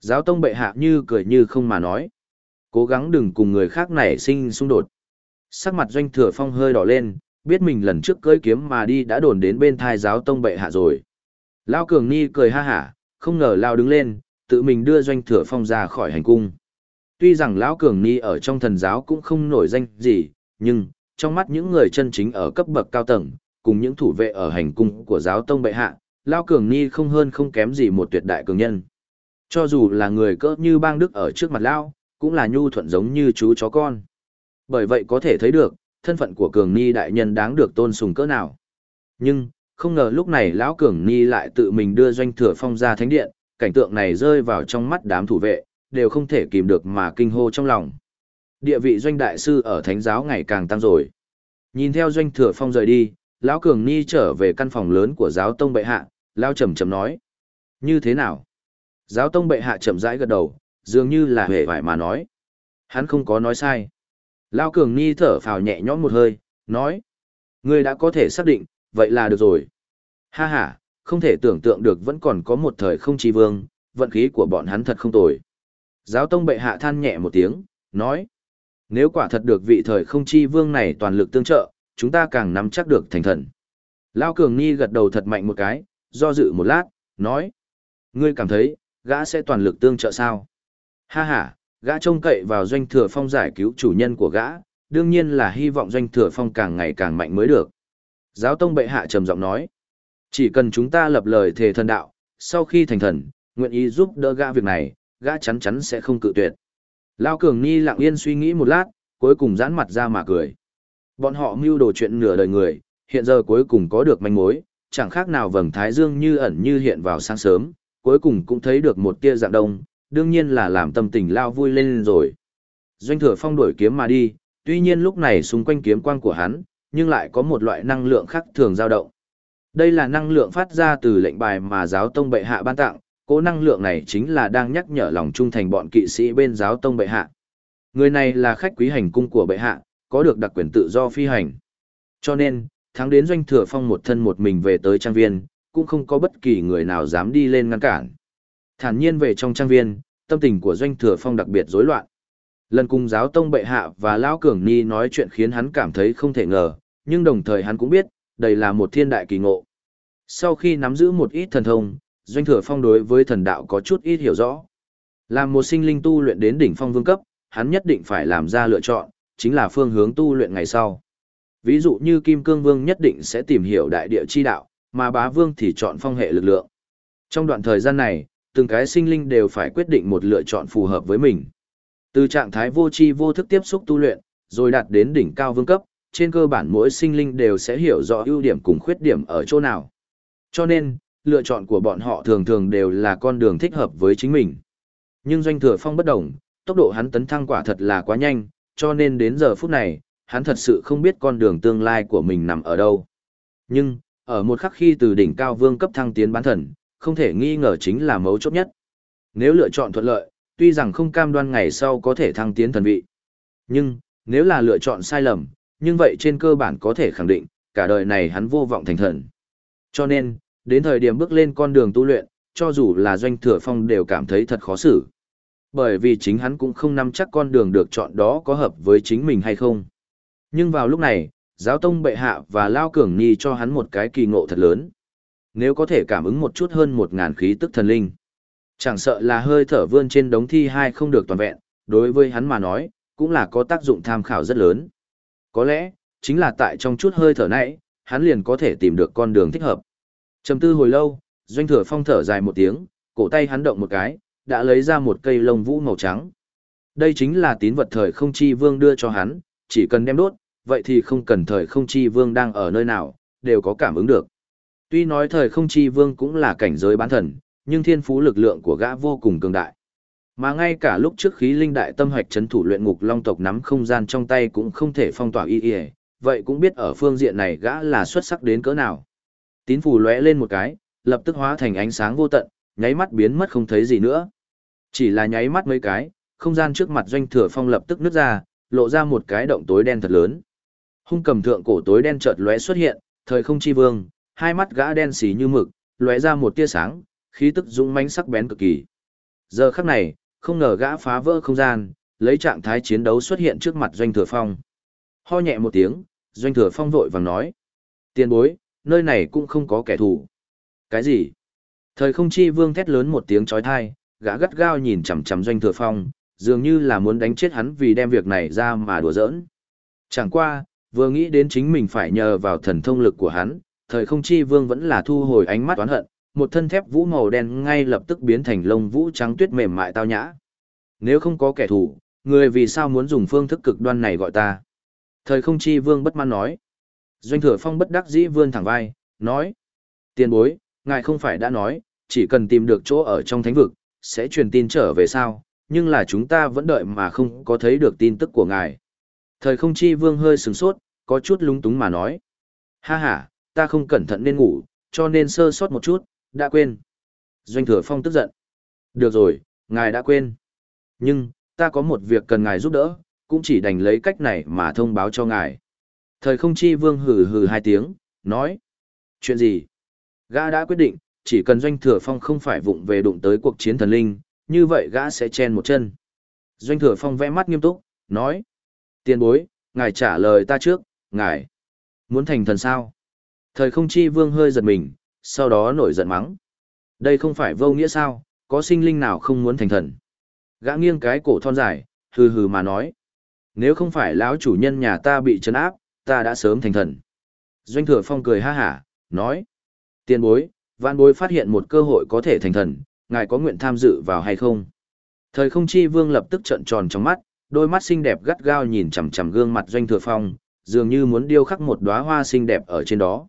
Giáo tông bệ hạ như cười như không mà nói. Cố gắng đừng cùng người khác nảy sinh xung đột. Sắc mặt doanh thừa phong hơi đỏ lên, biết mình lần trước cưỡi kiếm mà đi đã đồn đến bên thai giáo tông bệ hạ rồi. Lao cường ni cười ha hả, không ngờ Lao đứng lên, tự mình đưa doanh thừa phong ra khỏi hành cung. Tuy rằng Lão cường ni ở trong thần giáo cũng không nổi danh gì, nhưng, trong mắt những người chân chính ở cấp bậc cao tầng, cùng những thủ vệ ở hành cung của giáo tông bệ hạ, Lão Cường Ni không hơn không kém gì một tuyệt đại cường nhân. Cho dù là người cỡ như bang đức ở trước mặt Lão, cũng là nhu thuận giống như chú chó con. Bởi vậy có thể thấy được, thân phận của Cường Ni đại nhân đáng được tôn sùng cỡ nào. Nhưng, không ngờ lúc này Lão Cường Ni lại tự mình đưa doanh thừa phong ra thánh điện, cảnh tượng này rơi vào trong mắt đám thủ vệ, đều không thể kìm được mà kinh hô trong lòng. Địa vị doanh đại sư ở thánh giáo ngày càng tăng rồi. Nhìn theo doanh thừa phong rời đi, lão cường ni trở về căn phòng lớn của giáo tông bệ hạ, lão trầm trầm nói. Như thế nào? Giáo tông bệ hạ chậm rãi gật đầu, dường như là hề vải mà nói. Hắn không có nói sai. Lão cường ni thở phào nhẹ nhõm một hơi, nói. Ngươi đã có thể xác định, vậy là được rồi. Ha ha, không thể tưởng tượng được vẫn còn có một thời không chi vương, vận khí của bọn hắn thật không tồi. Giáo tông bệ hạ than nhẹ một tiếng, nói. Nếu quả thật được vị thời không chi vương này toàn lực tương trợ, chúng ta càng nắm chắc được thành thần. Lao Cường Nghi gật đầu thật mạnh một cái, do dự một lát, nói. Ngươi cảm thấy, gã sẽ toàn lực tương trợ sao? Ha ha, gã trông cậy vào doanh thừa phong giải cứu chủ nhân của gã, đương nhiên là hy vọng doanh thừa phong càng ngày càng mạnh mới được. Giáo tông bệ hạ trầm giọng nói. Chỉ cần chúng ta lập lời thề thần đạo, sau khi thành thần, nguyện ý giúp đỡ gã việc này, gã chắn chắn sẽ không cự tuyệt. Lao Cường Ni lặng yên suy nghĩ một lát, cuối cùng giãn mặt ra mà cười. Bọn họ mưu đồ chuyện nửa đời người, hiện giờ cuối cùng có được manh mối, chẳng khác nào vầng thái dương như ẩn như hiện vào sáng sớm, cuối cùng cũng thấy được một tia dạng đông, đương nhiên là làm tâm tình lao vui lên rồi. Doanh thừa phong đuổi kiếm mà đi, tuy nhiên lúc này xung quanh kiếm quang của hắn, nhưng lại có một loại năng lượng khác thường dao động. Đây là năng lượng phát ra từ lệnh bài mà giáo tông bệ hạ ban tặng, cố năng lượng này chính là đang nhắc nhở lòng trung thành bọn kỵ sĩ bên giáo tông bệ hạ. Người này là khách quý hành cung của bệ hạ, có được đặc quyền tự do phi hành. Cho nên, tháng đến doanh thừa phong một thân một mình về tới trang viên, cũng không có bất kỳ người nào dám đi lên ngăn cản. Thản nhiên về trong trang viên, tâm tình của Doanh Thừa Phong đặc biệt rối loạn. Lần cùng giáo tông bệ hạ và Lão Cường Ni nói chuyện khiến hắn cảm thấy không thể ngờ, nhưng đồng thời hắn cũng biết, đây là một thiên đại kỳ ngộ. Sau khi nắm giữ một ít thần thông, Doanh Thừa Phong đối với thần đạo có chút ít hiểu rõ. Làm một sinh linh tu luyện đến đỉnh phong vương cấp, hắn nhất định phải làm ra lựa chọn, chính là phương hướng tu luyện ngày sau. Ví dụ như Kim Cương Vương nhất định sẽ tìm hiểu đại địa chi đạo, mà bá vương thì chọn phong hệ lực lượng. Trong đoạn thời gian này, từng cái sinh linh đều phải quyết định một lựa chọn phù hợp với mình. Từ trạng thái vô tri vô thức tiếp xúc tu luyện, rồi đạt đến đỉnh cao vương cấp, trên cơ bản mỗi sinh linh đều sẽ hiểu rõ ưu điểm cùng khuyết điểm ở chỗ nào. Cho nên, lựa chọn của bọn họ thường thường đều là con đường thích hợp với chính mình. Nhưng doanh thừa phong bất đồng, tốc độ hắn tấn thăng quả thật là quá nhanh, cho nên đến giờ phút này, hắn thật sự không biết con đường tương lai của mình nằm ở đâu. Nhưng, ở một khắc khi từ đỉnh cao vương cấp thăng tiến bán thần, không thể nghi ngờ chính là mấu chốt nhất. Nếu lựa chọn thuận lợi, tuy rằng không cam đoan ngày sau có thể thăng tiến thần vị. Nhưng, nếu là lựa chọn sai lầm, nhưng vậy trên cơ bản có thể khẳng định, cả đời này hắn vô vọng thành thần. Cho nên, đến thời điểm bước lên con đường tu luyện, cho dù là doanh thừa phong đều cảm thấy thật khó xử. Bởi vì chính hắn cũng không nắm chắc con đường được chọn đó có hợp với chính mình hay không. Nhưng vào lúc này, giáo tông bệ hạ và Lao Cường Nhi cho hắn một cái kỳ ngộ thật lớn. Nếu có thể cảm ứng một chút hơn một ngàn khí tức thần linh. Chẳng sợ là hơi thở vươn trên đống thi hai không được toàn vẹn, đối với hắn mà nói, cũng là có tác dụng tham khảo rất lớn. Có lẽ, chính là tại trong chút hơi thở nãy, hắn liền có thể tìm được con đường thích hợp. Trầm tư hồi lâu, doanh thừa phong thở dài một tiếng, cổ tay hắn động một cái, đã lấy ra một cây lông vũ màu trắng. Đây chính là tín vật thời không chi vương đưa cho hắn, chỉ cần đem đốt, vậy thì không cần thời không chi vương đang ở nơi nào, đều có cảm ứng được. Tuy nói thời không chi vương cũng là cảnh giới bán thần, nhưng thiên phú lực lượng của gã vô cùng cường đại. Mà ngay cả lúc trước khí linh đại tâm hoạch chấn thủ luyện ngục long tộc nắm không gian trong tay cũng không thể phong tỏa y y, vậy cũng biết ở phương diện này gã là xuất sắc đến cỡ nào. Tín phù lóe lên một cái, lập tức hóa thành ánh sáng vô tận, nháy mắt biến mất không thấy gì nữa. Chỉ là nháy mắt mấy cái, không gian trước mặt doanh thừa phong lập tức nứt ra, lộ ra một cái động tối đen thật lớn. Hung cầm thượng cổ tối đen chợt lóe xuất hiện, thời không chi vương, hai mắt gã đen xì như mực, lóe ra một tia sáng, khí tức dũng mãnh sắc bén cực kỳ. Giờ khắc này, không ngờ gã phá vỡ không gian, lấy trạng thái chiến đấu xuất hiện trước mặt doanh thừa phong. Ho nhẹ một tiếng, doanh thừa phong vội vàng nói. Tiền bối, nơi này cũng không có kẻ thù. Cái gì? Thời không chi vương thét lớn một tiếng chói tai, gã gắt gao nhìn chằm chằm doanh thừa phong, dường như là muốn đánh chết hắn vì đem việc này ra mà đùa giỡn. Chẳng qua, vừa nghĩ đến chính mình phải nhờ vào thần thông lực của hắn, thời không chi vương vẫn là thu hồi ánh mắt oán hận, một thân thép vũ màu đen ngay lập tức biến thành lông vũ trắng tuyết mềm mại tao nhã. Nếu không có kẻ thù, người vì sao muốn dùng phương thức cực đoan này gọi ta? Thời không chi vương bất mãn nói. Doanh thừa phong bất đắc dĩ vươn thẳng vai, nói. Tiền bối, ngài không phải đã nói, chỉ cần tìm được chỗ ở trong thánh vực, sẽ truyền tin trở về sao, nhưng là chúng ta vẫn đợi mà không có thấy được tin tức của ngài. Thời không chi vương hơi sừng sốt, có chút lúng túng mà nói. Ha ha, ta không cẩn thận nên ngủ, cho nên sơ sót một chút, đã quên. Doanh thừa phong tức giận. Được rồi, ngài đã quên. Nhưng, ta có một việc cần ngài giúp đỡ, cũng chỉ đành lấy cách này mà thông báo cho ngài. Thời không chi vương hừ hừ hai tiếng, nói. Chuyện gì? Gã đã quyết định, chỉ cần doanh thừa phong không phải vụng về đụng tới cuộc chiến thần linh, như vậy gã sẽ chen một chân. Doanh thừa phong vẽ mắt nghiêm túc, nói. Tiền bối, ngài trả lời ta trước, ngài. Muốn thành thần sao? Thời không chi vương hơi giật mình, sau đó nổi giận mắng. Đây không phải vô nghĩa sao, có sinh linh nào không muốn thành thần. Gã nghiêng cái cổ thon dài, hừ hừ mà nói. Nếu không phải lão chủ nhân nhà ta bị trấn áp, ta đã sớm thành thần. Doanh thừa phong cười ha hả, nói. Tiền bối, vạn bối phát hiện một cơ hội có thể thành thần, ngài có nguyện tham dự vào hay không? Thời không chi vương lập tức trợn tròn trong mắt, đôi mắt xinh đẹp gắt gao nhìn chằm chằm gương mặt doanh thừa phong, dường như muốn điêu khắc một đóa hoa xinh đẹp ở trên đó.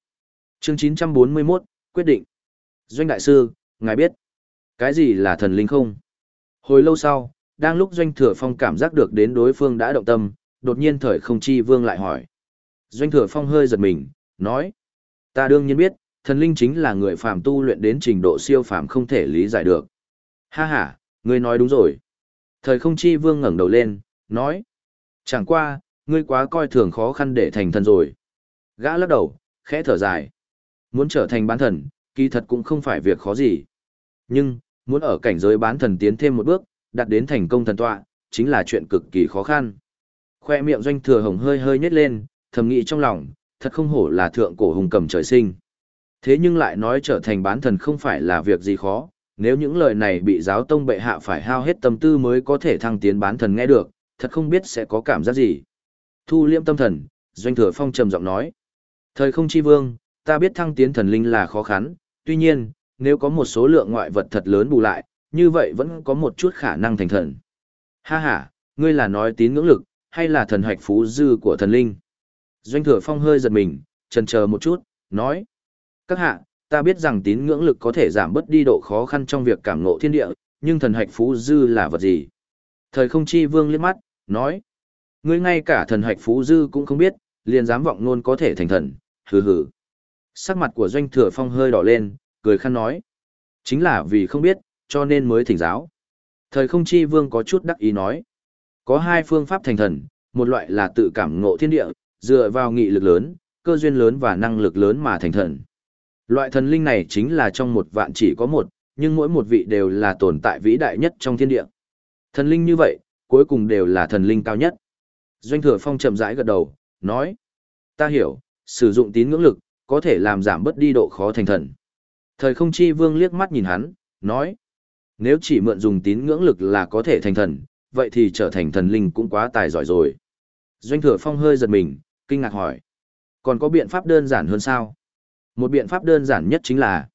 Chương 941, quyết định. Doanh đại sư, ngài biết, cái gì là thần linh không? Hồi lâu sau, đang lúc doanh thừa phong cảm giác được đến đối phương đã động tâm, đột nhiên thời không chi vương lại hỏi. Doanh thừa phong hơi giật mình, nói. Ta đương nhiên biết, thần linh chính là người phàm tu luyện đến trình độ siêu phàm không thể lý giải được. Ha ha, ngươi nói đúng rồi. Thời không chi vương ngẩng đầu lên, nói. Chẳng qua, ngươi quá coi thường khó khăn để thành thần rồi. Gã lắc đầu, khẽ thở dài. Muốn trở thành bán thần, kỳ thật cũng không phải việc khó gì. Nhưng, muốn ở cảnh giới bán thần tiến thêm một bước, đạt đến thành công thần tọa, chính là chuyện cực kỳ khó khăn. Khoe miệng doanh thừa hồng hơi hơi nhếch lên, thầm nghĩ trong lòng, thật không hổ là thượng cổ hùng cầm trời sinh. Thế nhưng lại nói trở thành bán thần không phải là việc gì khó, nếu những lời này bị giáo tông bệ hạ phải hao hết tâm tư mới có thể thăng tiến bán thần nghe được, thật không biết sẽ có cảm giác gì. Thu liêm tâm thần, doanh thừa phong trầm giọng nói. Thời không chi vương, ta biết thăng tiến thần linh là khó khăn, tuy nhiên, nếu có một số lượng ngoại vật thật lớn bù lại, như vậy vẫn có một chút khả năng thành thần. Ha ha, ngươi là nói tín ngưỡng lực, hay là thần hoạch phú dư của thần linh? Doanh thừa phong hơi giật mình, chần chờ một chút, nói. Các hạ, ta biết rằng tín ngưỡng lực có thể giảm bớt đi độ khó khăn trong việc cảm ngộ thiên địa, nhưng thần hạch phú dư là vật gì? Thời không chi vương liếc mắt, nói. Ngươi ngay cả thần hạch phú dư cũng không biết, liền dám vọng luôn có thể thành thần, hừ hừ. Sắc mặt của doanh thừa phong hơi đỏ lên, cười khăn nói. Chính là vì không biết, cho nên mới thỉnh giáo. Thời không chi vương có chút đắc ý nói. Có hai phương pháp thành thần, một loại là tự cảm ngộ thiên địa, dựa vào nghị lực lớn, cơ duyên lớn và năng lực lớn mà thành thần. Loại thần linh này chính là trong một vạn chỉ có một, nhưng mỗi một vị đều là tồn tại vĩ đại nhất trong thiên địa. Thần linh như vậy, cuối cùng đều là thần linh cao nhất. Doanh thừa phong chậm rãi gật đầu, nói. Ta hiểu, sử dụng tín ngưỡng lực, có thể làm giảm bớt đi độ khó thành thần. Thời không chi vương liếc mắt nhìn hắn, nói. Nếu chỉ mượn dùng tín ngưỡng lực là có thể thành thần, vậy thì trở thành thần linh cũng quá tài giỏi rồi. Doanh thừa phong hơi giật mình, kinh ngạc hỏi. Còn có biện pháp đơn giản hơn sao? Một biện pháp đơn giản nhất chính là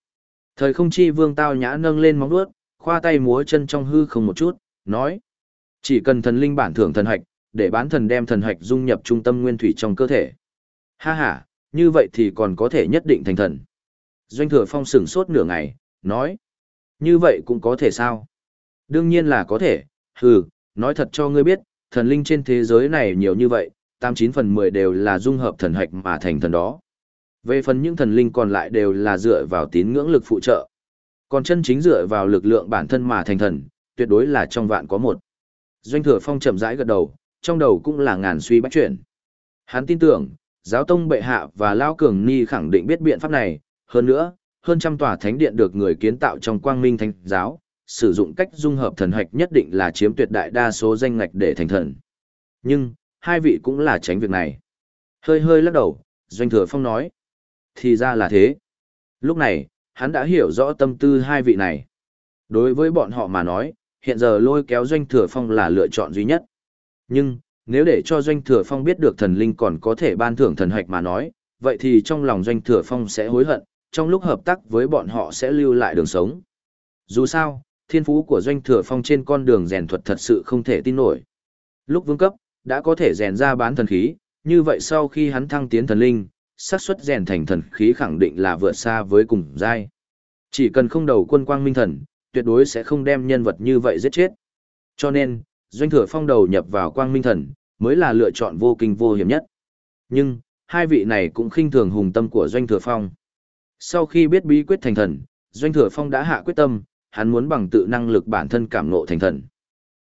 Thời không chi vương tao nhã nâng lên móng đuốt, khoa tay múa chân trong hư không một chút, nói. Chỉ cần thần linh bản thưởng thần hạch, để bán thần đem thần hạch dung nhập trung tâm nguyên thủy trong cơ thể. Ha ha, như vậy thì còn có thể nhất định thành thần. Doanh thừa phong sửng sốt nửa ngày, nói. Như vậy cũng có thể sao? Đương nhiên là có thể, hừ, nói thật cho ngươi biết, thần linh trên thế giới này nhiều như vậy, 89 phần 10 đều là dung hợp thần hạch mà thành thần đó. Về phần những thần linh còn lại đều là dựa vào tín ngưỡng lực phụ trợ. Còn chân chính dựa vào lực lượng bản thân mà thành thần, tuyệt đối là trong vạn có một. Doanh thừa phong chậm rãi gật đầu, trong đầu cũng là ngàn suy bách chuyển. Hắn tin tưởng, giáo tông bệ hạ và Lao Cường Ni khẳng định biết biện pháp này, hơn nữa, hơn trăm tòa thánh điện được người kiến tạo trong quang minh thánh giáo, sử dụng cách dung hợp thần hạch nhất định là chiếm tuyệt đại đa số danh ngạch để thành thần. Nhưng, hai vị cũng là tránh việc này. Hơi hơi lắc đầu, Doanh Thừa Phong nói. Thì ra là thế. Lúc này, hắn đã hiểu rõ tâm tư hai vị này. Đối với bọn họ mà nói, hiện giờ lôi kéo Doanh Thừa Phong là lựa chọn duy nhất. Nhưng, nếu để cho Doanh Thừa Phong biết được thần linh còn có thể ban thưởng thần hạch mà nói, vậy thì trong lòng Doanh Thừa Phong sẽ hối hận, trong lúc hợp tác với bọn họ sẽ lưu lại đường sống. Dù sao, thiên phú của Doanh Thừa Phong trên con đường rèn thuật thật sự không thể tin nổi. Lúc vương cấp, đã có thể rèn ra bán thần khí, như vậy sau khi hắn thăng tiến thần linh, xác suất rèn thành thần khí khẳng định là vượt xa với cùng giai. Chỉ cần không đầu quân quang minh thần, tuyệt đối sẽ không đem nhân vật như vậy giết chết. Cho nên, doanh thừa phong đầu nhập vào quang minh thần, mới là lựa chọn vô kinh vô hiểm nhất. Nhưng, hai vị này cũng khinh thường hùng tâm của doanh thừa phong. Sau khi biết bí quyết thành thần, doanh thừa phong đã hạ quyết tâm, hắn muốn bằng tự năng lực bản thân cảm ngộ thành thần.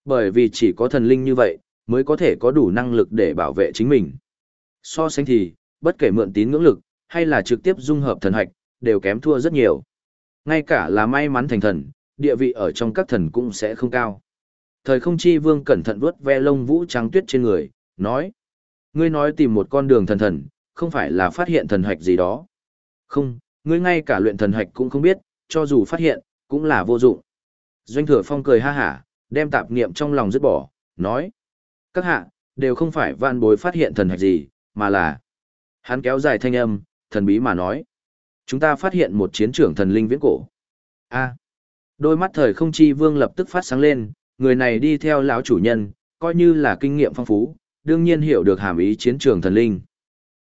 Bởi vì chỉ có thần linh như vậy, mới có thể có đủ năng lực để bảo vệ chính mình. So sánh thì, bất kể mượn tín ngưỡng lực, hay là trực tiếp dung hợp thần hạch, đều kém thua rất nhiều. Ngay cả là may mắn thành thần, địa vị ở trong các thần cũng sẽ không cao. Thời không chi vương cẩn thận vuốt ve lông vũ trắng tuyết trên người, nói. Ngươi nói tìm một con đường thần thần, không phải là phát hiện thần hạch gì đó. Không, ngươi ngay cả luyện thần hạch cũng không biết, cho dù phát hiện, cũng là vô dụng. Doanh thừa phong cười ha hả, đem tạp niệm trong lòng dứt bỏ, nói. Các hạ, đều không phải vạn bối phát hiện thần hạch gì, mà là Hắn kéo dài thanh âm, thần bí mà nói. Chúng ta phát hiện một chiến trưởng thần linh viễn cổ. a đôi mắt thời không chi vương lập tức phát sáng lên, người này đi theo lão chủ nhân, coi như là kinh nghiệm phong phú, đương nhiên hiểu được hàm ý chiến trường thần linh.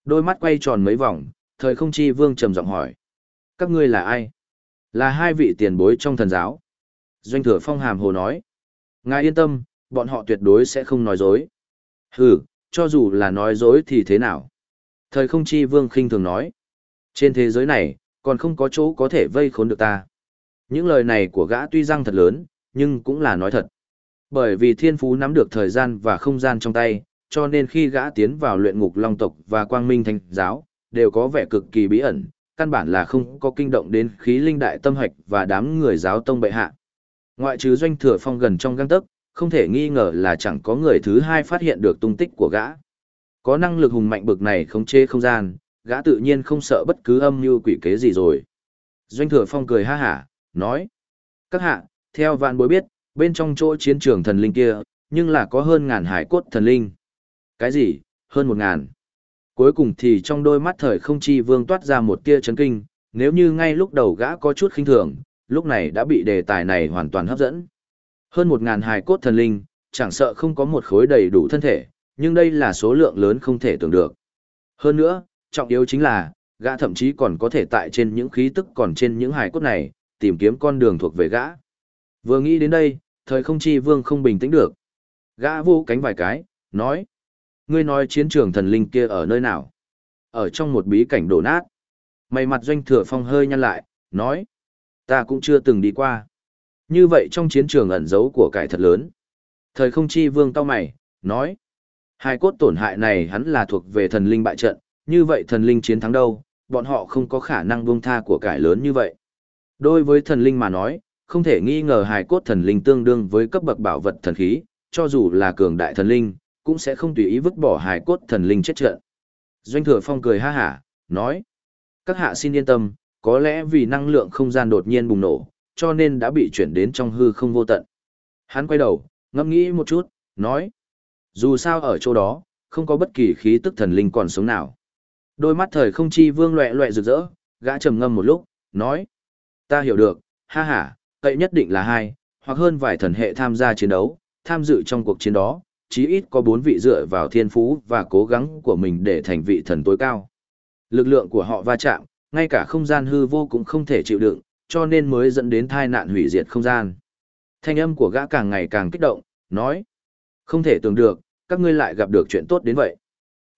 Đôi mắt quay tròn mấy vòng, thời không chi vương trầm giọng hỏi. Các ngươi là ai? Là hai vị tiền bối trong thần giáo. Doanh thừa phong hàm hồ nói. Ngài yên tâm, bọn họ tuyệt đối sẽ không nói dối. Hừ, cho dù là nói dối thì thế nào? Thời không chi vương khinh thường nói. Trên thế giới này, còn không có chỗ có thể vây khốn được ta. Những lời này của gã tuy răng thật lớn, nhưng cũng là nói thật. Bởi vì thiên phú nắm được thời gian và không gian trong tay, cho nên khi gã tiến vào luyện ngục long tộc và quang minh thanh giáo, đều có vẻ cực kỳ bí ẩn, căn bản là không có kinh động đến khí linh đại tâm hạch và đám người giáo tông bệ hạ. Ngoại trừ doanh thừa phong gần trong găng tấc, không thể nghi ngờ là chẳng có người thứ hai phát hiện được tung tích của gã. Có năng lực hùng mạnh bực này khống chế không gian, gã tự nhiên không sợ bất cứ âm mưu quỷ kế gì rồi. Doanh thừa phong cười ha hả, nói. Các hạ, theo vạn bối biết, bên trong chỗ chiến trường thần linh kia, nhưng là có hơn ngàn hải cốt thần linh. Cái gì, hơn một ngàn. Cuối cùng thì trong đôi mắt thời không chi vương toát ra một tia chấn kinh, nếu như ngay lúc đầu gã có chút khinh thường, lúc này đã bị đề tài này hoàn toàn hấp dẫn. Hơn một ngàn hài cốt thần linh, chẳng sợ không có một khối đầy đủ thân thể, nhưng đây là số lượng lớn không thể tưởng được. Hơn nữa, trọng yếu chính là, gã thậm chí còn có thể tại trên những khí tức còn trên những hài cốt này, tìm kiếm con đường thuộc về gã. Vừa nghĩ đến đây, thời không chi vương không bình tĩnh được. Gã vô cánh vài cái, nói. Ngươi nói chiến trường thần linh kia ở nơi nào? Ở trong một bí cảnh đổ nát. Mày mặt doanh thừa phong hơi nhăn lại, nói. Ta cũng chưa từng đi qua. Như vậy trong chiến trường ẩn dấu của cải thật lớn. Thời không chi vương cao mày, nói. Hai cốt tổn hại này hắn là thuộc về thần linh bại trận, như vậy thần linh chiến thắng đâu, bọn họ không có khả năng buông tha của cải lớn như vậy. Đối với thần linh mà nói, không thể nghi ngờ hài cốt thần linh tương đương với cấp bậc bảo vật thần khí, cho dù là cường đại thần linh, cũng sẽ không tùy ý vứt bỏ hài cốt thần linh chết trận. Doanh thừa phong cười ha hả, nói. Các hạ xin yên tâm, có lẽ vì năng lượng không gian đột nhiên bùng nổ, cho nên đã bị chuyển đến trong hư không vô tận. Hắn quay đầu, ngẫm nghĩ một chút, nói. Dù sao ở chỗ đó, không có bất kỳ khí tức thần linh còn sống nào. Đôi mắt thời không chi vương loẹ loẹ rực rỡ, gã trầm ngâm một lúc, nói. Ta hiểu được, ha ha, cậy nhất định là hai, hoặc hơn vài thần hệ tham gia chiến đấu, tham dự trong cuộc chiến đó, chí ít có bốn vị dựa vào thiên phú và cố gắng của mình để thành vị thần tối cao. Lực lượng của họ va chạm, ngay cả không gian hư vô cũng không thể chịu đựng, cho nên mới dẫn đến tai nạn hủy diệt không gian. Thanh âm của gã càng ngày càng kích động, nói. Không thể tưởng được, các ngươi lại gặp được chuyện tốt đến vậy.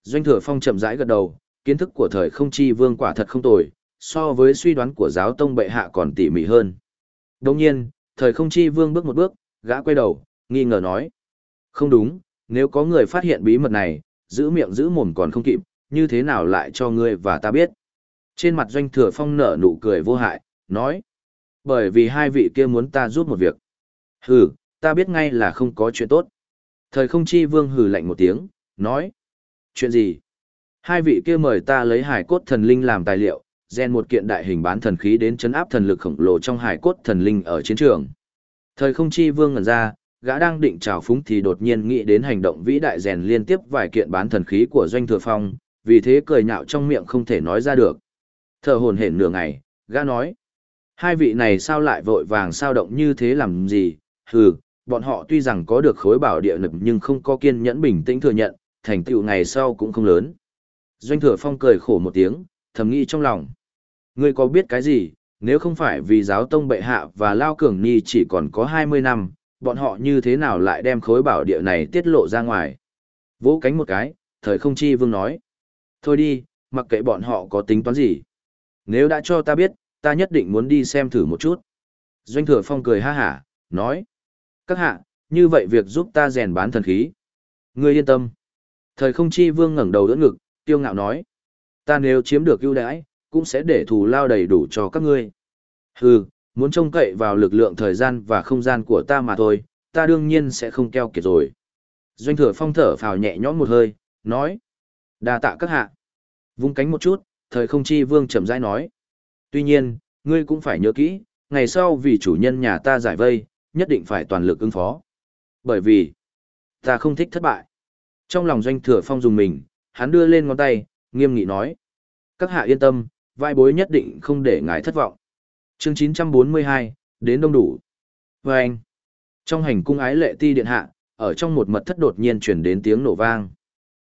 Doanh thừa phong chậm rãi gật đầu, kiến thức của thời không chi vương quả thật không tồi, so với suy đoán của giáo tông bệ hạ còn tỉ mỉ hơn. Đồng nhiên, thời không chi vương bước một bước, gã quay đầu, nghi ngờ nói. Không đúng, nếu có người phát hiện bí mật này, giữ miệng giữ mồm còn không kịp, như thế nào lại cho ngươi và ta biết. Trên mặt doanh thừa phong nở nụ cười vô hại, nói. Bởi vì hai vị kia muốn ta giúp một việc. Hừ, ta biết ngay là không có chuyện tốt. Thời không chi vương hừ lạnh một tiếng, nói. Chuyện gì? Hai vị kia mời ta lấy hải cốt thần linh làm tài liệu, gen một kiện đại hình bán thần khí đến chấn áp thần lực khổng lồ trong hải cốt thần linh ở chiến trường. Thời không chi vương ngẩn ra, gã đang định trào phúng thì đột nhiên nghĩ đến hành động vĩ đại rèn liên tiếp vài kiện bán thần khí của doanh thừa phong, vì thế cười nhạo trong miệng không thể nói ra được. Thở hồn hển nửa ngày, gã nói. Hai vị này sao lại vội vàng sao động như thế làm gì, hừ, bọn họ tuy rằng có được khối bảo địa lực nhưng không có kiên nhẫn bình tĩnh thừa nhận, thành tựu ngày sau cũng không lớn. Doanh thừa phong cười khổ một tiếng, thầm nghĩ trong lòng. Ngươi có biết cái gì, nếu không phải vì giáo tông bệ hạ và Lao Cường Ni chỉ còn có 20 năm, bọn họ như thế nào lại đem khối bảo địa này tiết lộ ra ngoài. Vỗ cánh một cái, thời không chi vương nói. Thôi đi, mặc kệ bọn họ có tính toán gì. Nếu đã cho ta biết, ta nhất định muốn đi xem thử một chút. Doanh thừa phong cười ha hả, nói. Các hạ, như vậy việc giúp ta rèn bán thần khí. Ngươi yên tâm. Thời không chi vương ngẩng đầu đỡ ngực, tiêu ngạo nói. Ta nếu chiếm được ưu đãi, cũng sẽ để thù lao đầy đủ cho các ngươi. Hừ, muốn trông cậy vào lực lượng thời gian và không gian của ta mà thôi, ta đương nhiên sẽ không keo kiệt rồi. Doanh thừa phong thở phào nhẹ nhõm một hơi, nói. đa tạ các hạ. Vung cánh một chút, thời không chi vương chậm rãi nói. Tuy nhiên, ngươi cũng phải nhớ kỹ, ngày sau vì chủ nhân nhà ta giải vây, nhất định phải toàn lực ứng phó. Bởi vì, ta không thích thất bại. Trong lòng doanh thừa phong dùng mình, hắn đưa lên ngón tay, nghiêm nghị nói. Các hạ yên tâm, vai bối nhất định không để ngài thất vọng. chương 942, đến đông đủ. Và anh, trong hành cung ái lệ ti điện hạ, ở trong một mật thất đột nhiên chuyển đến tiếng nổ vang.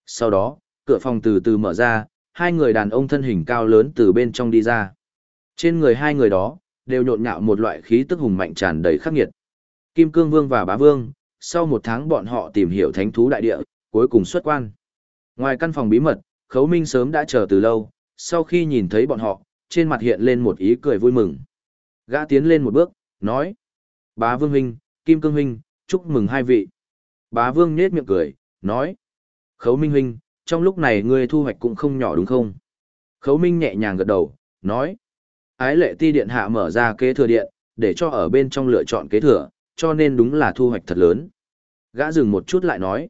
Sau đó, cửa phòng từ từ mở ra, hai người đàn ông thân hình cao lớn từ bên trong đi ra. Trên người hai người đó, đều nhộn nhạo một loại khí tức hùng mạnh tràn đầy khắc nghiệt. Kim Cương Vương và Bá Vương, sau một tháng bọn họ tìm hiểu thánh thú đại địa, cuối cùng xuất quan. Ngoài căn phòng bí mật, Khấu Minh sớm đã chờ từ lâu, sau khi nhìn thấy bọn họ, trên mặt hiện lên một ý cười vui mừng. Gã tiến lên một bước, nói. Bá Vương Huynh, Kim Cương Huynh, chúc mừng hai vị. Bá Vương nhết miệng cười, nói. Khấu Minh Huynh, trong lúc này ngươi thu hoạch cũng không nhỏ đúng không? Khấu Minh nhẹ nhàng gật đầu, nói. Ái lệ ti điện hạ mở ra kế thừa điện, để cho ở bên trong lựa chọn kế thừa, cho nên đúng là thu hoạch thật lớn. Gã dừng một chút lại nói.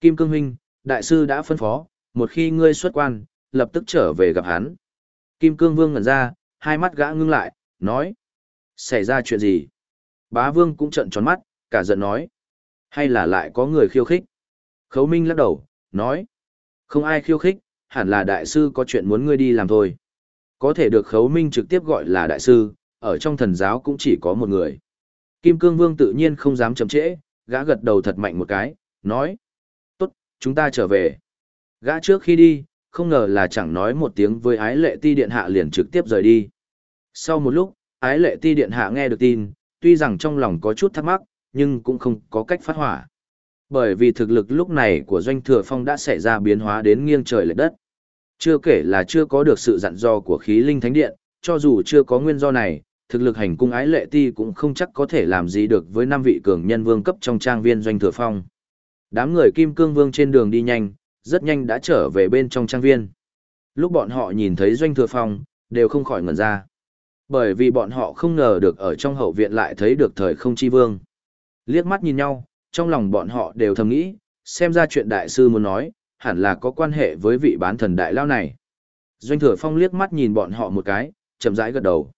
Kim Cương Huynh, đại sư đã phân phó, một khi ngươi xuất quan, lập tức trở về gặp hắn. Kim Cương Vương ngẩn ra, hai mắt gã ngưng lại, nói. Xảy ra chuyện gì? Bá Vương cũng trợn tròn mắt, cả giận nói. Hay là lại có người khiêu khích? Khấu Minh lắc đầu, nói. Không ai khiêu khích, hẳn là đại sư có chuyện muốn ngươi đi làm thôi. Có thể được Khấu Minh trực tiếp gọi là đại sư, ở trong thần giáo cũng chỉ có một người. Kim Cương Vương tự nhiên không dám chậm trễ, gã gật đầu thật mạnh một cái, nói. Tốt, chúng ta trở về. Gã trước khi đi, không ngờ là chẳng nói một tiếng với ái lệ ti điện hạ liền trực tiếp rời đi. Sau một lúc, ái lệ ti điện hạ nghe được tin, tuy rằng trong lòng có chút thắc mắc, nhưng cũng không có cách phát hỏa. Bởi vì thực lực lúc này của doanh thừa phong đã xảy ra biến hóa đến nghiêng trời lệch đất. Chưa kể là chưa có được sự dặn dò của khí linh thánh điện, cho dù chưa có nguyên do này, thực lực hành cung ái lệ ti cũng không chắc có thể làm gì được với năm vị cường nhân vương cấp trong trang viên doanh thừa phong. Đám người kim cương vương trên đường đi nhanh, rất nhanh đã trở về bên trong trang viên. Lúc bọn họ nhìn thấy doanh thừa phong, đều không khỏi ngẩn ra. Bởi vì bọn họ không ngờ được ở trong hậu viện lại thấy được thời không chi vương. Liếc mắt nhìn nhau, trong lòng bọn họ đều thầm nghĩ, xem ra chuyện đại sư muốn nói, hẳn là có quan hệ với vị bán thần đại lao này. Doanh thừa phong liếc mắt nhìn bọn họ một cái, chậm rãi gật đầu.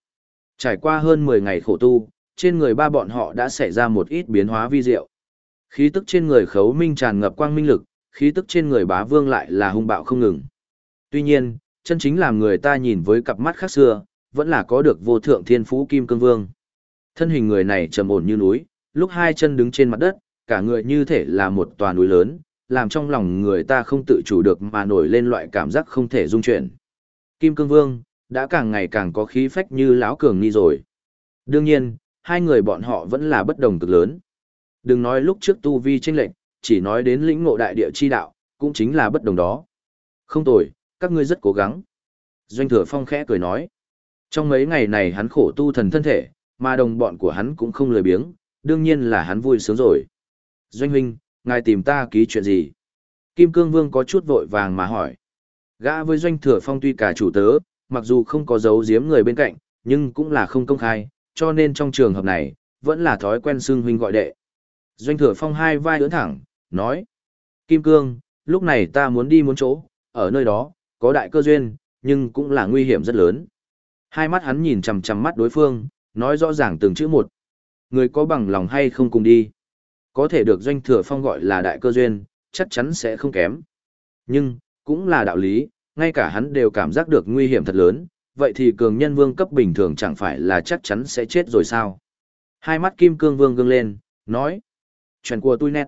Trải qua hơn 10 ngày khổ tu, trên người ba bọn họ đã xảy ra một ít biến hóa vi diệu. Khí tức trên người khấu minh tràn ngập quang minh lực, khí tức trên người bá vương lại là hung bạo không ngừng. Tuy nhiên, chân chính làm người ta nhìn với cặp mắt khác xưa, vẫn là có được vô thượng thiên phú kim cương vương. Thân hình người này trầm ổn như núi, lúc hai chân đứng trên mặt đất, cả người như thể là một tòa núi lớn, làm trong lòng người ta không tự chủ được mà nổi lên loại cảm giác không thể dung chuyển. Kim cương vương, đã càng ngày càng có khí phách như lão cường ni rồi. Đương nhiên, hai người bọn họ vẫn là bất đồng cực lớn. Đừng nói lúc trước tu vi tranh lệnh, chỉ nói đến lĩnh ngộ đại địa chi đạo, cũng chính là bất đồng đó. Không tồi, các ngươi rất cố gắng. Doanh thừa phong khẽ cười nói. Trong mấy ngày này hắn khổ tu thần thân thể, mà đồng bọn của hắn cũng không lười biếng, đương nhiên là hắn vui sướng rồi. Doanh huynh, ngài tìm ta ký chuyện gì? Kim Cương Vương có chút vội vàng mà hỏi. Gã với Doanh Thừa Phong tuy cả chủ tớ, mặc dù không có giấu giếm người bên cạnh, nhưng cũng là không công khai, cho nên trong trường hợp này, vẫn là thói quen xưng huynh gọi đệ. Doanh Thừa Phong hai vai ưỡn thẳng, nói. Kim Cương, lúc này ta muốn đi muốn chỗ, ở nơi đó, có đại cơ duyên, nhưng cũng là nguy hiểm rất lớn. Hai mắt hắn nhìn chằm chằm mắt đối phương, nói rõ ràng từng chữ một. Người có bằng lòng hay không cùng đi. Có thể được doanh thừa phong gọi là đại cơ duyên, chắc chắn sẽ không kém. Nhưng, cũng là đạo lý, ngay cả hắn đều cảm giác được nguy hiểm thật lớn, vậy thì cường nhân vương cấp bình thường chẳng phải là chắc chắn sẽ chết rồi sao. Hai mắt kim cương vương gương lên, nói. Chuyện của tôi nét.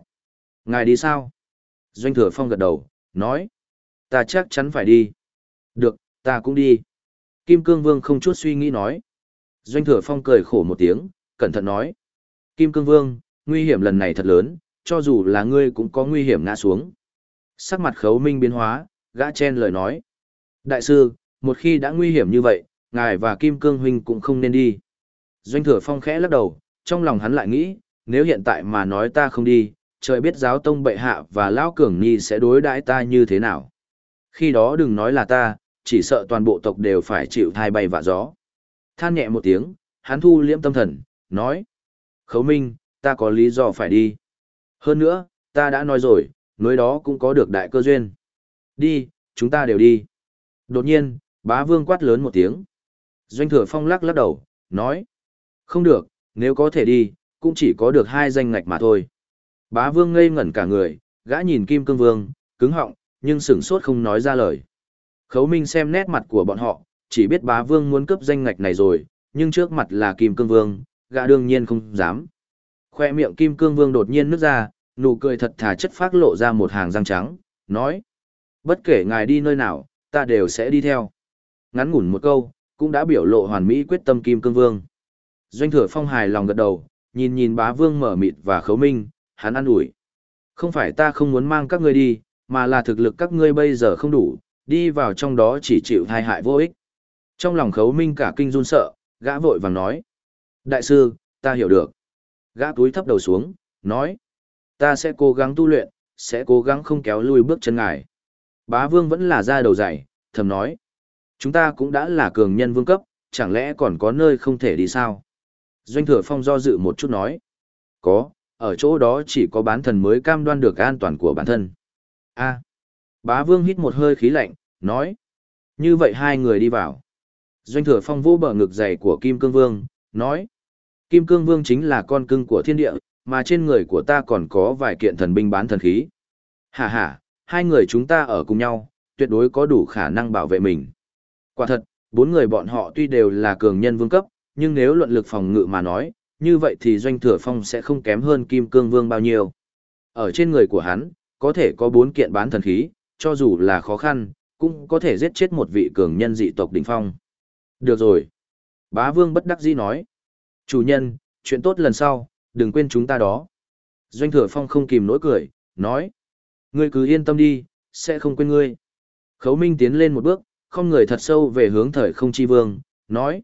Ngài đi sao? Doanh thừa phong gật đầu, nói. Ta chắc chắn phải đi. Được, ta cũng đi. Kim Cương Vương không chút suy nghĩ nói. Doanh Thừa Phong cười khổ một tiếng, cẩn thận nói. Kim Cương Vương, nguy hiểm lần này thật lớn, cho dù là ngươi cũng có nguy hiểm ngã xuống. Sắc mặt khấu minh biến hóa, gã chen lời nói. Đại sư, một khi đã nguy hiểm như vậy, ngài và Kim Cương Huynh cũng không nên đi. Doanh Thừa Phong khẽ lắc đầu, trong lòng hắn lại nghĩ, nếu hiện tại mà nói ta không đi, trời biết giáo tông bệ hạ và lão cường nhi sẽ đối đãi ta như thế nào. Khi đó đừng nói là ta, chỉ sợ toàn bộ tộc đều phải chịu thai bay vạ gió. Than nhẹ một tiếng, hắn thu liễm tâm thần, nói. Khấu minh, ta có lý do phải đi. Hơn nữa, ta đã nói rồi, nơi đó cũng có được đại cơ duyên. Đi, chúng ta đều đi. Đột nhiên, bá vương quát lớn một tiếng. Doanh thừa phong lắc lắc đầu, nói. Không được, nếu có thể đi, cũng chỉ có được hai danh ngạch mà thôi. Bá vương ngây ngẩn cả người, gã nhìn kim cương vương, cứng họng, nhưng sửng sốt không nói ra lời. Khấu Minh xem nét mặt của bọn họ, chỉ biết bá vương muốn cướp danh ngạch này rồi, nhưng trước mặt là Kim Cương Vương, gã đương nhiên không dám. Khoe miệng Kim Cương Vương đột nhiên nước ra, nụ cười thật thà chất phát lộ ra một hàng răng trắng, nói. Bất kể ngài đi nơi nào, ta đều sẽ đi theo. Ngắn ngủn một câu, cũng đã biểu lộ hoàn mỹ quyết tâm Kim Cương Vương. Doanh thừa phong hài lòng gật đầu, nhìn nhìn bá vương mở mịt và khấu minh, hắn ăn ủi. Không phải ta không muốn mang các ngươi đi, mà là thực lực các ngươi bây giờ không đủ, đi vào trong đó chỉ chịu thai hại vô ích. Trong lòng khấu minh cả kinh run sợ, gã vội vàng nói. Đại sư, ta hiểu được. Gã túi thấp đầu xuống, nói. Ta sẽ cố gắng tu luyện, sẽ cố gắng không kéo lui bước chân ngài. Bá vương vẫn là ra đầu dày, thầm nói. Chúng ta cũng đã là cường nhân vương cấp, chẳng lẽ còn có nơi không thể đi sao? Doanh thừa phong do dự một chút nói. Có, ở chỗ đó chỉ có bán thần mới cam đoan được an toàn của bản thân. a bá vương hít một hơi khí lạnh, nói. Như vậy hai người đi vào. Doanh thừa phong vô bờ ngực dày của Kim Cương Vương, nói. Kim Cương Vương chính là con cưng của thiên địa, mà trên người của ta còn có vài kiện thần binh bán thần khí. Hà hà, hai người chúng ta ở cùng nhau, tuyệt đối có đủ khả năng bảo vệ mình. Quả thật, bốn người bọn họ tuy đều là cường nhân vương cấp, nhưng nếu luận lực phòng ngự mà nói, như vậy thì doanh thừa phong sẽ không kém hơn kim cương vương bao nhiêu. Ở trên người của hắn, có thể có bốn kiện bán thần khí, cho dù là khó khăn, cũng có thể giết chết một vị cường nhân dị tộc đỉnh phong. Được rồi. Bá vương bất đắc dĩ nói. Chủ nhân, chuyện tốt lần sau, đừng quên chúng ta đó. Doanh thừa phong không kìm nỗi cười, nói. Ngươi cứ yên tâm đi, sẽ không quên ngươi. Khấu Minh tiến lên một bước, không người thật sâu về hướng thời không chi vương, nói.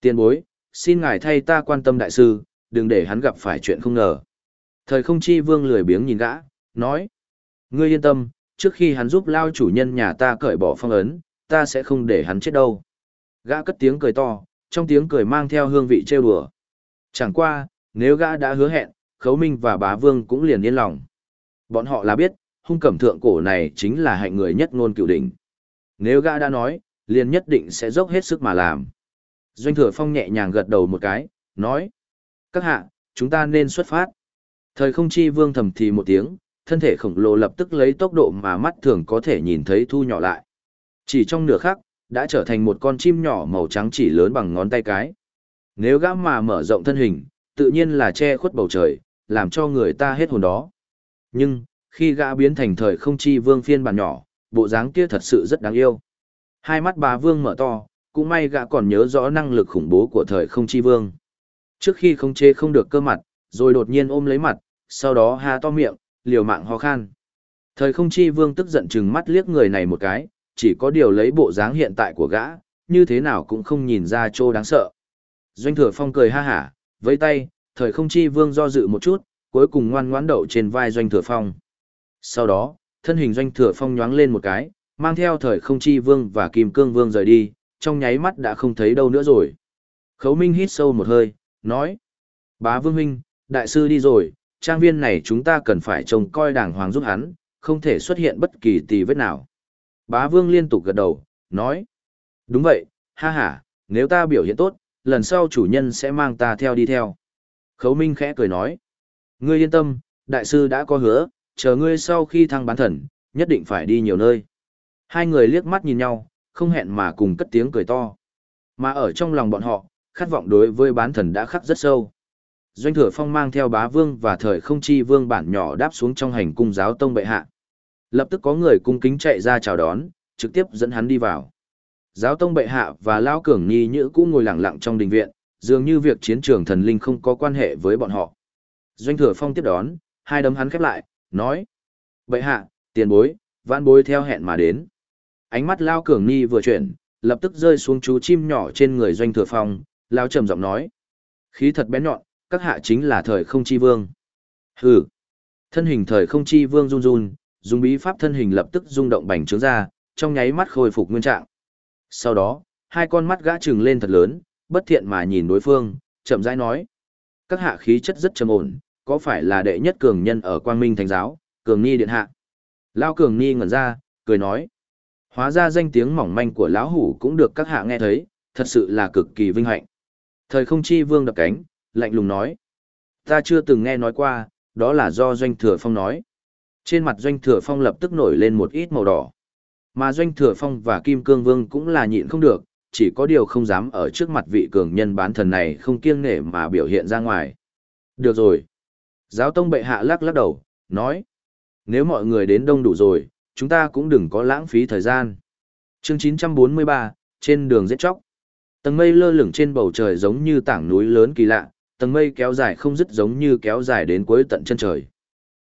Tiền bối, xin ngài thay ta quan tâm đại sư, đừng để hắn gặp phải chuyện không ngờ. Thời không chi vương lười biếng nhìn gã, nói. Ngươi yên tâm, trước khi hắn giúp lao chủ nhân nhà ta cởi bỏ phong ấn, ta sẽ không để hắn chết đâu. Gã cất tiếng cười to, trong tiếng cười mang theo hương vị trêu đùa. Chẳng qua, nếu gã đã hứa hẹn, khấu minh và bá vương cũng liền yên lòng. Bọn họ là biết, hung cẩm thượng cổ này chính là hạnh người nhất ngôn cựu đỉnh. Nếu gã đã nói, liền nhất định sẽ dốc hết sức mà làm. Doanh thừa phong nhẹ nhàng gật đầu một cái, nói. Các hạ, chúng ta nên xuất phát. Thời không chi vương thầm thì một tiếng, thân thể khổng lồ lập tức lấy tốc độ mà mắt thường có thể nhìn thấy thu nhỏ lại. Chỉ trong nửa khắc, đã trở thành một con chim nhỏ màu trắng chỉ lớn bằng ngón tay cái. Nếu gã mà mở rộng thân hình, tự nhiên là che khuất bầu trời, làm cho người ta hết hồn đó. Nhưng, khi gã biến thành thời không chi vương phiên bản nhỏ, bộ dáng kia thật sự rất đáng yêu. Hai mắt bà vương mở to, cũng may gã còn nhớ rõ năng lực khủng bố của thời không chi vương. Trước khi không chê không được cơ mặt, rồi đột nhiên ôm lấy mặt, sau đó ha to miệng, liều mạng ho khan. Thời không chi vương tức giận chừng mắt liếc người này một cái, chỉ có điều lấy bộ dáng hiện tại của gã, như thế nào cũng không nhìn ra chỗ đáng sợ. Doanh thừa phong cười ha hả, với tay, thời không chi vương do dự một chút, cuối cùng ngoan ngoãn đậu trên vai doanh thừa phong. Sau đó, thân hình doanh thừa phong nhoáng lên một cái, mang theo thời không chi vương và kim cương vương rời đi, trong nháy mắt đã không thấy đâu nữa rồi. Khấu Minh hít sâu một hơi, nói. Bá vương huynh, đại sư đi rồi, trang viên này chúng ta cần phải trông coi đàng hoàng giúp hắn, không thể xuất hiện bất kỳ tì vết nào. Bá vương liên tục gật đầu, nói. Đúng vậy, ha ha, nếu ta biểu hiện tốt, lần sau chủ nhân sẽ mang ta theo đi theo. Khấu Minh khẽ cười nói. Ngươi yên tâm, đại sư đã có hứa, chờ ngươi sau khi thăng bán thần, nhất định phải đi nhiều nơi. Hai người liếc mắt nhìn nhau, không hẹn mà cùng cất tiếng cười to. Mà ở trong lòng bọn họ, khát vọng đối với bán thần đã khắc rất sâu. Doanh thừa phong mang theo bá vương và thời không chi vương bản nhỏ đáp xuống trong hành cung giáo tông bệ hạ. Lập tức có người cung kính chạy ra chào đón, trực tiếp dẫn hắn đi vào. Giáo tông bệ hạ và Lao Cường Nhi Nhữ cũng ngồi lặng lặng trong đình viện, dường như việc chiến trường thần linh không có quan hệ với bọn họ. Doanh thừa phong tiếp đón, hai đấm hắn khép lại, nói. Bệ hạ, tiền bối, vãn bối theo hẹn mà đến. Ánh mắt Lao Cường Nhi vừa chuyển, lập tức rơi xuống chú chim nhỏ trên người doanh thừa phong, Lao trầm giọng nói. Khí thật bén nhọn, các hạ chính là thời không chi vương. Hừ. Thân hình thời không chi vương run run, dùng bí pháp thân hình lập tức rung động bành trướng ra, trong nháy mắt khôi phục nguyên trạng. Sau đó, hai con mắt gã trừng lên thật lớn, bất thiện mà nhìn đối phương, chậm rãi nói. Các hạ khí chất rất trầm ổn, có phải là đệ nhất cường nhân ở quang minh thánh giáo, cường ni điện hạ. Lao cường ni ngẩn ra, cười nói. Hóa ra danh tiếng mỏng manh của lão hủ cũng được các hạ nghe thấy, thật sự là cực kỳ vinh hạnh. Thời không chi vương đập cánh, lạnh lùng nói. Ta chưa từng nghe nói qua, đó là do doanh thừa phong nói. Trên mặt doanh thừa phong lập tức nổi lên một ít màu đỏ. Mà doanh thừa phong và kim cương vương cũng là nhịn không được, chỉ có điều không dám ở trước mặt vị cường nhân bán thần này không kiêng nể mà biểu hiện ra ngoài. Được rồi. Giáo tông bệ hạ lắc lắc đầu, nói. Nếu mọi người đến đông đủ rồi, chúng ta cũng đừng có lãng phí thời gian. chương 943, trên đường giết chóc. Tầng mây lơ lửng trên bầu trời giống như tảng núi lớn kỳ lạ, tầng mây kéo dài không dứt giống như kéo dài đến cuối tận chân trời.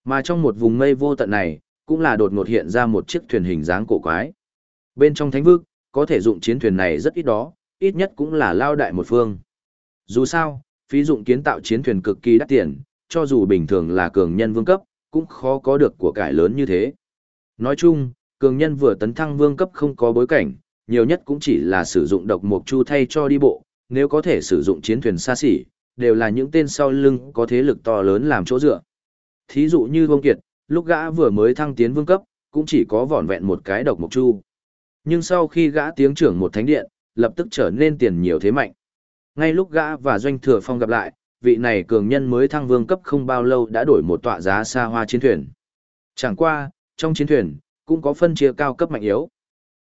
Mà trong một vùng mây vô tận này, cũng là đột ngột hiện ra một chiếc thuyền hình dáng cổ quái. Bên trong thánh vực, có thể dụng chiến thuyền này rất ít đó, ít nhất cũng là lao đại một phương. Dù sao, phí dụng kiến tạo chiến thuyền cực kỳ đắt tiền, cho dù bình thường là cường nhân vương cấp, cũng khó có được của cải lớn như thế. Nói chung, cường nhân vừa tấn thăng vương cấp không có bối cảnh, nhiều nhất cũng chỉ là sử dụng độc mục chu thay cho đi bộ, nếu có thể sử dụng chiến thuyền xa xỉ, đều là những tên sau lưng có thế lực to lớn làm chỗ dựa. Thí dụ như Vông Kiệt, lúc gã vừa mới thăng tiến vương cấp, cũng chỉ có vỏn vẹn một cái độc mục chu. Nhưng sau khi gã tiến trưởng một thánh điện, lập tức trở nên tiền nhiều thế mạnh. Ngay lúc gã và Doanh Thừa Phong gặp lại, vị này cường nhân mới thăng vương cấp không bao lâu đã đổi một tọa giá xa hoa chiến thuyền. Chẳng qua, trong chiến thuyền, cũng có phân chia cao cấp mạnh yếu.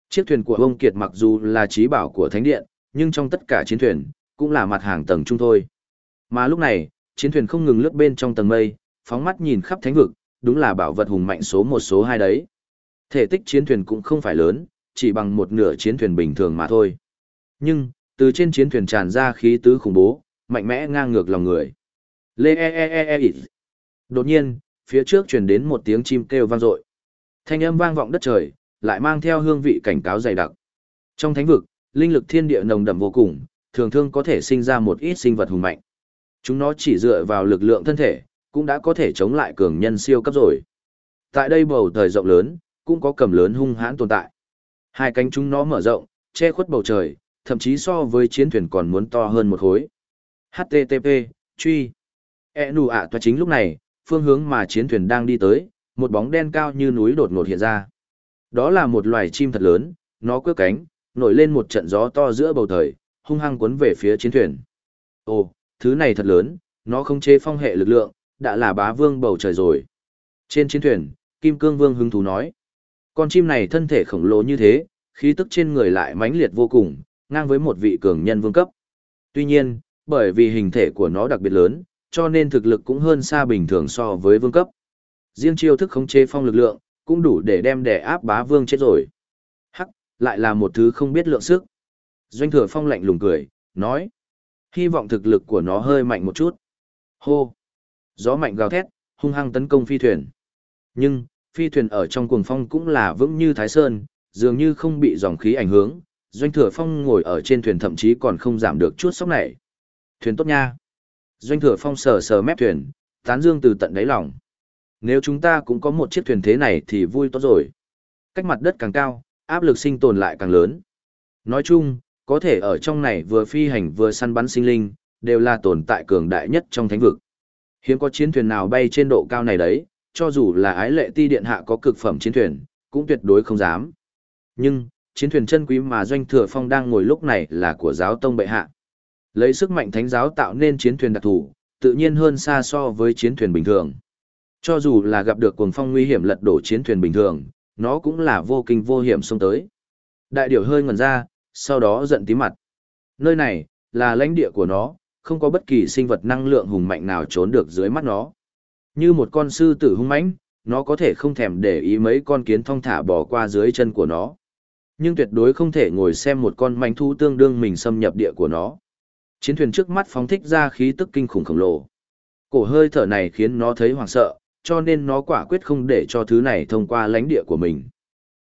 Chiếc thuyền của ông Kiệt mặc dù là trí bảo của Thánh Điện, nhưng trong tất cả chiến thuyền, cũng là mặt hàng tầng trung thôi. Mà lúc này, chiến thuyền không ngừng lướt bên trong tầng mây, phóng mắt nhìn khắp thánh vực, đúng là bảo vật hùng mạnh số một số hai đấy. Thể tích chiến thuyền cũng không phải lớn, chỉ bằng một nửa chiến thuyền bình thường mà thôi. Nhưng, từ trên chiến thuyền tràn ra khí tứ khủng bố, mạnh mẽ ngang ngược lòng người. Lê e e e e, e. Đột nhiên, phía trước truyền đến một tiếng chim kêu vang dội. Thanh âm vang vọng đất trời, lại mang theo hương vị cảnh cáo dày đặc. Trong thánh vực, linh lực thiên địa nồng đậm vô cùng, thường thường có thể sinh ra một ít sinh vật hùng mạnh. Chúng nó chỉ dựa vào lực lượng thân thể, cũng đã có thể chống lại cường nhân siêu cấp rồi. Tại đây bầu trời rộng lớn, cũng có cầm lớn hung hãn tồn tại. Hai cánh chúng nó mở rộng, che khuất bầu trời, thậm chí so với chiến thuyền còn muốn to hơn một khối. HTTP, truy. E nù ạ toa chính lúc này, phương hướng mà chiến thuyền đang đi tới, một bóng đen cao như núi đột ngột hiện ra. Đó là một loài chim thật lớn, nó quơ cánh, nổi lên một trận gió to giữa bầu trời, hung hăng cuốn về phía chiến thuyền. Ồ, thứ này thật lớn, nó không chế phong hệ lực lượng, đã là bá vương bầu trời rồi. Trên chiến thuyền, Kim Cương Vương hứng thú nói. Con chim này thân thể khổng lồ như thế, khí tức trên người lại mãnh liệt vô cùng, ngang với một vị cường nhân vương cấp. Tuy nhiên, bởi vì hình thể của nó đặc biệt lớn, cho nên thực lực cũng hơn xa bình thường so với vương cấp. Riêng chiêu thức khống chế phong lực lượng, cũng đủ để đem đè áp bá vương chết rồi. Hắc, lại là một thứ không biết lượng sức. Doanh thừa phong lạnh lùng cười, nói. Hy vọng thực lực của nó hơi mạnh một chút. Hô. Gió mạnh gào thét, hung hăng tấn công phi thuyền. Nhưng, phi thuyền ở trong cuồng phong cũng là vững như thái sơn, dường như không bị dòng khí ảnh hưởng. Doanh thừa phong ngồi ở trên thuyền thậm chí còn không giảm được chút sốc này. Thuyền tốt nha. Doanh thừa phong sờ sờ mép thuyền, tán dương từ tận đáy lòng. Nếu chúng ta cũng có một chiếc thuyền thế này thì vui tốt rồi. Cách mặt đất càng cao, áp lực sinh tồn lại càng lớn. Nói chung, có thể ở trong này vừa phi hành vừa săn bắn sinh linh, đều là tồn tại cường đại nhất trong thánh vực. Hiếm có chiến thuyền nào bay trên độ cao này đấy, cho dù là ái lệ ti điện hạ có cực phẩm chiến thuyền, cũng tuyệt đối không dám. Nhưng, chiến thuyền chân quý mà doanh thừa phong đang ngồi lúc này là của giáo tông bệ hạ. Lấy sức mạnh thánh giáo tạo nên chiến thuyền đặc thù, tự nhiên hơn xa so với chiến thuyền bình thường. Cho dù là gặp được cuồng phong nguy hiểm lật đổ chiến thuyền bình thường, nó cũng là vô kinh vô hiểm xông tới. Đại điểu hơi ngẩn ra, sau đó giận tí mặt. Nơi này, là lãnh địa của nó, không có bất kỳ sinh vật năng lượng hùng mạnh nào trốn được dưới mắt nó. Như một con sư tử hung mãnh, nó có thể không thèm để ý mấy con kiến thong thả bò qua dưới chân của nó. Nhưng tuyệt đối không thể ngồi xem một con manh thu tương đương mình xâm nhập địa của nó. Chiến thuyền trước mắt phóng thích ra khí tức kinh khủng khổng lồ. Cổ hơi thở này khiến nó thấy hoảng sợ, cho nên nó quả quyết không để cho thứ này thông qua lãnh địa của mình.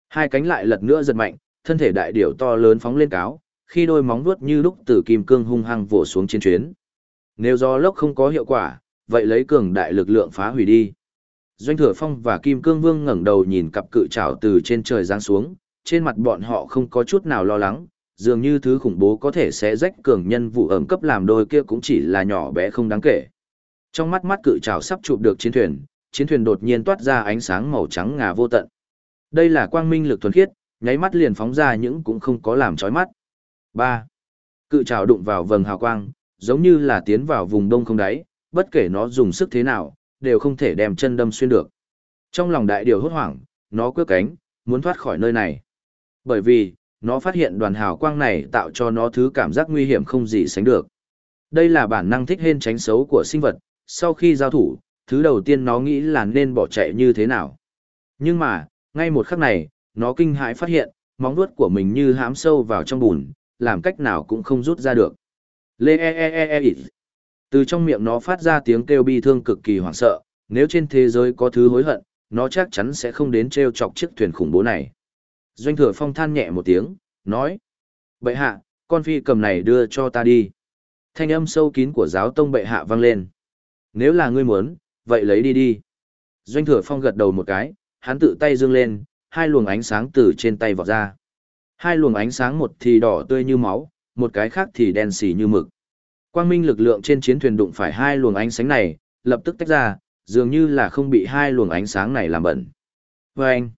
Hai cánh lại lật nữa giật mạnh, thân thể đại điểu to lớn phóng lên cáo, khi đôi móng vuốt như lúc từ kim cương hung hăng vồ xuống chiến chuyến. Nếu do lốc không có hiệu quả, vậy lấy cường đại lực lượng phá hủy đi. Doanh Thừa Phong và Kim Cương Vương ngẩng đầu nhìn cặp cự trảo từ trên trời giáng xuống, trên mặt bọn họ không có chút nào lo lắng, dường như thứ khủng bố có thể sẽ rách cường nhân vụ ẩm cấp làm đôi kia cũng chỉ là nhỏ bé không đáng kể. Trong mắt mắt cự trảo sắp chụp được chiến thuyền, chiến thuyền đột nhiên toát ra ánh sáng màu trắng ngà vô tận. Đây là quang minh lực thuần khiết, nháy mắt liền phóng ra những cũng không có làm chói mắt. 3. Cự trào đụng vào vầng hào quang, giống như là tiến vào vùng đông không đáy, bất kể nó dùng sức thế nào, đều không thể đem chân đâm xuyên được. Trong lòng đại điều hốt hoảng, nó cướp cánh, muốn thoát khỏi nơi này. Bởi vì, nó phát hiện đoàn hào quang này tạo cho nó thứ cảm giác nguy hiểm không gì sánh được. Đây là bản năng thích hên tránh xấu của sinh vật, sau khi giao thủ, thứ đầu tiên nó nghĩ là nên bỏ chạy như thế nào. Nhưng mà, ngay một khắc này, nó kinh hãi phát hiện, móng vuốt của mình như hãm sâu vào trong bùn, làm cách nào cũng không rút ra được. Lê e e e e e Từ trong miệng nó phát ra tiếng kêu bi thương cực kỳ hoảng sợ, nếu trên thế giới có thứ hối hận, nó chắc chắn sẽ không đến treo chọc chiếc thuyền khủng bố này. Doanh thừa phong than nhẹ một tiếng, nói. Bệ hạ, con phi cầm này đưa cho ta đi. Thanh âm sâu kín của giáo tông bệ hạ vang lên. Nếu là ngươi muốn, vậy lấy đi đi. Doanh thừa phong gật đầu một cái, hắn tự tay dương lên, hai luồng ánh sáng từ trên tay vọt ra. Hai luồng ánh sáng một thì đỏ tươi như máu, một cái khác thì đen xì như mực. Quang minh lực lượng trên chiến thuyền đụng phải hai luồng ánh sáng này, lập tức tách ra, dường như là không bị hai luồng ánh sáng này làm bẩn. vâng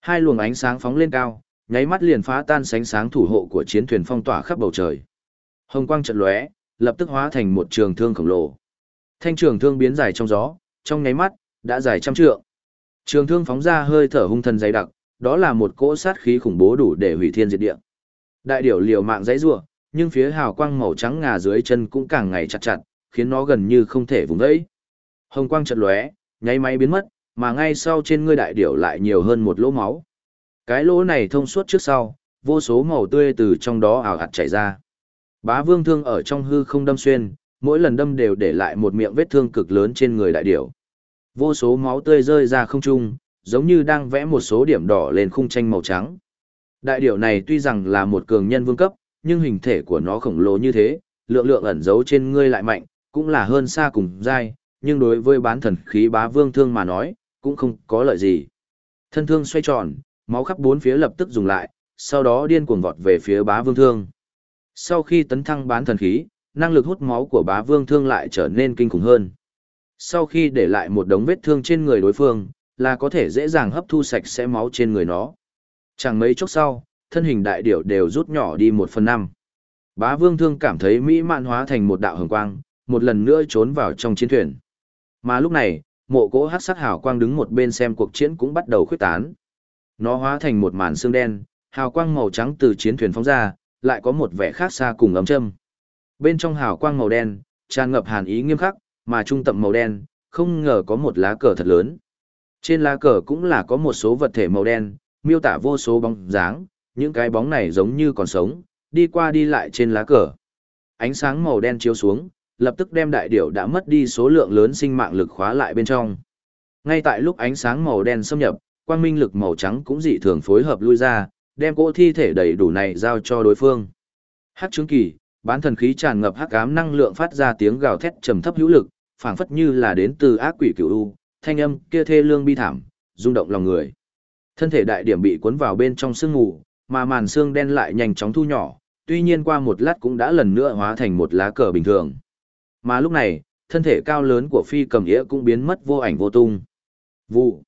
hai luồng ánh sáng phóng lên cao, nháy mắt liền phá tan sánh sáng thủ hộ của chiến thuyền phong tỏa khắp bầu trời. Hồng quang chợt lóe, lập tức hóa thành một trường thương khổng lồ. Thanh trường thương biến dài trong gió, trong nháy mắt đã dài trăm trượng. Trường thương phóng ra hơi thở hung thần dày đặc, đó là một cỗ sát khí khủng bố đủ để hủy thiên diệt địa. Đại điểu liều mạng dãy rủa, nhưng phía hào quang màu trắng ngà dưới chân cũng càng ngày chặt chặt, khiến nó gần như không thể vùng vẫy. Hồng quang chợt lóe, nháy máy biến mất, mà ngay sau trên ngươi đại điểu lại nhiều hơn một lỗ máu. Cái lỗ này thông suốt trước sau, vô số màu tươi từ trong đó ảo ạt chảy ra. Bá vương thương ở trong hư không đâm xuyên, mỗi lần đâm đều để lại một miệng vết thương cực lớn trên người đại điểu. Vô số máu tươi rơi ra không trung, giống như đang vẽ một số điểm đỏ lên khung tranh màu trắng. Đại điểu này tuy rằng là một cường nhân vương cấp, nhưng hình thể của nó khổng lồ như thế, lượng lượng ẩn giấu trên ngươi lại mạnh, cũng là hơn xa cùng dai, nhưng đối với bán thần khí bá vương thương mà nói, cũng không có lợi gì. Thân thương xoay tròn, máu khắp bốn phía lập tức dùng lại, sau đó điên cuồng vọt về phía bá vương thương. Sau khi tấn thăng bán thần khí, năng lực hút máu của bá vương thương lại trở nên kinh khủng hơn. Sau khi để lại một đống vết thương trên người đối phương, là có thể dễ dàng hấp thu sạch sẽ máu trên người nó. Chẳng mấy chốc sau, thân hình đại điểu đều rút nhỏ đi một phần năm. Bá vương thương cảm thấy mỹ mạn hóa thành một đạo hồng quang, một lần nữa trốn vào trong chiến thuyền. Mà lúc này, mộ cỗ hát sắc hào quang đứng một bên xem cuộc chiến cũng bắt đầu khuyết tán. Nó hóa thành một màn xương đen, hào quang màu trắng từ chiến thuyền phóng ra, lại có một vẻ khác xa cùng ấm châm. Bên trong hào quang màu đen, tràn ngập hàn ý nghiêm khắc, mà trung tâm màu đen, không ngờ có một lá cờ thật lớn. Trên lá cờ cũng là có một số vật thể màu đen, miêu tả vô số bóng dáng, những cái bóng này giống như còn sống, đi qua đi lại trên lá cờ. Ánh sáng màu đen chiếu xuống, lập tức đem đại điểu đã mất đi số lượng lớn sinh mạng lực khóa lại bên trong. Ngay tại lúc ánh sáng màu đen xâm nhập, quang minh lực màu trắng cũng dị thường phối hợp lui ra, đem cỗ thi thể đầy đủ này giao cho đối phương. Hắc chứng kỳ, bán thần khí tràn ngập hắc ám năng lượng phát ra tiếng gào thét trầm thấp hữu lực, phảng phất như là đến từ ác quỷ cửu u, thanh âm kia thê lương bi thảm, rung động lòng người. Thân thể đại điểm bị cuốn vào bên trong sương mù, mà màn xương đen lại nhanh chóng thu nhỏ, tuy nhiên qua một lát cũng đã lần nữa hóa thành một lá cờ bình thường. Mà lúc này, thân thể cao lớn của phi cầm nghĩa cũng biến mất vô ảnh vô tung. Vụ.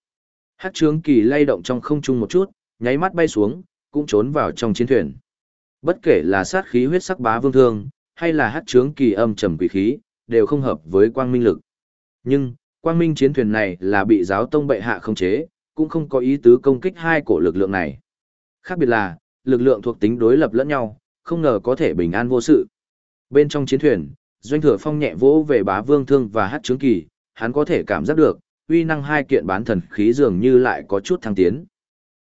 Hát trướng kỳ lay động trong không trung một chút, nháy mắt bay xuống, cũng trốn vào trong chiến thuyền. Bất kể là sát khí huyết sắc bá vương thương, hay là hát trướng kỳ âm trầm quỷ khí, đều không hợp với quang minh lực. Nhưng, quang minh chiến thuyền này là bị giáo tông bệ hạ khống chế, cũng không có ý tứ công kích hai cổ lực lượng này. Khác biệt là, lực lượng thuộc tính đối lập lẫn nhau, không ngờ có thể bình an vô sự. Bên trong chiến thuyền, doanh thừa phong nhẹ vỗ về bá vương thương và hát trướng kỳ, hắn có thể cảm giác được, uy năng hai kiện bán thần khí dường như lại có chút thăng tiến.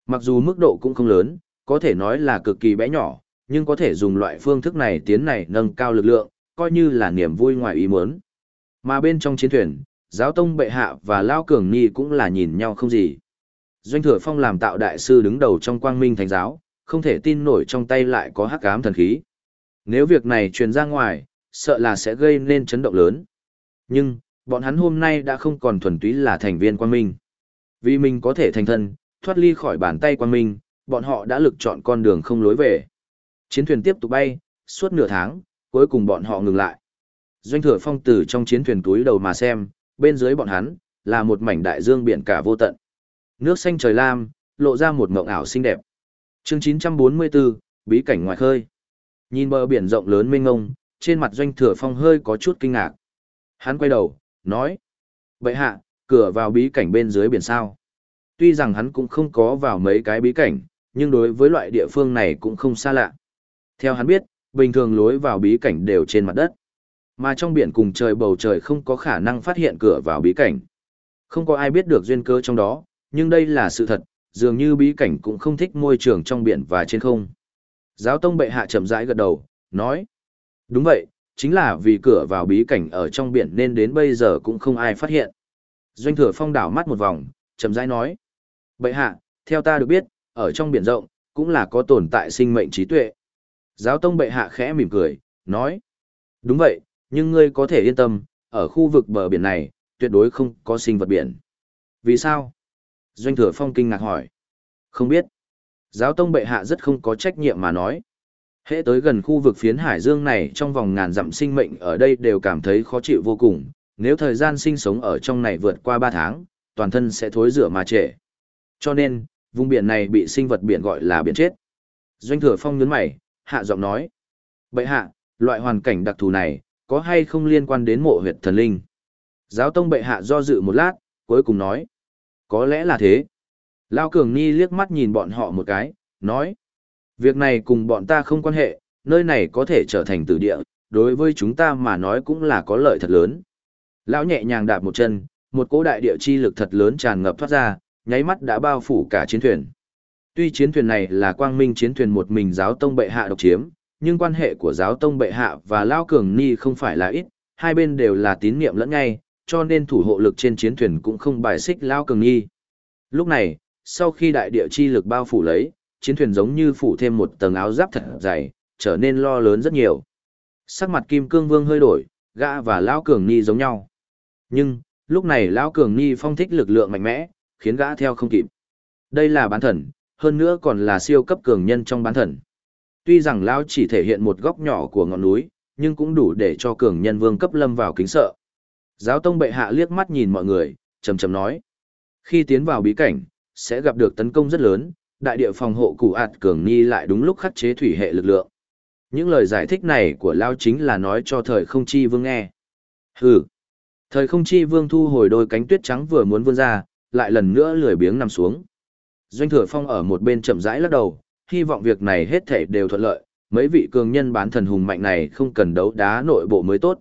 Mặc dù mức độ cũng không lớn, có thể nói là cực kỳ bé nhỏ, nhưng có thể dùng loại phương thức này tiến này nâng cao lực lượng, coi như là niềm vui ngoài ý muốn. Mà bên trong chiến thuyền, giáo tông bệ hạ và lao cường Nhi cũng là nhìn nhau không gì. Doanh thừa phong làm tạo đại sư đứng đầu trong quang minh thánh giáo, không thể tin nổi trong tay lại có hắc ám thần khí. Nếu việc này truyền ra ngoài, sợ là sẽ gây nên chấn động lớn. Nhưng, bọn hắn hôm nay đã không còn thuần túy là thành viên quang minh. Vì mình có thể thành thân, thoát ly khỏi bàn tay quang minh, bọn họ đã lực chọn con đường không lối về. Chiến thuyền tiếp tục bay, suốt nửa tháng, cuối cùng bọn họ ngừng lại. Doanh thừa phong tử trong chiến thuyền túi đầu mà xem, bên dưới bọn hắn, là một mảnh đại dương biển cả vô tận. Nước xanh trời lam, lộ ra một mộng ảo xinh đẹp. chương 944, bí cảnh ngoài khơi. Nhìn bờ biển rộng lớn mênh ngông, trên mặt doanh thừa phong hơi có chút kinh ngạc. Hắn quay đầu, nói. Vậy hạ, cửa vào bí cảnh bên dưới biển sao. Tuy rằng hắn cũng không có vào mấy cái bí cảnh, nhưng đối với loại địa phương này cũng không xa lạ. Theo hắn biết, bình thường lối vào bí cảnh đều trên mặt đất. Mà trong biển cùng trời bầu trời không có khả năng phát hiện cửa vào bí cảnh. Không có ai biết được duyên cơ trong đó, nhưng đây là sự thật, dường như bí cảnh cũng không thích môi trường trong biển và trên không. Giáo tông bệ hạ chậm rãi gật đầu, nói. Đúng vậy, chính là vì cửa vào bí cảnh ở trong biển nên đến bây giờ cũng không ai phát hiện. Doanh thừa phong đảo mắt một vòng, chậm rãi nói. Bệ hạ, theo ta được biết, ở trong biển rộng, cũng là có tồn tại sinh mệnh trí tuệ. Giáo tông bệ hạ khẽ mỉm cười, nói. Đúng vậy, nhưng ngươi có thể yên tâm, ở khu vực bờ biển này, tuyệt đối không có sinh vật biển. Vì sao? Doanh thừa phong kinh ngạc hỏi. Không biết. Giáo tông bệ hạ rất không có trách nhiệm mà nói. Hễ tới gần khu vực phiến hải dương này trong vòng ngàn dặm sinh mệnh ở đây đều cảm thấy khó chịu vô cùng, nếu thời gian sinh sống ở trong này vượt qua 3 tháng, toàn thân sẽ thối rửa mà trễ. Cho nên, vùng biển này bị sinh vật biển gọi là biển chết. Doanh thừa phong nhấn mày, hạ giọng nói. Bệ hạ, loại hoàn cảnh đặc thù này, có hay không liên quan đến mộ huyệt thần linh? Giáo tông bệ hạ do dự một lát, cuối cùng nói. Có lẽ là thế. Lao Cường Ni liếc mắt nhìn bọn họ một cái, nói. Việc này cùng bọn ta không quan hệ, nơi này có thể trở thành tử địa, đối với chúng ta mà nói cũng là có lợi thật lớn. Lão nhẹ nhàng đạp một chân, một cỗ đại địa chi lực thật lớn tràn ngập thoát ra, nháy mắt đã bao phủ cả chiến thuyền. Tuy chiến thuyền này là quang minh chiến thuyền một mình giáo tông bệ hạ độc chiếm, nhưng quan hệ của giáo tông bệ hạ và Lao Cường Ni không phải là ít, hai bên đều là tín niệm lẫn ngay, cho nên thủ hộ lực trên chiến thuyền cũng không bài xích Lao Cường Ni. Lúc này, sau khi đại địa chi lực bao phủ lấy, chiến thuyền giống như phủ thêm một tầng áo giáp thật dày, trở nên lo lớn rất nhiều. Sắc mặt Kim Cương Vương hơi đổi, gã và Lão Cường Ni giống nhau. Nhưng, lúc này Lão Cường Ni phong thích lực lượng mạnh mẽ, khiến gã theo không kịp. Đây là bán thần, hơn nữa còn là siêu cấp cường nhân trong bán thần. Tuy rằng Lão chỉ thể hiện một góc nhỏ của ngọn núi, nhưng cũng đủ để cho cường nhân vương cấp lâm vào kính sợ. Giáo tông bệ hạ liếc mắt nhìn mọi người, trầm trầm nói. Khi tiến vào bí cảnh, sẽ gặp được tấn công rất lớn, đại địa phòng hộ cụ ạt cường ni lại đúng lúc khắc chế thủy hệ lực lượng. Những lời giải thích này của Lao chính là nói cho thời không chi vương nghe. Hừ. Thời không chi vương thu hồi đôi cánh tuyết trắng vừa muốn vươn ra, lại lần nữa lười biếng nằm xuống. Doanh thừa phong ở một bên chậm rãi lắc đầu, hy vọng việc này hết thể đều thuận lợi, mấy vị cường nhân bán thần hùng mạnh này không cần đấu đá nội bộ mới tốt.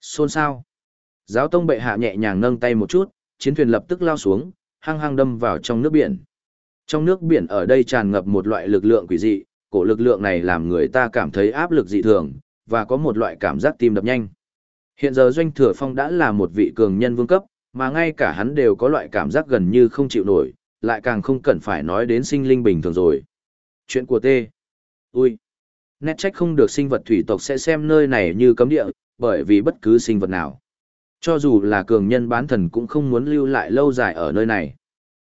Xôn sao? Giáo tông bệ hạ nhẹ nhàng nâng tay một chút, chiến thuyền lập tức lao xuống, hăng hăng đâm vào trong nước biển. Trong nước biển ở đây tràn ngập một loại lực lượng quỷ dị, cổ lực lượng này làm người ta cảm thấy áp lực dị thường, và có một loại cảm giác tim đập nhanh. Hiện giờ Doanh Thừa Phong đã là một vị cường nhân vương cấp, mà ngay cả hắn đều có loại cảm giác gần như không chịu nổi, lại càng không cần phải nói đến sinh linh bình thường rồi. Chuyện của T. Ui. Nét trách không được sinh vật thủy tộc sẽ xem nơi này như cấm địa, bởi vì bất cứ sinh vật nào. Cho dù là cường nhân bán thần cũng không muốn lưu lại lâu dài ở nơi này.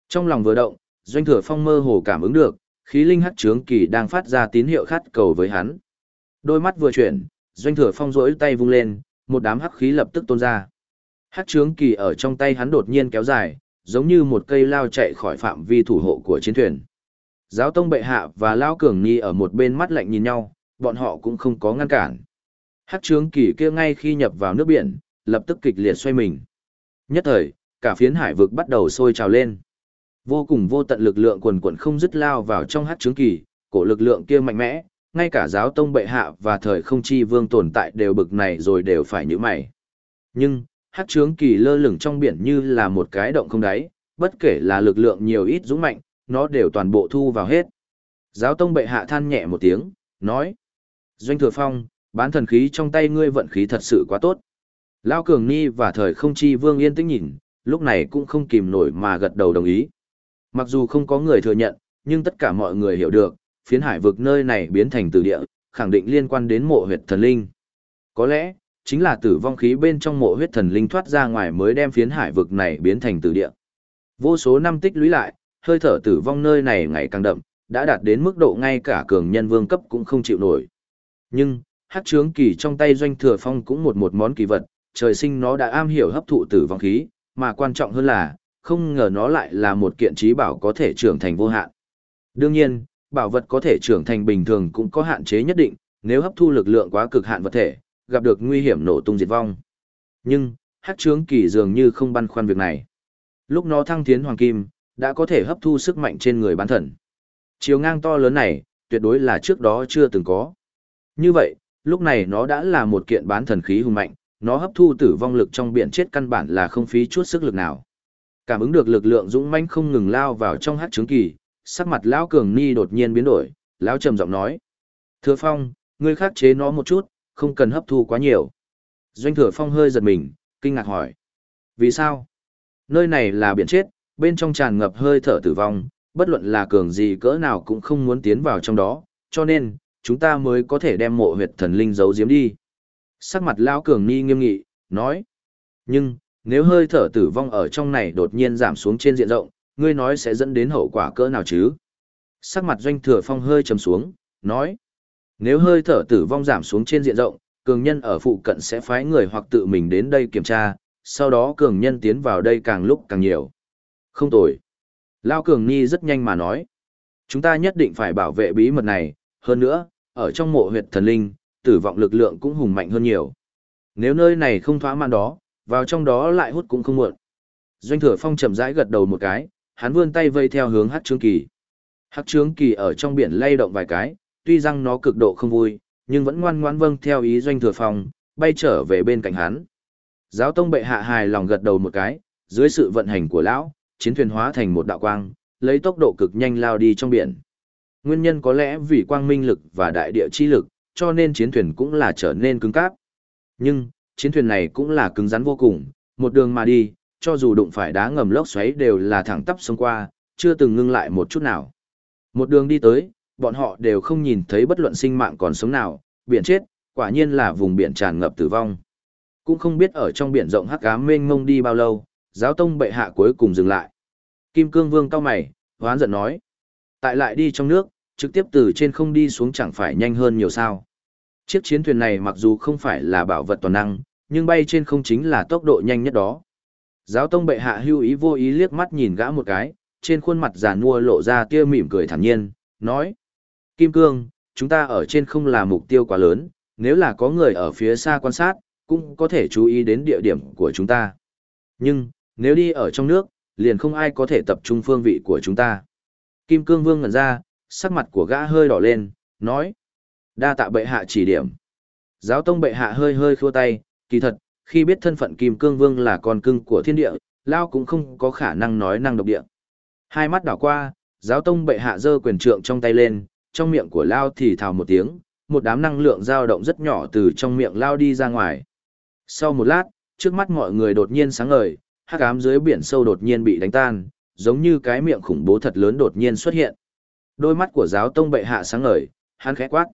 Trong lòng vừa động, Doanh Thừa Phong mơ hồ cảm ứng được, khí linh hắc trướng kỳ đang phát ra tín hiệu khát cầu với hắn. Đôi mắt vừa chuyển, Doanh Thừa Phong rỗi tay vung lên, một đám hắc khí lập tức tôn ra. Hắc trướng kỳ ở trong tay hắn đột nhiên kéo dài, giống như một cây lao chạy khỏi phạm vi thủ hộ của chiến thuyền. Giáo tông bệ hạ và Lao Cường Nhi ở một bên mắt lạnh nhìn nhau, bọn họ cũng không có ngăn cản. Hắc trướng kỳ kia ngay khi nhập vào nước biển, lập tức kịch liệt xoay mình. Nhất thời, cả phiến hải vực bắt đầu sôi trào lên. Vô cùng vô tận lực lượng quần quần không dứt lao vào trong hát trướng kỳ, cổ lực lượng kia mạnh mẽ, ngay cả giáo tông bệ hạ và thời không chi vương tồn tại đều bực này rồi đều phải như mày. Nhưng, hát trướng kỳ lơ lửng trong biển như là một cái động không đáy, bất kể là lực lượng nhiều ít dũng mạnh, nó đều toàn bộ thu vào hết. Giáo tông bệ hạ than nhẹ một tiếng, nói. Doanh thừa phong, bán thần khí trong tay ngươi vận khí thật sự quá tốt. Lao Cường Ni và thời không chi vương yên tĩnh nhìn, lúc này cũng không kìm nổi mà gật đầu đồng ý. Mặc dù không có người thừa nhận, nhưng tất cả mọi người hiểu được, phiến hải vực nơi này biến thành tử địa, khẳng định liên quan đến mộ huyệt thần linh. Có lẽ, chính là tử vong khí bên trong mộ huyết thần linh thoát ra ngoài mới đem phiến hải vực này biến thành tử địa. Vô số năm tích lũy lại, hơi thở tử vong nơi này ngày càng đậm, đã đạt đến mức độ ngay cả cường nhân vương cấp cũng không chịu nổi. Nhưng, hắc trướng kỳ trong tay doanh thừa phong cũng một một món kỳ vật, trời sinh nó đã am hiểu hấp thụ tử vong khí, mà quan trọng hơn là, không ngờ nó lại là một kiện trí bảo có thể trưởng thành vô hạn. Đương nhiên, bảo vật có thể trưởng thành bình thường cũng có hạn chế nhất định, nếu hấp thu lực lượng quá cực hạn vật thể, gặp được nguy hiểm nổ tung diệt vong. Nhưng, hắc trướng kỳ dường như không băn khoăn việc này. Lúc nó thăng tiến hoàng kim, đã có thể hấp thu sức mạnh trên người bán thần. Chiều ngang to lớn này, tuyệt đối là trước đó chưa từng có. Như vậy, lúc này nó đã là một kiện bán thần khí hùng mạnh, nó hấp thu tử vong lực trong biển chết căn bản là không phí chút sức lực nào. Cảm ứng được lực lượng dũng mãnh không ngừng lao vào trong hát trướng kỳ, sắc mặt lão cường ni đột nhiên biến đổi, lão trầm giọng nói: "Thừa Phong, ngươi khắc chế nó một chút, không cần hấp thu quá nhiều." Doanh Thừa Phong hơi giật mình, kinh ngạc hỏi: "Vì sao?" Nơi này là biển chết, bên trong tràn ngập hơi thở tử vong, bất luận là cường gì cỡ nào cũng không muốn tiến vào trong đó, cho nên chúng ta mới có thể đem mộ huyệt thần linh giấu giếm đi. Sắc mặt lão cường ni nghiêm nghị, nói: "Nhưng, nếu hơi thở tử vong ở trong này đột nhiên giảm xuống trên diện rộng, ngươi nói sẽ dẫn đến hậu quả cỡ nào chứ? Sắc mặt doanh thừa phong hơi trầm xuống, nói. Nếu hơi thở tử vong giảm xuống trên diện rộng, cường nhân ở phụ cận sẽ phái người hoặc tự mình đến đây kiểm tra, sau đó cường nhân tiến vào đây càng lúc càng nhiều. Không tồi. Lao cường ni rất nhanh mà nói. Chúng ta nhất định phải bảo vệ bí mật này, hơn nữa, ở trong mộ huyệt thần linh, tử vọng lực lượng cũng hùng mạnh hơn nhiều. Nếu nơi này không thỏa mãn đó, vào trong đó lại hút cũng không muộn. Doanh thừa phong chậm rãi gật đầu một cái, hắn vươn tay vây theo hướng hát trướng kỳ. Hát trướng kỳ ở trong biển lay động vài cái, tuy rằng nó cực độ không vui, nhưng vẫn ngoan ngoãn vâng theo ý doanh thừa phong, bay trở về bên cạnh hắn. Giáo tông bệ hạ hài lòng gật đầu một cái, dưới sự vận hành của lão, chiến thuyền hóa thành một đạo quang, lấy tốc độ cực nhanh lao đi trong biển. Nguyên nhân có lẽ vì quang minh lực và đại địa chi lực, cho nên chiến thuyền cũng là trở nên cứng cáp. Nhưng, chiến thuyền này cũng là cứng rắn vô cùng, một đường mà đi, cho dù đụng phải đá ngầm lốc xoáy đều là thẳng tắp xông qua, chưa từng ngưng lại một chút nào. Một đường đi tới, bọn họ đều không nhìn thấy bất luận sinh mạng còn sống nào, biển chết, quả nhiên là vùng biển tràn ngập tử vong. Cũng không biết ở trong biển rộng hắc ám mênh mông đi bao lâu, giáo tông bệ hạ cuối cùng dừng lại. Kim Cương Vương cao mày, hoán giận nói. Tại lại đi trong nước, trực tiếp từ trên không đi xuống chẳng phải nhanh hơn nhiều sao. Chiếc chiến thuyền này mặc dù không phải là bảo vật toàn năng, nhưng bay trên không chính là tốc độ nhanh nhất đó. Giáo tông bệ hạ hưu ý vô ý liếc mắt nhìn gã một cái, trên khuôn mặt già nua lộ ra tia mỉm cười thản nhiên, nói. Kim Cương, chúng ta ở trên không là mục tiêu quá lớn, nếu là có người ở phía xa quan sát, cũng có thể chú ý đến địa điểm của chúng ta. Nhưng, nếu đi ở trong nước, liền không ai có thể tập trung phương vị của chúng ta. Kim Cương Vương ngẩn ra, sắc mặt của gã hơi đỏ lên, nói. Đa tạ bệ hạ chỉ điểm. Giáo tông bệ hạ hơi hơi khua tay, kỳ thật, khi biết thân phận Kim Cương Vương là con cưng của thiên địa, Lao cũng không có khả năng nói năng độc địa. Hai mắt đảo qua, giáo tông bệ hạ giơ quyền trượng trong tay lên, trong miệng của Lao thì thào một tiếng, một đám năng lượng dao động rất nhỏ từ trong miệng Lao đi ra ngoài. Sau một lát, trước mắt mọi người đột nhiên sáng ngời, hắc ám dưới biển sâu đột nhiên bị đánh tan, giống như cái miệng khủng bố thật lớn đột nhiên xuất hiện. Đôi mắt của giáo tông bệ hạ sáng ngời, hắn khẽ quát.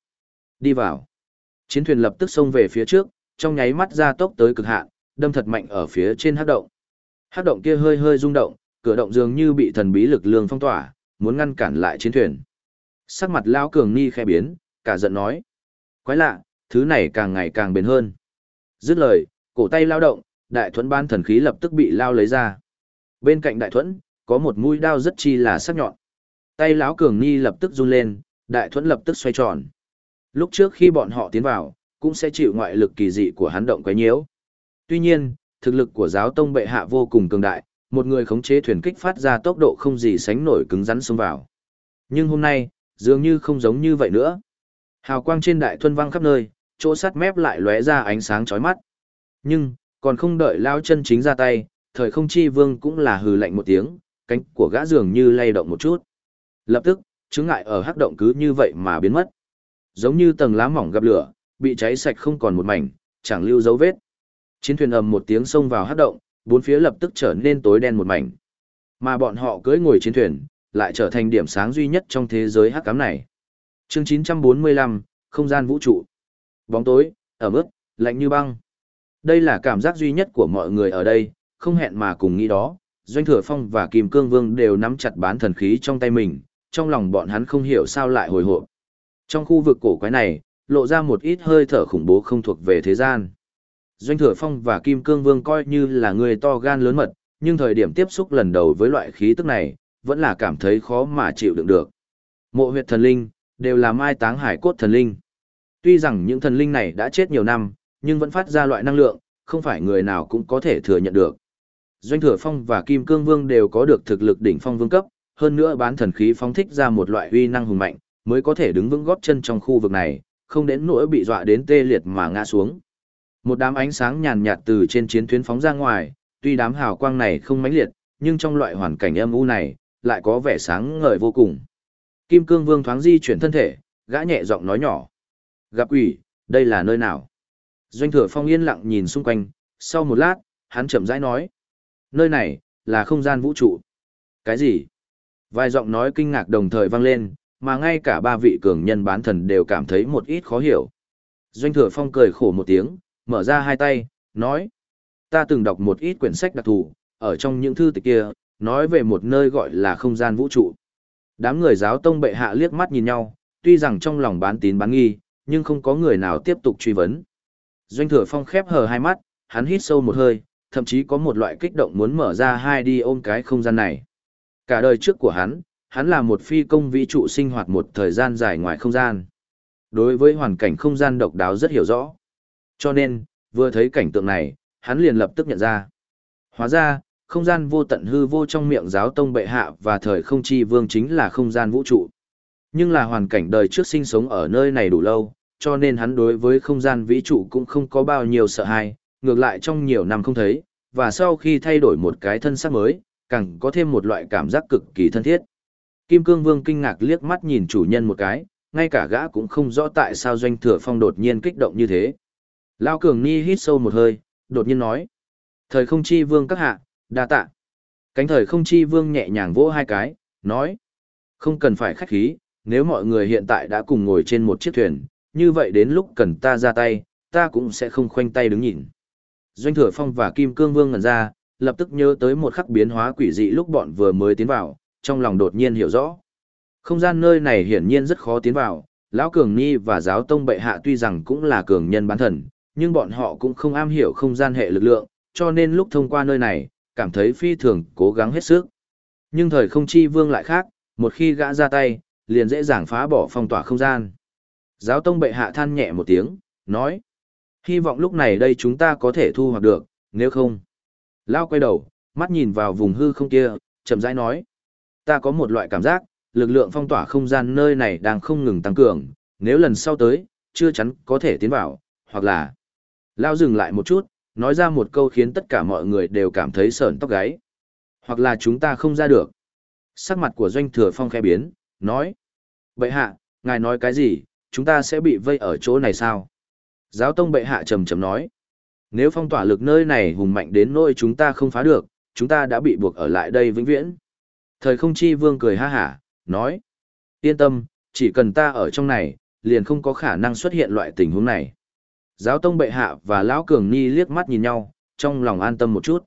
Đi vào. Chiến thuyền lập tức xông về phía trước, trong nháy mắt ra tốc tới cực hạn, đâm thật mạnh ở phía trên hắc động. Hắc động kia hơi hơi rung động, cửa động dường như bị thần bí lực lượng phong tỏa, muốn ngăn cản lại chiến thuyền. Sắc mặt lão cường ni khẽ biến, cả giận nói: "Quái lạ, thứ này càng ngày càng bền hơn." Dứt lời, cổ tay lao động, đại thuẫn ban thần khí lập tức bị lao lấy ra. Bên cạnh đại thuẫn, có một mũi đao rất chi là sắc nhọn. Tay lão cường ni lập tức run lên, đại thuẫn lập tức xoay tròn. Lúc trước khi bọn họ tiến vào, cũng sẽ chịu ngoại lực kỳ dị của hắn động quấy nhiễu. Tuy nhiên, thực lực của giáo tông bệ hạ vô cùng cường đại, một người khống chế thuyền kích phát ra tốc độ không gì sánh nổi cứng rắn xông vào. Nhưng hôm nay, dường như không giống như vậy nữa. Hào quang trên đại thuần vang khắp nơi, chỗ sắt mép lại lóe ra ánh sáng chói mắt. Nhưng, còn không đợi lao chân chính ra tay, thời không chi vương cũng là hừ lạnh một tiếng, cánh của gã dường như lay động một chút. Lập tức, chứng ngại ở hắc động cứ như vậy mà biến mất. Giống như tầng lá mỏng gặp lửa, bị cháy sạch không còn một mảnh, chẳng lưu dấu vết. Chiến thuyền ầm một tiếng xông vào hắc động, bốn phía lập tức trở nên tối đen một mảnh. Mà bọn họ cưỡi ngồi chiến thuyền, lại trở thành điểm sáng duy nhất trong thế giới hắc ám này. Chương 945, không gian vũ trụ. Bóng tối, ở mức, lạnh như băng. Đây là cảm giác duy nhất của mọi người ở đây, không hẹn mà cùng nghĩ đó. Doanh Thừa Phong và Kim Cương Vương đều nắm chặt bán thần khí trong tay mình, trong lòng bọn hắn không hiểu sao lại hồi hộp. Trong khu vực cổ quái này, lộ ra một ít hơi thở khủng bố không thuộc về thế gian. Doanh Thừa Phong và Kim Cương Vương coi như là người to gan lớn mật, nhưng thời điểm tiếp xúc lần đầu với loại khí tức này, vẫn là cảm thấy khó mà chịu đựng được. Mộ huyệt thần linh, đều là mai táng hải cốt thần linh. Tuy rằng những thần linh này đã chết nhiều năm, nhưng vẫn phát ra loại năng lượng, không phải người nào cũng có thể thừa nhận được. Doanh Thừa Phong và Kim Cương Vương đều có được thực lực đỉnh phong vương cấp, hơn nữa bán thần khí phóng thích ra một loại uy năng hùng mạnh, mới có thể đứng vững gót chân trong khu vực này, không đến nỗi bị dọa đến tê liệt mà ngã xuống. Một đám ánh sáng nhàn nhạt từ trên chiến thuyền phóng ra ngoài, tuy đám hào quang này không mãnh liệt, nhưng trong loại hoàn cảnh âm u này, lại có vẻ sáng ngời vô cùng. Kim Cương Vương thoáng di chuyển thân thể, gã nhẹ giọng nói nhỏ. Gặp quỷ, đây là nơi nào? Doanh thừa phong yên lặng nhìn xung quanh, sau một lát, hắn chậm rãi nói. Nơi này, là không gian vũ trụ. Cái gì? Vài giọng nói kinh ngạc đồng thời vang lên, mà ngay cả ba vị cường nhân bán thần đều cảm thấy một ít khó hiểu. Doanh thừa phong cười khổ một tiếng, mở ra hai tay, nói. Ta từng đọc một ít quyển sách đặc thù, ở trong những thư tịch kia, nói về một nơi gọi là không gian vũ trụ. Đám người giáo tông bệ hạ liếc mắt nhìn nhau, tuy rằng trong lòng bán tín bán nghi, nhưng không có người nào tiếp tục truy vấn. Doanh thừa phong khép hờ hai mắt, hắn hít sâu một hơi, thậm chí có một loại kích động muốn mở ra hai đi ôm cái không gian này. Cả đời trước của hắn, hắn là một phi công vĩ trụ sinh hoạt một thời gian dài ngoài không gian. Đối với hoàn cảnh không gian độc đáo rất hiểu rõ. Cho nên, vừa thấy cảnh tượng này, hắn liền lập tức nhận ra. Hóa ra, không gian vô tận hư vô trong miệng giáo tông bệ hạ và thời không chi vương chính là không gian vũ trụ. Nhưng là hoàn cảnh đời trước sinh sống ở nơi này đủ lâu, cho nên hắn đối với không gian vĩ trụ cũng không có bao nhiêu sợ hãi, ngược lại trong nhiều năm không thấy, và sau khi thay đổi một cái thân xác mới, càng có thêm một loại cảm giác cực kỳ thân thiết. Kim Cương Vương kinh ngạc liếc mắt nhìn chủ nhân một cái, ngay cả gã cũng không rõ tại sao doanh thừa phong đột nhiên kích động như thế. Lao Cường Ni hít sâu một hơi, đột nhiên nói. Thời không chi vương các hạ, đa tạ. Cánh thời không chi vương nhẹ nhàng vỗ hai cái, nói. Không cần phải khách khí, nếu mọi người hiện tại đã cùng ngồi trên một chiếc thuyền, như vậy đến lúc cần ta ra tay, ta cũng sẽ không khoanh tay đứng nhìn. Doanh thừa phong và Kim Cương Vương ngẩn ra, lập tức nhớ tới một khắc biến hóa quỷ dị lúc bọn vừa mới tiến vào, trong lòng đột nhiên hiểu rõ. Không gian nơi này hiển nhiên rất khó tiến vào, Lão Cường Ni và Giáo Tông Bệ Hạ tuy rằng cũng là cường nhân bán thần, nhưng bọn họ cũng không am hiểu không gian hệ lực lượng, cho nên lúc thông qua nơi này, cảm thấy phi thường cố gắng hết sức. Nhưng thời không chi vương lại khác, một khi gã ra tay, liền dễ dàng phá bỏ phong tỏa không gian. Giáo Tông Bệ Hạ than nhẹ một tiếng, nói. Hy vọng lúc này đây chúng ta có thể thu hoạch được, nếu không. Lao quay đầu, mắt nhìn vào vùng hư không kia, chậm rãi nói. Ta có một loại cảm giác, lực lượng phong tỏa không gian nơi này đang không ngừng tăng cường, nếu lần sau tới, chưa chắn có thể tiến vào, hoặc là... Lao dừng lại một chút, nói ra một câu khiến tất cả mọi người đều cảm thấy sởn tóc gáy. Hoặc là chúng ta không ra được. Sắc mặt của doanh thừa phong khẽ biến, nói. Bệ hạ, ngài nói cái gì, chúng ta sẽ bị vây ở chỗ này sao? Giáo tông bệ hạ trầm trầm nói. Nếu phong tỏa lực nơi này hùng mạnh đến nỗi chúng ta không phá được, chúng ta đã bị buộc ở lại đây vĩnh viễn. Thời không chi vương cười ha hả, nói. Yên tâm, chỉ cần ta ở trong này, liền không có khả năng xuất hiện loại tình huống này. Giáo tông bệ hạ và lão cường ni liếc mắt nhìn nhau, trong lòng an tâm một chút.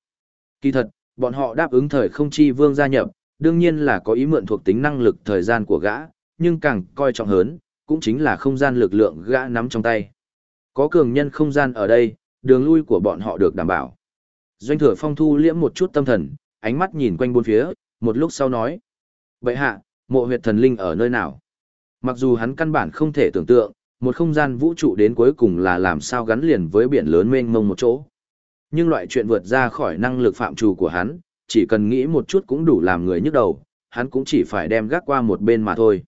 Kỳ thật, bọn họ đáp ứng thời không chi vương gia nhập, đương nhiên là có ý mượn thuộc tính năng lực thời gian của gã, nhưng càng coi trọng hơn, cũng chính là không gian lực lượng gã nắm trong tay. Có cường nhân không gian ở đây, đường lui của bọn họ được đảm bảo. Doanh thừa phong thu liễm một chút tâm thần, ánh mắt nhìn quanh bốn phía, một lúc sau nói. Bệ hạ, mộ huyệt thần linh ở nơi nào? Mặc dù hắn căn bản không thể tưởng tượng, một không gian vũ trụ đến cuối cùng là làm sao gắn liền với biển lớn mênh mông một chỗ. Nhưng loại chuyện vượt ra khỏi năng lực phạm trù của hắn, chỉ cần nghĩ một chút cũng đủ làm người nhức đầu, hắn cũng chỉ phải đem gác qua một bên mà thôi.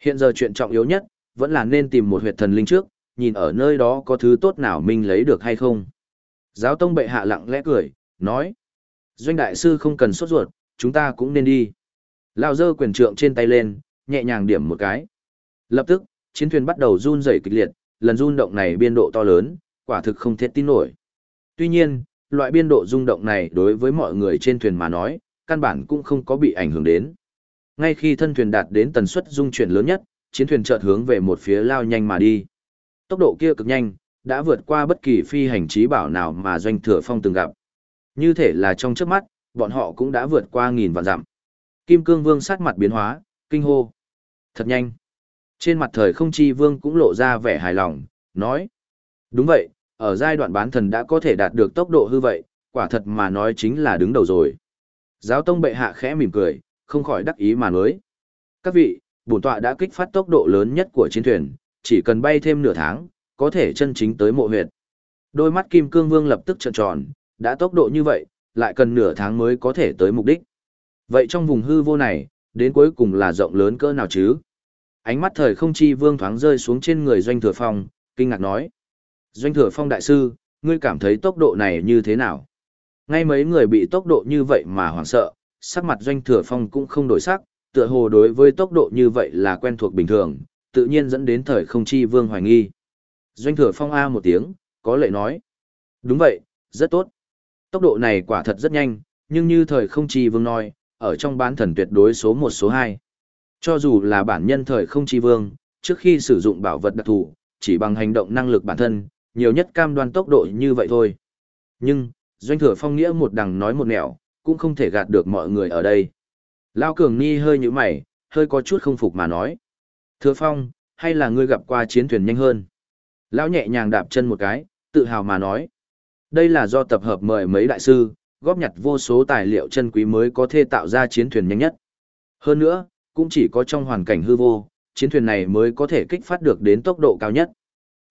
Hiện giờ chuyện trọng yếu nhất, vẫn là nên tìm một huyệt thần linh trước, nhìn ở nơi đó có thứ tốt nào mình lấy được hay không. Giáo tông bệ hạ lặng lẽ cười, nói. Doanh đại sư không cần sốt ruột, chúng ta cũng nên đi. Lao dơ quyền trượng trên tay lên, nhẹ nhàng điểm một cái. Lập tức, chiến thuyền bắt đầu run rẩy kịch liệt, lần run động này biên độ to lớn, quả thực không thể tin nổi. Tuy nhiên, loại biên độ rung động này đối với mọi người trên thuyền mà nói, căn bản cũng không có bị ảnh hưởng đến. Ngay khi thân thuyền đạt đến tần suất dung chuyển lớn nhất, chiến thuyền chợt hướng về một phía lao nhanh mà đi. Tốc độ kia cực nhanh, đã vượt qua bất kỳ phi hành trí bảo nào mà doanh thừa phong từng gặp. Như thể là trong trước mắt, bọn họ cũng đã vượt qua nghìn vạn dặm. Kim cương vương sát mặt biến hóa, kinh hô. Thật nhanh. Trên mặt thời không chi vương cũng lộ ra vẻ hài lòng, nói. Đúng vậy, ở giai đoạn bán thần đã có thể đạt được tốc độ hư vậy, quả thật mà nói chính là đứng đầu rồi. Giáo tông bệ hạ khẽ mỉm cười, không khỏi đắc ý mà nói. Các vị, bổn tọa đã kích phát tốc độ lớn nhất của chiến thuyền, chỉ cần bay thêm nửa tháng, có thể chân chính tới mộ huyệt. Đôi mắt kim cương vương lập tức trợn tròn, đã tốc độ như vậy, lại cần nửa tháng mới có thể tới mục đích. Vậy trong vùng hư vô này, đến cuối cùng là rộng lớn cỡ nào chứ? Ánh mắt thời không chi vương thoáng rơi xuống trên người doanh thừa phong, kinh ngạc nói. Doanh thừa phong đại sư, ngươi cảm thấy tốc độ này như thế nào? Ngay mấy người bị tốc độ như vậy mà hoảng sợ, sắc mặt doanh thừa phong cũng không đổi sắc, tựa hồ đối với tốc độ như vậy là quen thuộc bình thường, tự nhiên dẫn đến thời không chi vương hoài nghi. Doanh thừa phong A một tiếng, có lệ nói. Đúng vậy, rất tốt. Tốc độ này quả thật rất nhanh, nhưng như thời không chi vương nói, ở trong bán thần tuyệt đối số 1 số 2. Cho dù là bản nhân thời không chi vương, trước khi sử dụng bảo vật đặc thù, chỉ bằng hành động năng lực bản thân, nhiều nhất cam đoan tốc độ như vậy thôi. Nhưng, doanh thừa phong nghĩa một đằng nói một nẻo, cũng không thể gạt được mọi người ở đây. Lao Cường Ni hơi như mày, hơi có chút không phục mà nói. Thừa Phong, hay là ngươi gặp qua chiến thuyền nhanh hơn? Lão nhẹ nhàng đạp chân một cái, tự hào mà nói. Đây là do tập hợp mời mấy đại sư, góp nhặt vô số tài liệu chân quý mới có thể tạo ra chiến thuyền nhanh nhất. Hơn nữa, cũng chỉ có trong hoàn cảnh hư vô, chiến thuyền này mới có thể kích phát được đến tốc độ cao nhất.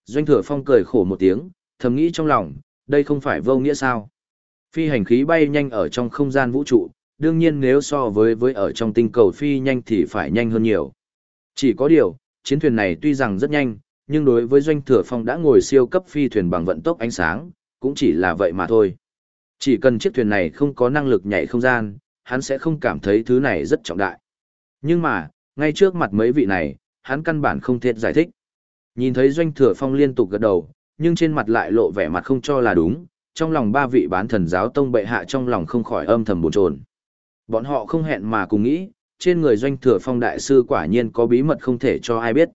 Doanh thừa phong cười khổ một tiếng, thầm nghĩ trong lòng, đây không phải vô nghĩa sao. Phi hành khí bay nhanh ở trong không gian vũ trụ, đương nhiên nếu so với với ở trong tinh cầu phi nhanh thì phải nhanh hơn nhiều. Chỉ có điều, chiến thuyền này tuy rằng rất nhanh, nhưng đối với doanh thừa phong đã ngồi siêu cấp phi thuyền bằng vận tốc ánh sáng, cũng chỉ là vậy mà thôi. Chỉ cần chiếc thuyền này không có năng lực nhảy không gian, hắn sẽ không cảm thấy thứ này rất trọng đại. Nhưng mà, ngay trước mặt mấy vị này, hắn căn bản không thể giải thích. Nhìn thấy doanh thừa phong liên tục gật đầu, nhưng trên mặt lại lộ vẻ mặt không cho là đúng, trong lòng ba vị bán thần giáo tông bệ hạ trong lòng không khỏi âm thầm bồn chồn. Bọn họ không hẹn mà cùng nghĩ, trên người doanh thừa phong đại sư quả nhiên có bí mật không thể cho ai biết.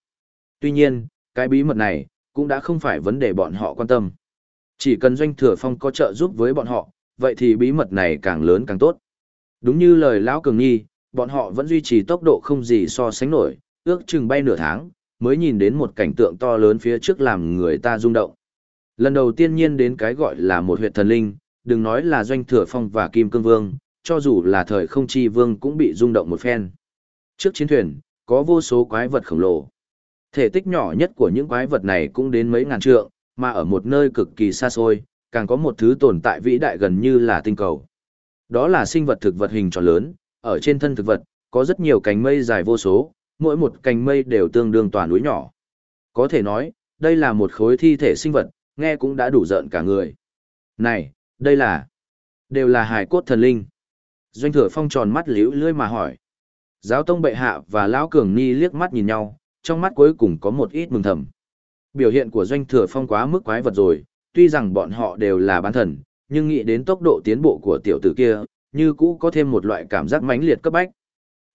Tuy nhiên, cái bí mật này, cũng đã không phải vấn đề bọn họ quan tâm. Chỉ cần doanh thừa phong có trợ giúp với bọn họ, vậy thì bí mật này càng lớn càng tốt. Đúng như lời Lão Cường Nghi, bọn họ vẫn duy trì tốc độ không gì so sánh nổi, ước chừng bay nửa tháng, mới nhìn đến một cảnh tượng to lớn phía trước làm người ta rung động. Lần đầu tiên nhiên đến cái gọi là một huyệt thần linh, đừng nói là doanh thừa phong và kim cương vương, cho dù là thời không chi vương cũng bị rung động một phen. Trước chiến thuyền, có vô số quái vật khổng lồ. Thể tích nhỏ nhất của những quái vật này cũng đến mấy ngàn trượng, mà ở một nơi cực kỳ xa xôi, càng có một thứ tồn tại vĩ đại gần như là tinh cầu. Đó là sinh vật thực vật hình tròn lớn, ở trên thân thực vật, có rất nhiều cánh mây dài vô số, mỗi một cánh mây đều tương đương toàn núi nhỏ. Có thể nói, đây là một khối thi thể sinh vật, nghe cũng đã đủ giận cả người. Này, đây là... Đều là hài cốt thần linh. Doanh thừa phong tròn mắt liễu lưỡi mà hỏi. Giáo tông bệ hạ và lão cường ni liếc mắt nhìn nhau, trong mắt cuối cùng có một ít mừng thầm. Biểu hiện của doanh thừa phong quá mức quái vật rồi, tuy rằng bọn họ đều là bán thần, nhưng nghĩ đến tốc độ tiến bộ của tiểu tử kia, như cũ có thêm một loại cảm giác mãnh liệt cấp bách.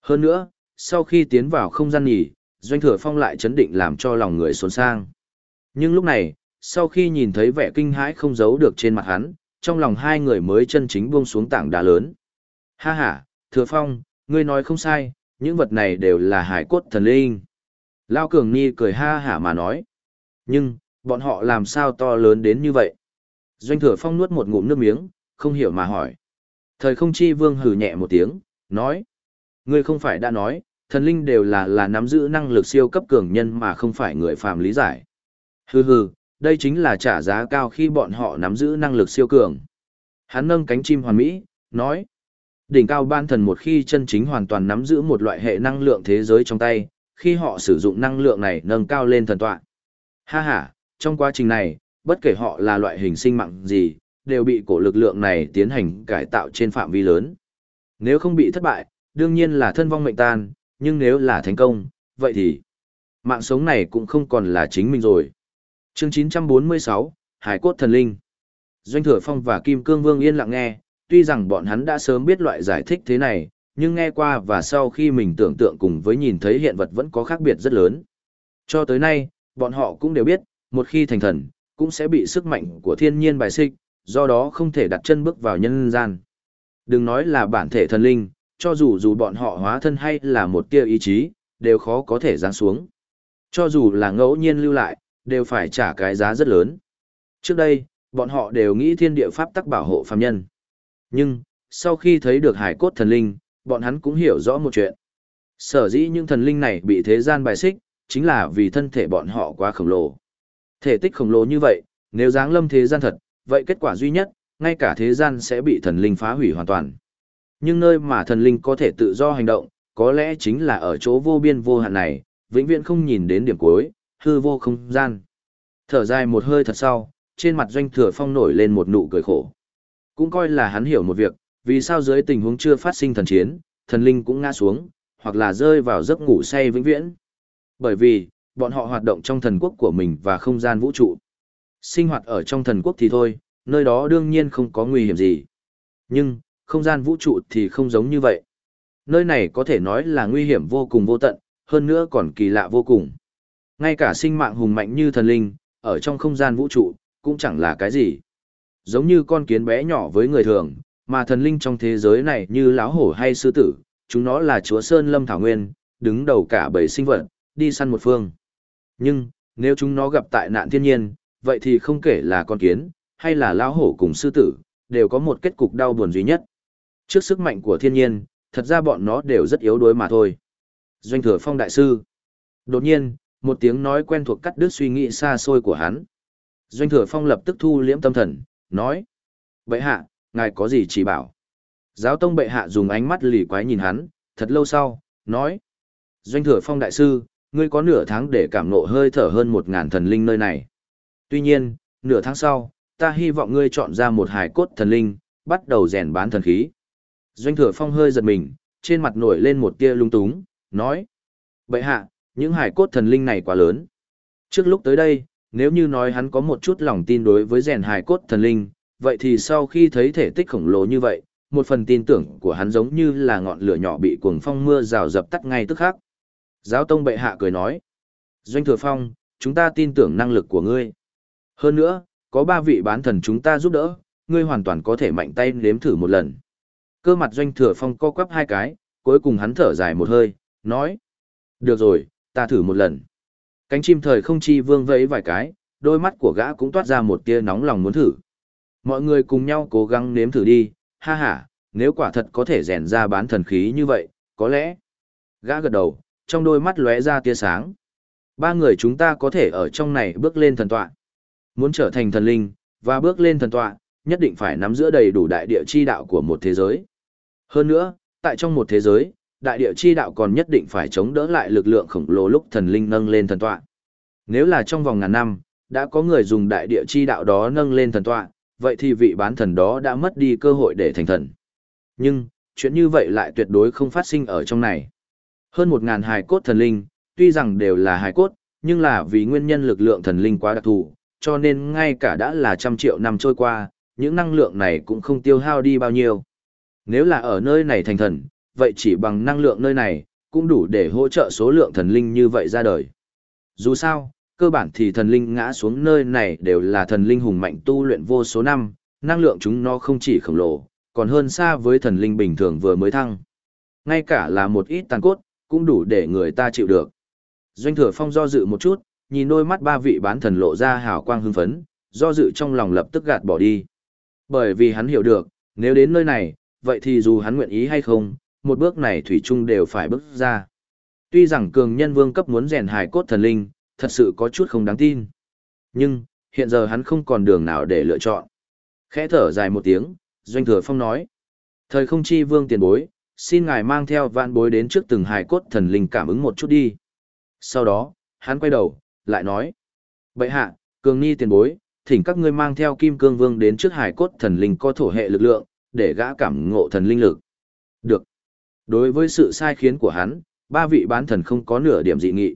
Hơn nữa, sau khi tiến vào không gian nghỉ, doanh thừa phong lại chấn định làm cho lòng người xốn sang. Nhưng lúc này, sau khi nhìn thấy vẻ kinh hãi không giấu được trên mặt hắn, trong lòng hai người mới chân chính buông xuống tảng đá lớn. Ha ha, thừa phong, ngươi nói không sai, những vật này đều là hải cốt thần linh. Lao Cường Ni cười ha hả mà nói. Nhưng, bọn họ làm sao to lớn đến như vậy? Doanh thừa phong nuốt một ngụm nước miếng, không hiểu mà hỏi. Thời không chi vương hừ nhẹ một tiếng, nói. Ngươi không phải đã nói, thần linh đều là là nắm giữ năng lực siêu cấp cường nhân mà không phải người phàm lý giải. Hừ hừ, đây chính là trả giá cao khi bọn họ nắm giữ năng lực siêu cường. Hắn nâng cánh chim hoàn mỹ, nói. Đỉnh cao ban thần một khi chân chính hoàn toàn nắm giữ một loại hệ năng lượng thế giới trong tay, khi họ sử dụng năng lượng này nâng cao lên thần tọa. Ha ha, trong quá trình này, bất kể họ là loại hình sinh mạng gì, đều bị cổ lực lượng này tiến hành cải tạo trên phạm vi lớn. Nếu không bị thất bại, đương nhiên là thân vong mệnh tan, nhưng nếu là thành công, vậy thì mạng sống này cũng không còn là chính mình rồi. Chương 946, Hải cốt thần linh. Doanh Thừa Phong và Kim Cương Vương yên lặng nghe, tuy rằng bọn hắn đã sớm biết loại giải thích thế này, nhưng nghe qua và sau khi mình tưởng tượng cùng với nhìn thấy hiện vật vẫn có khác biệt rất lớn. Cho tới nay, bọn họ cũng đều biết, một khi thành thần, cũng sẽ bị sức mạnh của thiên nhiên bài xích, do đó không thể đặt chân bước vào nhân gian. Đừng nói là bản thể thần linh, cho dù dù bọn họ hóa thân hay là một tia ý chí, đều khó có thể giáng xuống. Cho dù là ngẫu nhiên lưu lại, đều phải trả cái giá rất lớn. Trước đây, bọn họ đều nghĩ thiên địa pháp tắc bảo hộ phàm nhân. Nhưng, sau khi thấy được hải cốt thần linh, bọn hắn cũng hiểu rõ một chuyện. Sở dĩ những thần linh này bị thế gian bài xích, chính là vì thân thể bọn họ quá khổng lồ. Thể tích khổng lồ như vậy, nếu giáng lâm thế gian thật, vậy kết quả duy nhất, ngay cả thế gian sẽ bị thần linh phá hủy hoàn toàn. Nhưng nơi mà thần linh có thể tự do hành động, có lẽ chính là ở chỗ vô biên vô hạn này, vĩnh viễn không nhìn đến điểm cuối, hư vô không gian. Thở dài một hơi thật sau, trên mặt doanh thừa phong nổi lên một nụ cười khổ. Cũng coi là hắn hiểu một việc, vì sao dưới tình huống chưa phát sinh thần chiến, thần linh cũng ngã xuống, hoặc là rơi vào giấc ngủ say vĩnh viễn. Bởi vì, bọn họ hoạt động trong thần quốc của mình và không gian vũ trụ. Sinh hoạt ở trong thần quốc thì thôi, nơi đó đương nhiên không có nguy hiểm gì. Nhưng, không gian vũ trụ thì không giống như vậy. Nơi này có thể nói là nguy hiểm vô cùng vô tận, hơn nữa còn kỳ lạ vô cùng. Ngay cả sinh mạng hùng mạnh như thần linh, ở trong không gian vũ trụ, cũng chẳng là cái gì. Giống như con kiến bé nhỏ với người thường, mà thần linh trong thế giới này như lão hổ hay sư tử, chúng nó là chúa sơn lâm thảo nguyên, đứng đầu cả bầy sinh vật, đi săn một phương. Nhưng, nếu chúng nó gặp tại nạn thiên nhiên, vậy thì không kể là con kiến, hay là lão hổ cùng sư tử, đều có một kết cục đau buồn duy nhất. Trước sức mạnh của thiên nhiên, thật ra bọn nó đều rất yếu đuối mà thôi. Doanh thừa phong đại sư. Đột nhiên, một tiếng nói quen thuộc cắt đứt suy nghĩ xa xôi của hắn. Doanh thừa phong lập tức thu liễm tâm thần, nói. Bệ hạ, ngài có gì chỉ bảo? Giáo tông bệ hạ dùng ánh mắt lì quái nhìn hắn, thật lâu sau, nói. Doanh thừa phong đại sư, ngươi có nửa tháng để cảm nộ hơi thở hơn một ngàn thần linh nơi này. Tuy nhiên, nửa tháng sau, ta hy vọng ngươi chọn ra một hài cốt thần linh, bắt đầu rèn bán thần khí. Doanh thừa phong hơi giật mình, trên mặt nổi lên một tia lung túng, nói. Bệ hạ, những hải cốt thần linh này quá lớn. Trước lúc tới đây, nếu như nói hắn có một chút lòng tin đối với rèn hải cốt thần linh, vậy thì sau khi thấy thể tích khổng lồ như vậy, một phần tin tưởng của hắn giống như là ngọn lửa nhỏ bị cuồng phong mưa rào dập tắt ngay tức khắc. Giáo tông bệ hạ cười nói. Doanh thừa phong, chúng ta tin tưởng năng lực của ngươi. Hơn nữa, có ba vị bán thần chúng ta giúp đỡ, ngươi hoàn toàn có thể mạnh tay nếm thử một lần. Cơ mặt doanh thừa phong co quắp hai cái, cuối cùng hắn thở dài một hơi, nói. Được rồi, ta thử một lần. Cánh chim thời không chi vương vẫy vài cái, đôi mắt của gã cũng toát ra một tia nóng lòng muốn thử. Mọi người cùng nhau cố gắng nếm thử đi, ha ha, nếu quả thật có thể rèn ra bán thần khí như vậy, có lẽ. Gã gật đầu, trong đôi mắt lóe ra tia sáng. Ba người chúng ta có thể ở trong này bước lên thần tọa. Muốn trở thành thần linh, và bước lên thần tọa, nhất định phải nắm giữ đầy đủ đại địa chi đạo của một thế giới. Hơn nữa, tại trong một thế giới, đại địa chi đạo còn nhất định phải chống đỡ lại lực lượng khổng lồ lúc thần linh nâng lên thần tọa. Nếu là trong vòng ngàn năm, đã có người dùng đại địa chi đạo đó nâng lên thần tọa, vậy thì vị bán thần đó đã mất đi cơ hội để thành thần. Nhưng, chuyện như vậy lại tuyệt đối không phát sinh ở trong này. Hơn một ngàn hài cốt thần linh, tuy rằng đều là hài cốt, nhưng là vì nguyên nhân lực lượng thần linh quá đặc thù, cho nên ngay cả đã là trăm triệu năm trôi qua, những năng lượng này cũng không tiêu hao đi bao nhiêu. Nếu là ở nơi này thành thần, vậy chỉ bằng năng lượng nơi này, cũng đủ để hỗ trợ số lượng thần linh như vậy ra đời. Dù sao, cơ bản thì thần linh ngã xuống nơi này đều là thần linh hùng mạnh tu luyện vô số năm, năng lượng chúng nó không chỉ khổng lồ, còn hơn xa với thần linh bình thường vừa mới thăng. Ngay cả là một ít tàn cốt, cũng đủ để người ta chịu được. Doanh thừa phong do dự một chút, nhìn đôi mắt ba vị bán thần lộ ra hào quang hưng phấn, do dự trong lòng lập tức gạt bỏ đi. Bởi vì hắn hiểu được, nếu đến nơi này, vậy thì dù hắn nguyện ý hay không, một bước này thủy chung đều phải bước ra. Tuy rằng cường nhân vương cấp muốn rèn hài cốt thần linh, thật sự có chút không đáng tin. Nhưng, hiện giờ hắn không còn đường nào để lựa chọn. Khẽ thở dài một tiếng, Doanh Thừa Phong nói. Thời không chi vương tiền bối, xin ngài mang theo vạn bối đến trước từng hài cốt thần linh cảm ứng một chút đi. Sau đó, hắn quay đầu, lại nói. Bậy hạ, cường ni tiền bối, thỉnh các ngươi mang theo kim cương vương đến trước hài cốt thần linh có thổ hệ lực lượng, để gã cảm ngộ thần linh lực. Được. Đối với sự sai khiến của hắn, ba vị bán thần không có nửa điểm dị nghị.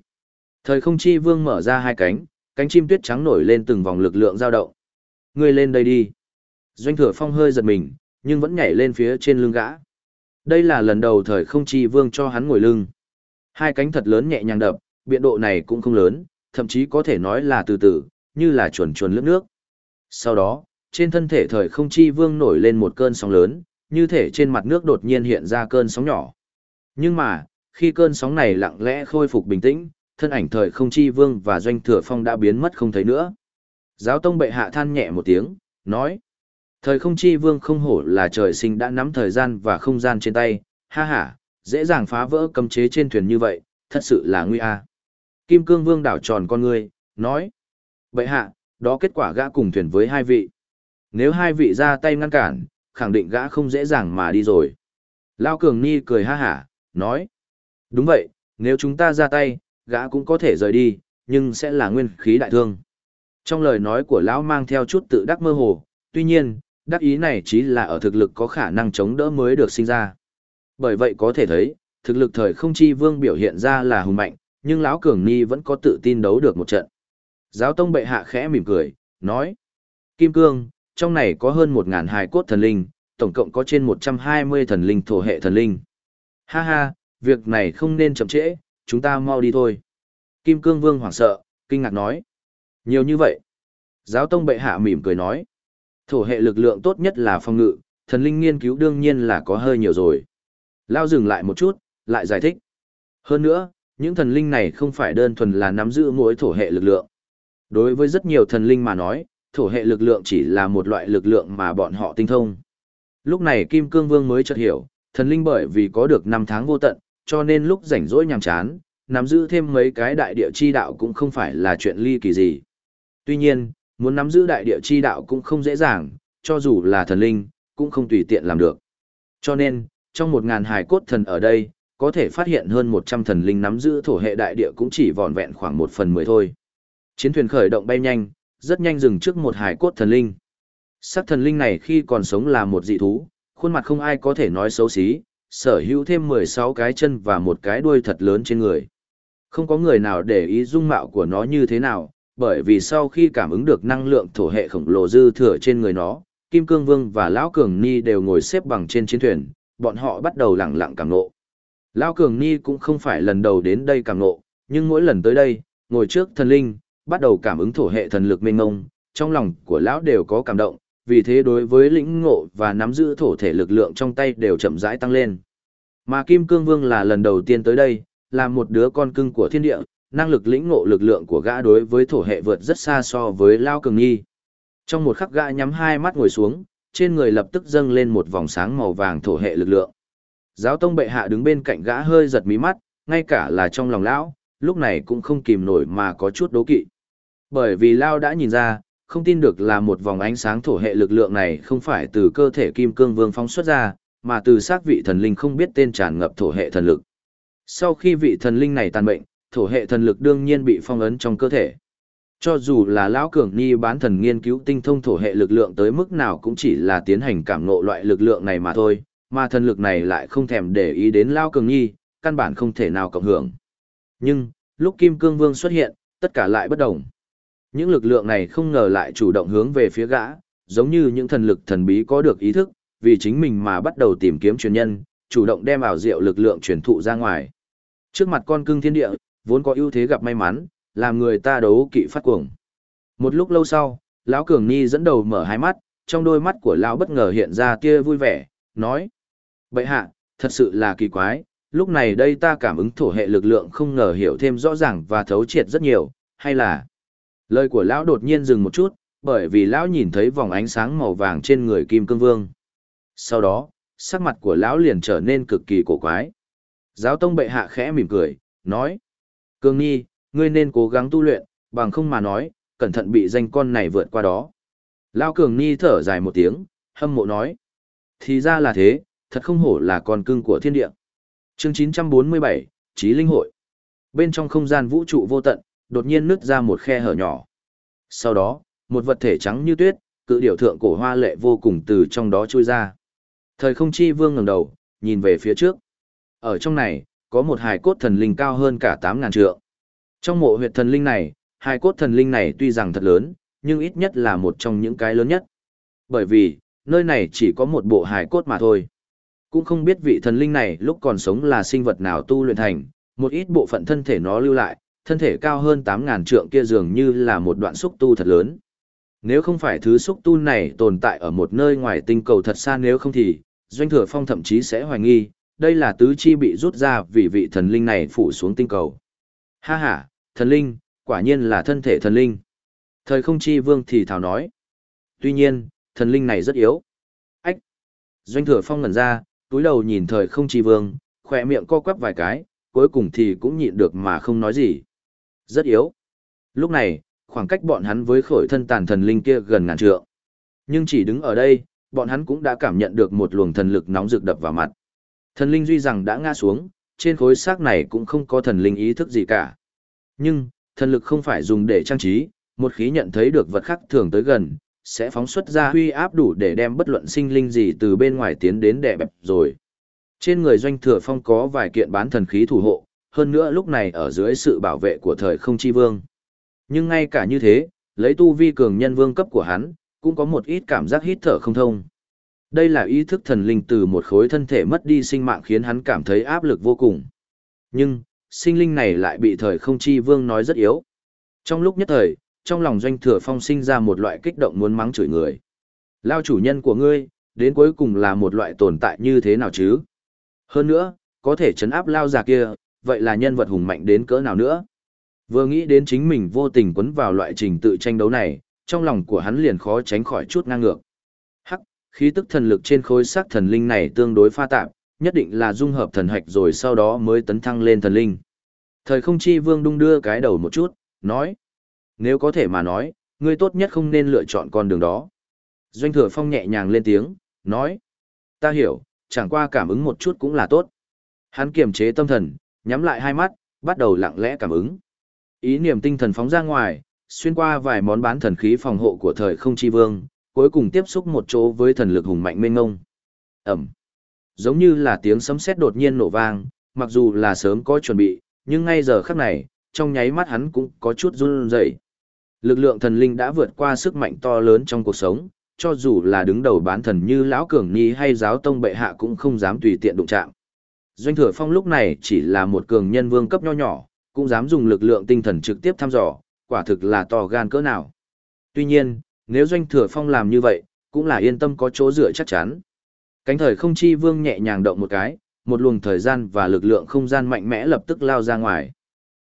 Thời không chi vương mở ra hai cánh, cánh chim tuyết trắng nổi lên từng vòng lực lượng dao động. Ngươi lên đây đi. Doanh thừa phong hơi giật mình, nhưng vẫn nhảy lên phía trên lưng gã. Đây là lần đầu thời không chi vương cho hắn ngồi lưng. Hai cánh thật lớn nhẹ nhàng đập, biện độ này cũng không lớn, thậm chí có thể nói là từ từ, như là chuồn chuồn lướt nước. Sau đó, trên thân thể thời không chi vương nổi lên một cơn sóng lớn, như thể trên mặt nước đột nhiên hiện ra cơn sóng nhỏ. Nhưng mà, khi cơn sóng này lặng lẽ khôi phục bình tĩnh, thân ảnh thời không chi vương và doanh thừa phong đã biến mất không thấy nữa. Giáo tông bệ hạ than nhẹ một tiếng, nói. Thời không chi vương không hổ là trời sinh đã nắm thời gian và không gian trên tay, ha ha, dễ dàng phá vỡ cấm chế trên thuyền như vậy, thật sự là nguy a. Kim cương vương đảo tròn con người, nói. Bệ hạ, đó kết quả gã cùng thuyền với hai vị. Nếu hai vị ra tay ngăn cản, khẳng định gã không dễ dàng mà đi rồi. Lao Cường Ni cười ha hả, nói. Đúng vậy, nếu chúng ta ra tay, gã cũng có thể rời đi, nhưng sẽ là nguyên khí đại thương. Trong lời nói của Lão mang theo chút tự đắc mơ hồ, tuy nhiên, đắc ý này chỉ là ở thực lực có khả năng chống đỡ mới được sinh ra. Bởi vậy có thể thấy, thực lực thời không chi vương biểu hiện ra là hùng mạnh, nhưng lão Cường Ni vẫn có tự tin đấu được một trận. Giáo tông bệ hạ khẽ mỉm cười, nói. Kim Cương, trong này có hơn 1.000 hài cốt thần linh, tổng cộng có trên 120 thần linh thổ hệ thần linh. Ha ha, việc này không nên chậm trễ, chúng ta mau đi thôi. Kim Cương Vương hoảng sợ, kinh ngạc nói. Nhiều như vậy. Giáo tông bệ hạ mỉm cười nói. Thổ hệ lực lượng tốt nhất là phòng ngự, thần linh nghiên cứu đương nhiên là có hơi nhiều rồi. Lao dừng lại một chút, lại giải thích. Hơn nữa, những thần linh này không phải đơn thuần là nắm giữ mỗi thổ hệ lực lượng. Đối với rất nhiều thần linh mà nói, thổ hệ lực lượng chỉ là một loại lực lượng mà bọn họ tinh thông. Lúc này Kim Cương Vương mới chợt hiểu, thần linh bởi vì có được năm tháng vô tận, cho nên lúc rảnh rỗi nhàm chán, nắm giữ thêm mấy cái đại địa chi đạo cũng không phải là chuyện ly kỳ gì. Tuy nhiên, muốn nắm giữ đại địa chi đạo cũng không dễ dàng, cho dù là thần linh, cũng không tùy tiện làm được. Cho nên, trong một ngàn hài cốt thần ở đây, có thể phát hiện hơn 100 thần linh nắm giữ thổ hệ đại địa cũng chỉ vòn vẹn khoảng một phần mười thôi. Chiến thuyền khởi động bay nhanh, rất nhanh dừng trước một hải cốt thần linh. Sắc thần linh này khi còn sống là một dị thú, khuôn mặt không ai có thể nói xấu xí, sở hữu thêm 16 cái chân và một cái đuôi thật lớn trên người. Không có người nào để ý dung mạo của nó như thế nào, bởi vì sau khi cảm ứng được năng lượng thổ hệ khổng lồ dư thừa trên người nó, Kim Cương Vương và Lão Cường Ni đều ngồi xếp bằng trên chiến thuyền, bọn họ bắt đầu lặng lặng cảm ngộ. Lão Cường Ni cũng không phải lần đầu đến đây cảm ngộ, nhưng mỗi lần tới đây, ngồi trước thần linh, bắt đầu cảm ứng thổ hệ thần lực mênh mông, trong lòng của lão đều có cảm động, vì thế đối với lĩnh ngộ và nắm giữ thổ thể lực lượng trong tay đều chậm rãi tăng lên. Mà Kim Cương Vương là lần đầu tiên tới đây, là một đứa con cưng của thiên địa, năng lực lĩnh ngộ lực lượng của gã đối với thổ hệ vượt rất xa so với Lao Cường Nghi. Trong một khắc gã nhắm hai mắt ngồi xuống, trên người lập tức dâng lên một vòng sáng màu vàng thổ hệ lực lượng. Giáo tông bệ hạ đứng bên cạnh gã hơi giật mí mắt, ngay cả là trong lòng lão, lúc này cũng không kìm nổi mà có chút đố kỵ. Bởi vì Lao đã nhìn ra, không tin được là một vòng ánh sáng thổ hệ lực lượng này không phải từ cơ thể kim cương vương phóng xuất ra, mà từ xác vị thần linh không biết tên tràn ngập thổ hệ thần lực. Sau khi vị thần linh này tàn bệnh, thổ hệ thần lực đương nhiên bị phong ấn trong cơ thể. Cho dù là lão cường ni bán thần nghiên cứu tinh thông thổ hệ lực lượng tới mức nào cũng chỉ là tiến hành cảm ngộ loại lực lượng này mà thôi, mà thần lực này lại không thèm để ý đến lão cường nhi, căn bản không thể nào cộng hưởng. Nhưng, lúc Kim Cương Vương xuất hiện, tất cả lại bất đồng. Những lực lượng này không ngờ lại chủ động hướng về phía gã, giống như những thần lực thần bí có được ý thức, vì chính mình mà bắt đầu tìm kiếm truyền nhân, chủ động đem ảo diệu lực lượng truyền thụ ra ngoài. Trước mặt con cưng thiên địa, vốn có ưu thế gặp may mắn, làm người ta đấu kỵ phát cuồng. Một lúc lâu sau, lão Cường Ni dẫn đầu mở hai mắt, trong đôi mắt của lão bất ngờ hiện ra tia vui vẻ, nói: "Bệ hạ, thật sự là kỳ quái, lúc này đây ta cảm ứng thổ hệ lực lượng không ngờ hiểu thêm rõ ràng và thấu triệt rất nhiều, hay là Lời của lão đột nhiên dừng một chút, bởi vì lão nhìn thấy vòng ánh sáng màu vàng trên người Kim Cương Vương. Sau đó, sắc mặt của lão liền trở nên cực kỳ cổ quái. Giáo tông bệ hạ khẽ mỉm cười, nói: "Cương Nhi, ngươi nên cố gắng tu luyện, bằng không mà nói, cẩn thận bị danh con này vượt qua đó." Lão Cường Nhi thở dài một tiếng, hâm mộ nói: "Thì ra là thế, thật không hổ là con cưng của thiên địa." Chương 947, Chí linh hội. Bên trong không gian vũ trụ vô tận, đột nhiên nứt ra một khe hở nhỏ. Sau đó, một vật thể trắng như tuyết, cự điểu thượng cổ hoa lệ vô cùng từ trong đó trôi ra. Thời không chi vương ngẩng đầu, nhìn về phía trước. Ở trong này, có một hài cốt thần linh cao hơn cả 8.000 trượng. Trong mộ huyệt thần linh này, hài cốt thần linh này tuy rằng thật lớn, nhưng ít nhất là một trong những cái lớn nhất. Bởi vì, nơi này chỉ có một bộ hài cốt mà thôi. Cũng không biết vị thần linh này lúc còn sống là sinh vật nào tu luyện thành, một ít bộ phận thân thể nó lưu lại, thân thể cao hơn 8.000 trượng kia dường như là một đoạn xúc tu thật lớn. Nếu không phải thứ xúc tu này tồn tại ở một nơi ngoài tinh cầu thật xa nếu không thì, Doanh Thừa Phong thậm chí sẽ hoài nghi, đây là tứ chi bị rút ra vì vị thần linh này phủ xuống tinh cầu. Ha ha, thần linh, quả nhiên là thân thể thần linh. Thời không chi vương thì thảo nói. Tuy nhiên, thần linh này rất yếu. Ách! Doanh Thừa Phong ngẩn ra, túi đầu nhìn thời không chi vương, khỏe miệng co quắp vài cái, cuối cùng thì cũng nhịn được mà không nói gì. Rất yếu. Lúc này, khoảng cách bọn hắn với khổi thân tàn thần linh kia gần ngàn trượng. Nhưng chỉ đứng ở đây, bọn hắn cũng đã cảm nhận được một luồng thần lực nóng rực đập vào mặt. Thần linh duy rằng đã ngã xuống, trên khối xác này cũng không có thần linh ý thức gì cả. Nhưng, thần lực không phải dùng để trang trí, một khí nhận thấy được vật khác thường tới gần, sẽ phóng xuất ra huy áp đủ để đem bất luận sinh linh gì từ bên ngoài tiến đến đè bẹp rồi. Trên người doanh thừa phong có vài kiện bán thần khí thủ hộ, hơn nữa lúc này ở dưới sự bảo vệ của thời không chi vương. Nhưng ngay cả như thế, lấy tu vi cường nhân vương cấp của hắn, cũng có một ít cảm giác hít thở không thông. Đây là ý thức thần linh từ một khối thân thể mất đi sinh mạng khiến hắn cảm thấy áp lực vô cùng. Nhưng, sinh linh này lại bị thời không chi vương nói rất yếu. Trong lúc nhất thời, trong lòng doanh thừa phong sinh ra một loại kích động muốn mắng chửi người. Lao chủ nhân của ngươi, đến cuối cùng là một loại tồn tại như thế nào chứ? Hơn nữa, có thể chấn áp lao già kia, vậy là nhân vật hùng mạnh đến cỡ nào nữa. Vừa nghĩ đến chính mình vô tình quấn vào loại trình tự tranh đấu này, trong lòng của hắn liền khó tránh khỏi chút ngang ngược. Hắc, khí tức thần lực trên khối xác thần linh này tương đối pha tạp, nhất định là dung hợp thần hạch rồi sau đó mới tấn thăng lên thần linh. Thời không chi vương đung đưa cái đầu một chút, nói. Nếu có thể mà nói, ngươi tốt nhất không nên lựa chọn con đường đó. Doanh thừa phong nhẹ nhàng lên tiếng, nói. Ta hiểu, chẳng qua cảm ứng một chút cũng là tốt. Hắn kiềm chế tâm thần, nhắm lại hai mắt, bắt đầu lặng lẽ cảm ứng. Ý niệm tinh thần phóng ra ngoài, xuyên qua vài món bán thần khí phòng hộ của thời không chi vương, cuối cùng tiếp xúc một chỗ với thần lực hùng mạnh mênh ngông. Ẩm. Giống như là tiếng sấm sét đột nhiên nổ vang, mặc dù là sớm có chuẩn bị, nhưng ngay giờ khắc này, trong nháy mắt hắn cũng có chút run rẩy. Lực lượng thần linh đã vượt qua sức mạnh to lớn trong cuộc sống, cho dù là đứng đầu bán thần như lão cường ni hay giáo tông bệ hạ cũng không dám tùy tiện đụng chạm. Doanh thừa phong lúc này chỉ là một cường nhân vương cấp nho nhỏ, cũng dám dùng lực lượng tinh thần trực tiếp thăm dò, quả thực là to gan cỡ nào. Tuy nhiên, nếu doanh thừa phong làm như vậy, cũng là yên tâm có chỗ dựa chắc chắn. Cánh thời không chi vương nhẹ nhàng động một cái, một luồng thời gian và lực lượng không gian mạnh mẽ lập tức lao ra ngoài.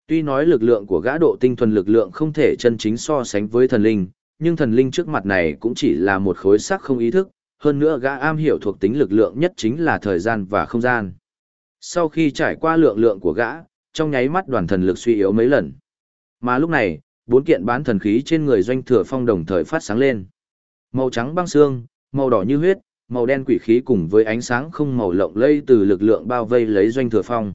Tuy nói lực lượng của gã độ tinh thuần lực lượng không thể chân chính so sánh với thần linh, nhưng thần linh trước mặt này cũng chỉ là một khối sắc không ý thức, hơn nữa gã am hiểu thuộc tính lực lượng nhất chính là thời gian và không gian. Sau khi trải qua lượng lượng của gã, trong nháy mắt đoàn thần lực suy yếu mấy lần. Mà lúc này, bốn kiện bán thần khí trên người doanh thừa phong đồng thời phát sáng lên. Màu trắng băng xương, màu đỏ như huyết, màu đen quỷ khí cùng với ánh sáng không màu lộng lây từ lực lượng bao vây lấy doanh thừa phong.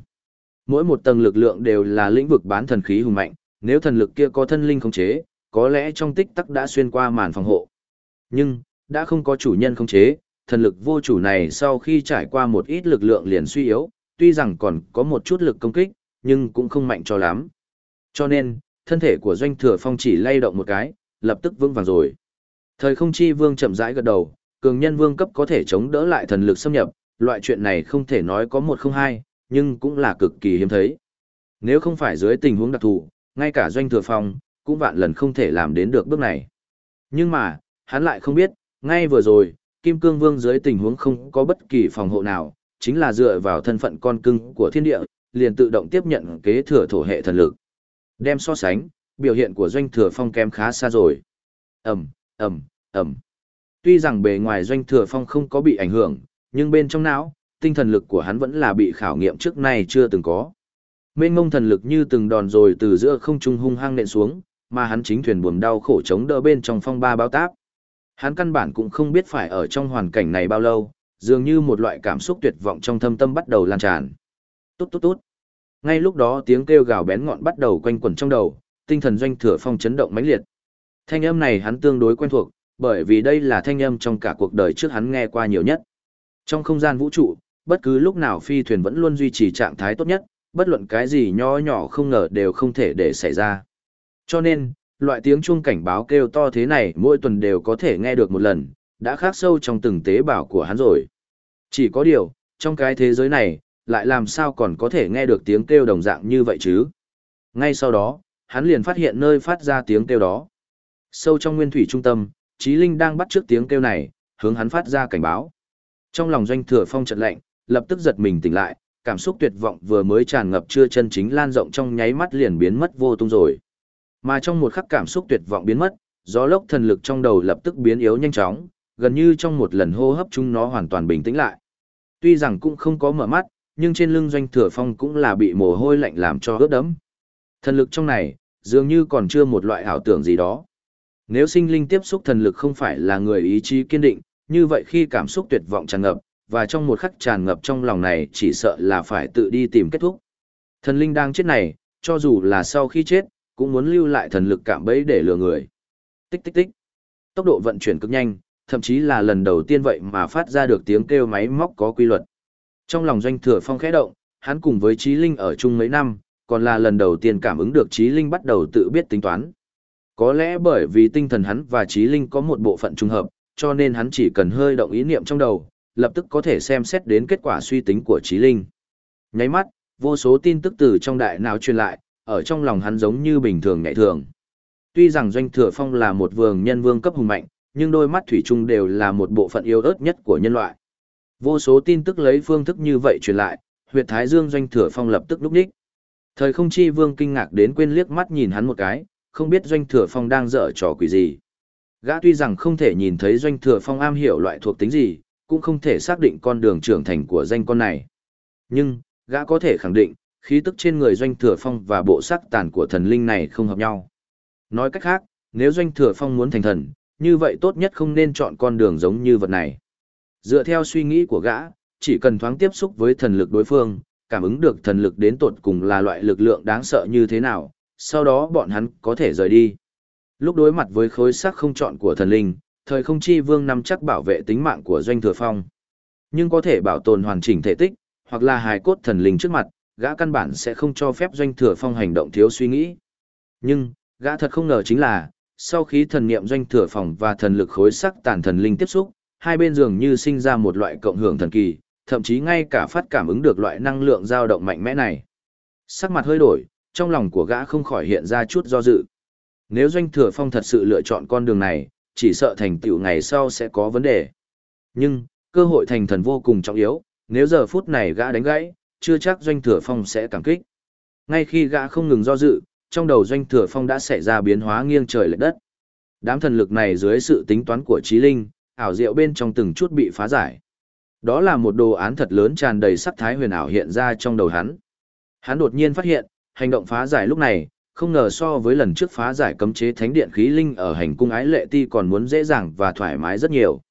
Mỗi một tầng lực lượng đều là lĩnh vực bán thần khí hùng mạnh, nếu thần lực kia có thân linh khống chế, có lẽ trong tích tắc đã xuyên qua màn phòng hộ. Nhưng, đã không có chủ nhân khống chế, thần lực vô chủ này sau khi trải qua một ít lực lượng liền suy yếu, tuy rằng còn có một chút lực công kích, nhưng cũng không mạnh cho lắm. Cho nên, thân thể của doanh thừa phong chỉ lay động một cái, lập tức vững vàng rồi. Thời không chi vương chậm rãi gật đầu, cường nhân vương cấp có thể chống đỡ lại thần lực xâm nhập, loại chuyện này không thể nói có một không hai, nhưng cũng là cực kỳ hiếm thấy. Nếu không phải dưới tình huống đặc thù, ngay cả doanh thừa phong, cũng vạn lần không thể làm đến được bước này. Nhưng mà, hắn lại không biết, ngay vừa rồi, Kim Cương Vương dưới tình huống không có bất kỳ phòng hộ nào, chính là dựa vào thân phận con cưng của thiên địa, liền tự động tiếp nhận kế thừa thổ hệ thần lực. Đem so sánh, biểu hiện của doanh thừa phong kém khá xa rồi. Ẩm, Ẩm, Ẩm. Tuy rằng bề ngoài doanh thừa phong không có bị ảnh hưởng, nhưng bên trong não, tinh thần lực của hắn vẫn là bị khảo nghiệm trước nay chưa từng có. Mênh ngông thần lực như từng đòn rồi từ giữa không trung hung hăng nện xuống, mà hắn chính thuyền buồm đau khổ chống đỡ bên trong phong ba báo táp. Hắn căn bản cũng không biết phải ở trong hoàn cảnh này bao lâu, dường như một loại cảm xúc tuyệt vọng trong thâm tâm bắt đầu lan tràn. Tốt tốt tốt. Ngay lúc đó tiếng kêu gào bén ngọn bắt đầu quanh quẩn trong đầu, tinh thần doanh thừa phong chấn động mãnh liệt. Thanh âm này hắn tương đối quen thuộc, bởi vì đây là thanh âm trong cả cuộc đời trước hắn nghe qua nhiều nhất. Trong không gian vũ trụ, bất cứ lúc nào phi thuyền vẫn luôn duy trì trạng thái tốt nhất, bất luận cái gì nho nhỏ không ngờ đều không thể để xảy ra. Cho nên, loại tiếng chuông cảnh báo kêu to thế này mỗi tuần đều có thể nghe được một lần, đã khắc sâu trong từng tế bào của hắn rồi. Chỉ có điều, trong cái thế giới này, lại làm sao còn có thể nghe được tiếng kêu đồng dạng như vậy chứ? Ngay sau đó, hắn liền phát hiện nơi phát ra tiếng kêu đó. Sâu trong nguyên thủy trung tâm, Chí Linh đang bắt trước tiếng kêu này, hướng hắn phát ra cảnh báo. Trong lòng doanh thừa phong trận lạnh, lập tức giật mình tỉnh lại, cảm xúc tuyệt vọng vừa mới tràn ngập chưa chân chính lan rộng trong nháy mắt liền biến mất vô tung rồi. Mà trong một khắc cảm xúc tuyệt vọng biến mất, gió lốc thần lực trong đầu lập tức biến yếu nhanh chóng, gần như trong một lần hô hấp chúng nó hoàn toàn bình tĩnh lại. Tuy rằng cũng không có mở mắt, nhưng trên lưng doanh thừa phong cũng là bị mồ hôi lạnh làm cho ướt đẫm. Thần lực trong này, dường như còn chưa một loại ảo tưởng gì đó. Nếu sinh linh tiếp xúc thần lực không phải là người ý chí kiên định, như vậy khi cảm xúc tuyệt vọng tràn ngập, và trong một khắc tràn ngập trong lòng này chỉ sợ là phải tự đi tìm kết thúc. Thần linh đang chết này, cho dù là sau khi chết, cũng muốn lưu lại thần lực cảm bấy để lừa người. Tích tích tích. Tốc độ vận chuyển cực nhanh, thậm chí là lần đầu tiên vậy mà phát ra được tiếng kêu máy móc có quy luật. Trong lòng doanh thừa phong khẽ động, hắn cùng với trí linh ở chung mấy năm, còn là lần đầu tiên cảm ứng được trí linh bắt đầu tự biết tính toán. Có lẽ bởi vì tinh thần hắn và trí linh có một bộ phận trùng hợp, cho nên hắn chỉ cần hơi động ý niệm trong đầu, lập tức có thể xem xét đến kết quả suy tính của trí linh. Nháy mắt, vô số tin tức từ trong đại não truyền lại, ở trong lòng hắn giống như bình thường nhẹ thường. Tuy rằng Doanh Thừa Phong là một vương nhân vương cấp hùng mạnh, nhưng đôi mắt thủy chung đều là một bộ phận yếu ớt nhất của nhân loại. Vô số tin tức lấy phương thức như vậy truyền lại, huyệt thái dương Doanh Thừa Phong lập tức lúc đích, Thời không chi vương kinh ngạc đến quên liếc mắt nhìn hắn một cái, không biết doanh thừa phong đang dở trò quỷ gì. Gã tuy rằng không thể nhìn thấy doanh thừa phong am hiểu loại thuộc tính gì, cũng không thể xác định con đường trưởng thành của danh con này. Nhưng, gã có thể khẳng định, khí tức trên người doanh thừa phong và bộ sắc tàn của thần linh này không hợp nhau. Nói cách khác, nếu doanh thừa phong muốn thành thần, như vậy tốt nhất không nên chọn con đường giống như vật này. Dựa theo suy nghĩ của gã, chỉ cần thoáng tiếp xúc với thần lực đối phương, cảm ứng được thần lực đến tột cùng là loại lực lượng đáng sợ như thế nào, sau đó bọn hắn có thể rời đi. Lúc đối mặt với khối sắc không chọn của thần linh, thời không chi vương nắm chắc bảo vệ tính mạng của doanh thừa phong. Nhưng có thể bảo tồn hoàn chỉnh thể tích, hoặc là hài cốt thần linh trước mặt, gã căn bản sẽ không cho phép doanh thừa phong hành động thiếu suy nghĩ. Nhưng, gã thật không ngờ chính là, sau khi thần niệm doanh thừa phong và thần lực khối sắc tàn thần linh tiếp xúc, hai bên dường như sinh ra một loại cộng hưởng thần kỳ, thậm chí ngay cả phát cảm ứng được loại năng lượng dao động mạnh mẽ này. Sắc mặt hơi đổi, trong lòng của gã không khỏi hiện ra chút do dự. Nếu doanh thừa phong thật sự lựa chọn con đường này, chỉ sợ thành tựu ngày sau sẽ có vấn đề. Nhưng, cơ hội thành thần vô cùng trọng yếu, nếu giờ phút này gã đánh gãy, chưa chắc doanh thừa phong sẽ cảm kích. Ngay khi gã không ngừng do dự, trong đầu doanh thừa phong đã xảy ra biến hóa nghiêng trời lệch đất. Đám thần lực này dưới sự tính toán của trí linh, ảo diệu bên trong từng chút bị phá giải. Đó là một đồ án thật lớn tràn đầy sắc thái huyền ảo hiện ra trong đầu hắn. Hắn đột nhiên phát hiện, hành động phá giải lúc này, không ngờ so với lần trước phá giải cấm chế thánh điện khí linh ở hành cung ái lệ ti còn muốn dễ dàng và thoải mái rất nhiều.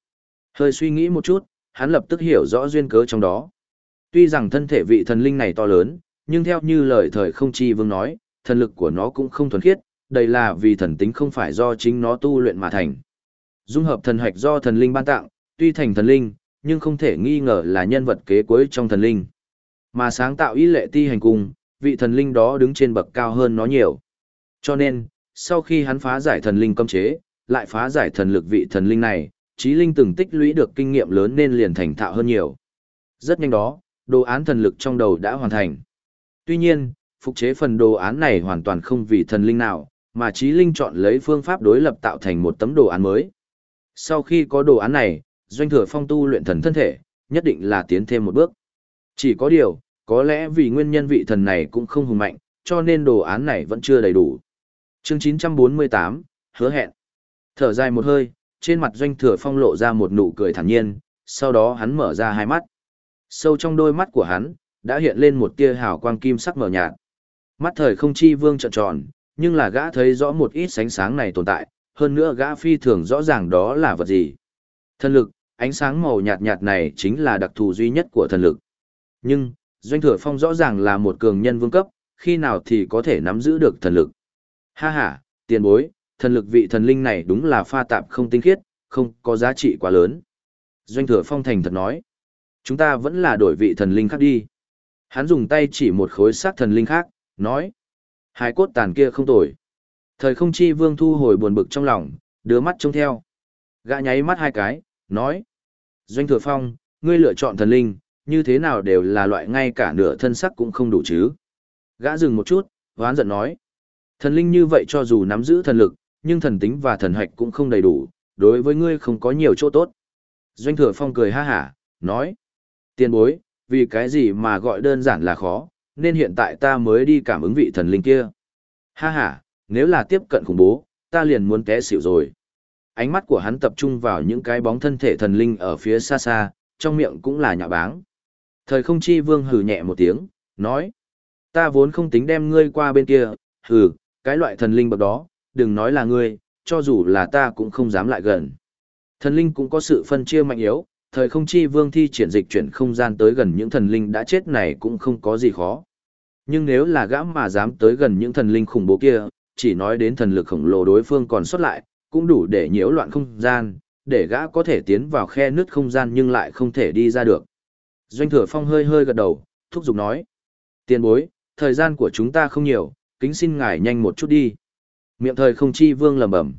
Hơi suy nghĩ một chút, hắn lập tức hiểu rõ duyên cớ trong đó. Tuy rằng thân thể vị thần linh này to lớn, nhưng theo như lời thời không chi vương nói, thần lực của nó cũng không thuần khiết, đây là vì thần tính không phải do chính nó tu luyện mà thành. Dung hợp thần hạch do thần linh ban tặng, tuy thành thần linh, nhưng không thể nghi ngờ là nhân vật kế cuối trong thần linh. Mà sáng tạo ý lệ ti hành cùng vị thần linh đó đứng trên bậc cao hơn nó nhiều. Cho nên, sau khi hắn phá giải thần linh cấm chế, lại phá giải thần lực vị thần linh này, trí linh từng tích lũy được kinh nghiệm lớn nên liền thành thạo hơn nhiều. Rất nhanh đó, đồ án thần lực trong đầu đã hoàn thành. Tuy nhiên, phục chế phần đồ án này hoàn toàn không vì thần linh nào, mà trí linh chọn lấy phương pháp đối lập tạo thành một tấm đồ án mới. Sau khi có đồ án này, doanh thừa phong tu luyện thần thân thể, nhất định là tiến thêm một bước. Chỉ có điều, có lẽ vì nguyên nhân vị thần này cũng không hùng mạnh, cho nên đồ án này vẫn chưa đầy đủ. Chương 948, hứa hẹn. Thở dài một hơi, trên mặt doanh thừa phong lộ ra một nụ cười thản nhiên, sau đó hắn mở ra hai mắt. Sâu trong đôi mắt của hắn, đã hiện lên một tia hào quang kim sắc mờ nhạt. Mắt thời không chi vương trợn tròn, nhưng là gã thấy rõ một ít sánh sáng này tồn tại, hơn nữa gã phi thường rõ ràng đó là vật gì. Thần lực, ánh sáng màu nhạt nhạt này chính là đặc thù duy nhất của thần lực. Nhưng, Doanh Thừa Phong rõ ràng là một cường nhân vương cấp, khi nào thì có thể nắm giữ được thần lực. Ha ha, tiền bối, thần lực vị thần linh này đúng là pha tạp không tinh khiết, không có giá trị quá lớn. Doanh Thừa Phong thành thật nói, chúng ta vẫn là đổi vị thần linh khác đi. Hắn dùng tay chỉ một khối xác thần linh khác, nói, hai cốt tàn kia không tồi. Thời không chi vương thu hồi buồn bực trong lòng, đưa mắt trông theo. Gã nháy mắt hai cái, nói. Doanh thừa phong, ngươi lựa chọn thần linh, như thế nào đều là loại ngay cả nửa thân sắc cũng không đủ chứ. Gã dừng một chút, hoán giận nói. Thần linh như vậy cho dù nắm giữ thần lực, nhưng thần tính và thần hạch cũng không đầy đủ, đối với ngươi không có nhiều chỗ tốt. Doanh thừa phong cười ha hả, nói. Tiền bối, vì cái gì mà gọi đơn giản là khó, nên hiện tại ta mới đi cảm ứng vị thần linh kia. Ha ha, nếu là tiếp cận khủng bố, ta liền muốn té xỉu rồi ánh mắt của hắn tập trung vào những cái bóng thân thể thần linh ở phía xa xa, trong miệng cũng là nhạ báng. Thời không chi vương hừ nhẹ một tiếng, nói. Ta vốn không tính đem ngươi qua bên kia, hừ, cái loại thần linh bậc đó, đừng nói là ngươi, cho dù là ta cũng không dám lại gần. Thần linh cũng có sự phân chia mạnh yếu, thời không chi vương thi triển dịch chuyển không gian tới gần những thần linh đã chết này cũng không có gì khó. Nhưng nếu là gã mà dám tới gần những thần linh khủng bố kia, chỉ nói đến thần lực khổng lồ đối phương còn xuất lại, cũng đủ để nhiễu loạn không gian, để gã có thể tiến vào khe nứt không gian nhưng lại không thể đi ra được. Doanh thừa phong hơi hơi gật đầu, thúc giục nói. Tiền bối, thời gian của chúng ta không nhiều, kính xin ngài nhanh một chút đi. Miệng thời không chi vương lầm bẩm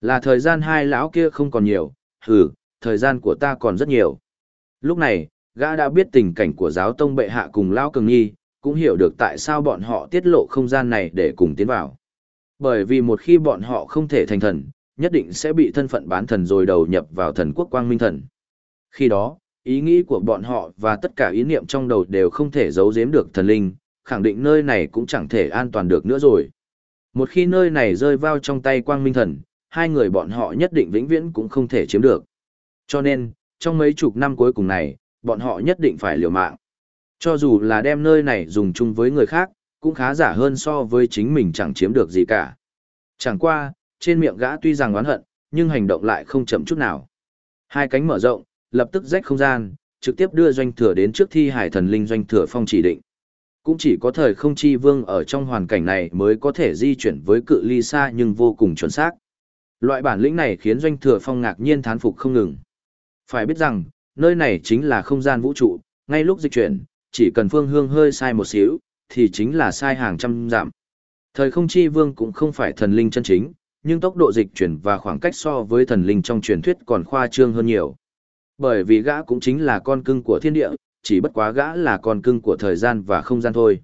Là thời gian hai lão kia không còn nhiều, hừ, thời gian của ta còn rất nhiều. Lúc này, gã đã biết tình cảnh của giáo tông bệ hạ cùng lão cường nghi, cũng hiểu được tại sao bọn họ tiết lộ không gian này để cùng tiến vào. Bởi vì một khi bọn họ không thể thành thần, nhất định sẽ bị thân phận bán thần rồi đầu nhập vào thần quốc quang minh thần. Khi đó, ý nghĩ của bọn họ và tất cả ý niệm trong đầu đều không thể giấu giếm được thần linh, khẳng định nơi này cũng chẳng thể an toàn được nữa rồi. Một khi nơi này rơi vào trong tay quang minh thần, hai người bọn họ nhất định vĩnh viễn cũng không thể chiếm được. Cho nên, trong mấy chục năm cuối cùng này, bọn họ nhất định phải liều mạng. Cho dù là đem nơi này dùng chung với người khác, cũng khá giả hơn so với chính mình chẳng chiếm được gì cả. Chẳng qua, trên miệng gã tuy rằng oán hận, nhưng hành động lại không chậm chút nào. Hai cánh mở rộng, lập tức rách không gian, trực tiếp đưa doanh thừa đến trước thi hải thần linh doanh thừa phong chỉ định. Cũng chỉ có thời không chi vương ở trong hoàn cảnh này mới có thể di chuyển với cự ly xa nhưng vô cùng chuẩn xác. Loại bản lĩnh này khiến doanh thừa phong ngạc nhiên thán phục không ngừng. Phải biết rằng, nơi này chính là không gian vũ trụ, ngay lúc dịch chuyển, chỉ cần phương hương hơi sai một xíu, thì chính là sai hàng trăm dặm. Thời không chi vương cũng không phải thần linh chân chính, nhưng tốc độ dịch chuyển và khoảng cách so với thần linh trong truyền thuyết còn khoa trương hơn nhiều. Bởi vì gã cũng chính là con cưng của thiên địa, chỉ bất quá gã là con cưng của thời gian và không gian thôi.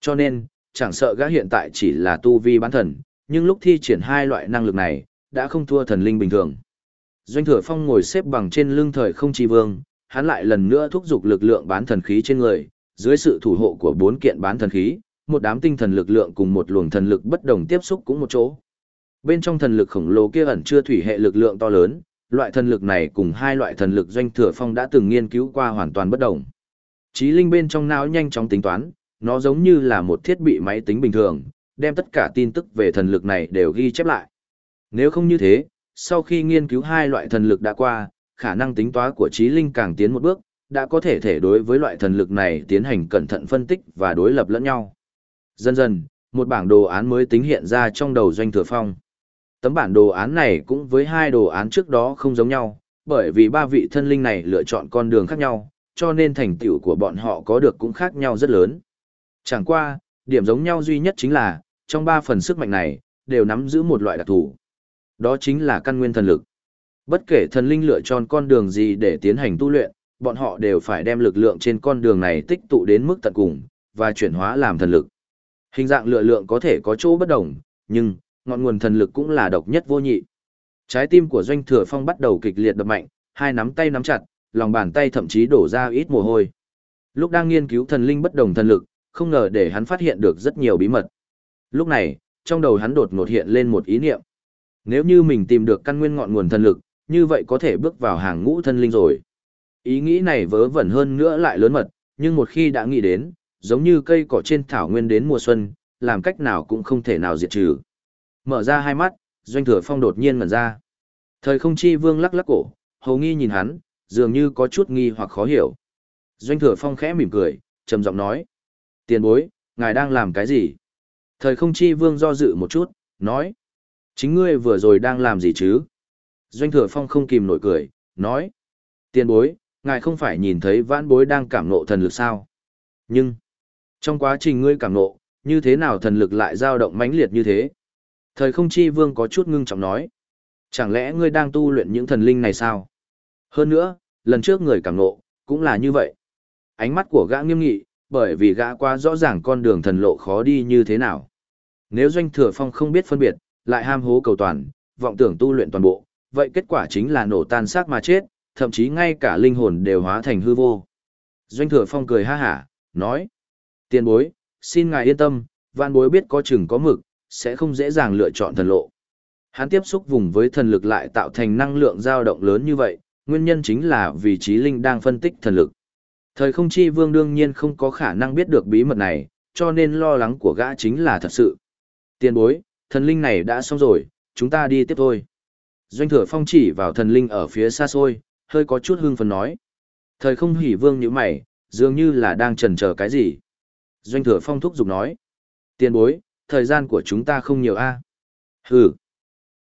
Cho nên, chẳng sợ gã hiện tại chỉ là tu vi bán thần, nhưng lúc thi triển hai loại năng lực này, đã không thua thần linh bình thường. Doanh thừa phong ngồi xếp bằng trên lưng thời không chi vương, hắn lại lần nữa thúc giục lực lượng bán thần khí trên người, dưới sự thủ hộ của bốn kiện bán thần khí, một đám tinh thần lực lượng cùng một luồng thần lực bất đồng tiếp xúc cũng một chỗ. Bên trong thần lực khổng lồ kia ẩn chứa thủy hệ lực lượng to lớn, loại thần lực này cùng hai loại thần lực doanh thừa phong đã từng nghiên cứu qua hoàn toàn bất đồng. Trí linh bên trong não nhanh chóng tính toán, nó giống như là một thiết bị máy tính bình thường, đem tất cả tin tức về thần lực này đều ghi chép lại. Nếu không như thế, sau khi nghiên cứu hai loại thần lực đã qua, khả năng tính toán của trí linh càng tiến một bước, đã có thể thể đối với loại thần lực này tiến hành cẩn thận phân tích và đối lập lẫn nhau. Dần dần, một bảng đồ án mới tính hiện ra trong đầu doanh thừa phong. Tấm bản đồ án này cũng với hai đồ án trước đó không giống nhau, bởi vì ba vị thân linh này lựa chọn con đường khác nhau, cho nên thành tựu của bọn họ có được cũng khác nhau rất lớn. Chẳng qua, điểm giống nhau duy nhất chính là, trong ba phần sức mạnh này, đều nắm giữ một loại đặc thù. Đó chính là căn nguyên thần lực. Bất kể thần linh lựa chọn con đường gì để tiến hành tu luyện, bọn họ đều phải đem lực lượng trên con đường này tích tụ đến mức tận cùng, và chuyển hóa làm thần lực. Hình dạng lựa lượng có thể có chỗ bất đồng, nhưng, ngọn nguồn thần lực cũng là độc nhất vô nhị. Trái tim của Doanh Thừa Phong bắt đầu kịch liệt đập mạnh, hai nắm tay nắm chặt, lòng bàn tay thậm chí đổ ra ít mồ hôi. Lúc đang nghiên cứu thần linh bất đồng thần lực, không ngờ để hắn phát hiện được rất nhiều bí mật. Lúc này, trong đầu hắn đột ngột hiện lên một ý niệm. Nếu như mình tìm được căn nguyên ngọn nguồn thần lực, như vậy có thể bước vào hàng ngũ thân linh rồi. Ý nghĩ này vớ vẩn hơn nữa lại lớn mật, nhưng một khi đã nghĩ đến, giống như cây cỏ trên thảo nguyên đến mùa xuân, làm cách nào cũng không thể nào diệt trừ. Mở ra hai mắt, doanh thừa phong đột nhiên ngẩn ra. Thời không chi vương lắc lắc cổ, hầu nghi nhìn hắn, dường như có chút nghi hoặc khó hiểu. Doanh thừa phong khẽ mỉm cười, trầm giọng nói. Tiền bối, ngài đang làm cái gì? Thời không chi vương do dự một chút, nói. Chính ngươi vừa rồi đang làm gì chứ? Doanh thừa phong không kìm nổi cười, nói. Tiền bối, ngài không phải nhìn thấy vãn bối đang cảm nộ thần lực sao? Nhưng, trong quá trình ngươi cảm nộ, như thế nào thần lực lại dao động mãnh liệt như thế? Thời không chi vương có chút ngưng trọng nói. Chẳng lẽ ngươi đang tu luyện những thần linh này sao? Hơn nữa, lần trước người cảm nộ, cũng là như vậy. Ánh mắt của gã nghiêm nghị, bởi vì gã quá rõ ràng con đường thần lộ khó đi như thế nào. Nếu doanh thừa phong không biết phân biệt, lại ham hố cầu toàn, vọng tưởng tu luyện toàn bộ, vậy kết quả chính là nổ tan xác mà chết, thậm chí ngay cả linh hồn đều hóa thành hư vô. Doanh thừa phong cười ha hả, nói. Tiền bối, xin ngài yên tâm, vạn bối biết có chừng có mực, sẽ không dễ dàng lựa chọn thần lộ. Hắn tiếp xúc vùng với thần lực lại tạo thành năng lượng dao động lớn như vậy, nguyên nhân chính là vì trí linh đang phân tích thần lực. Thời không chi vương đương nhiên không có khả năng biết được bí mật này, cho nên lo lắng của gã chính là thật sự. Tiền bối, thần linh này đã xong rồi, chúng ta đi tiếp thôi. Doanh thừa phong chỉ vào thần linh ở phía xa xôi, hơi có chút hưng phấn nói. Thời không hỉ vương như mày, dường như là đang chần chờ cái gì. Doanh thừa phong thúc giục nói. Tiền bối, thời gian của chúng ta không nhiều a. Hừ.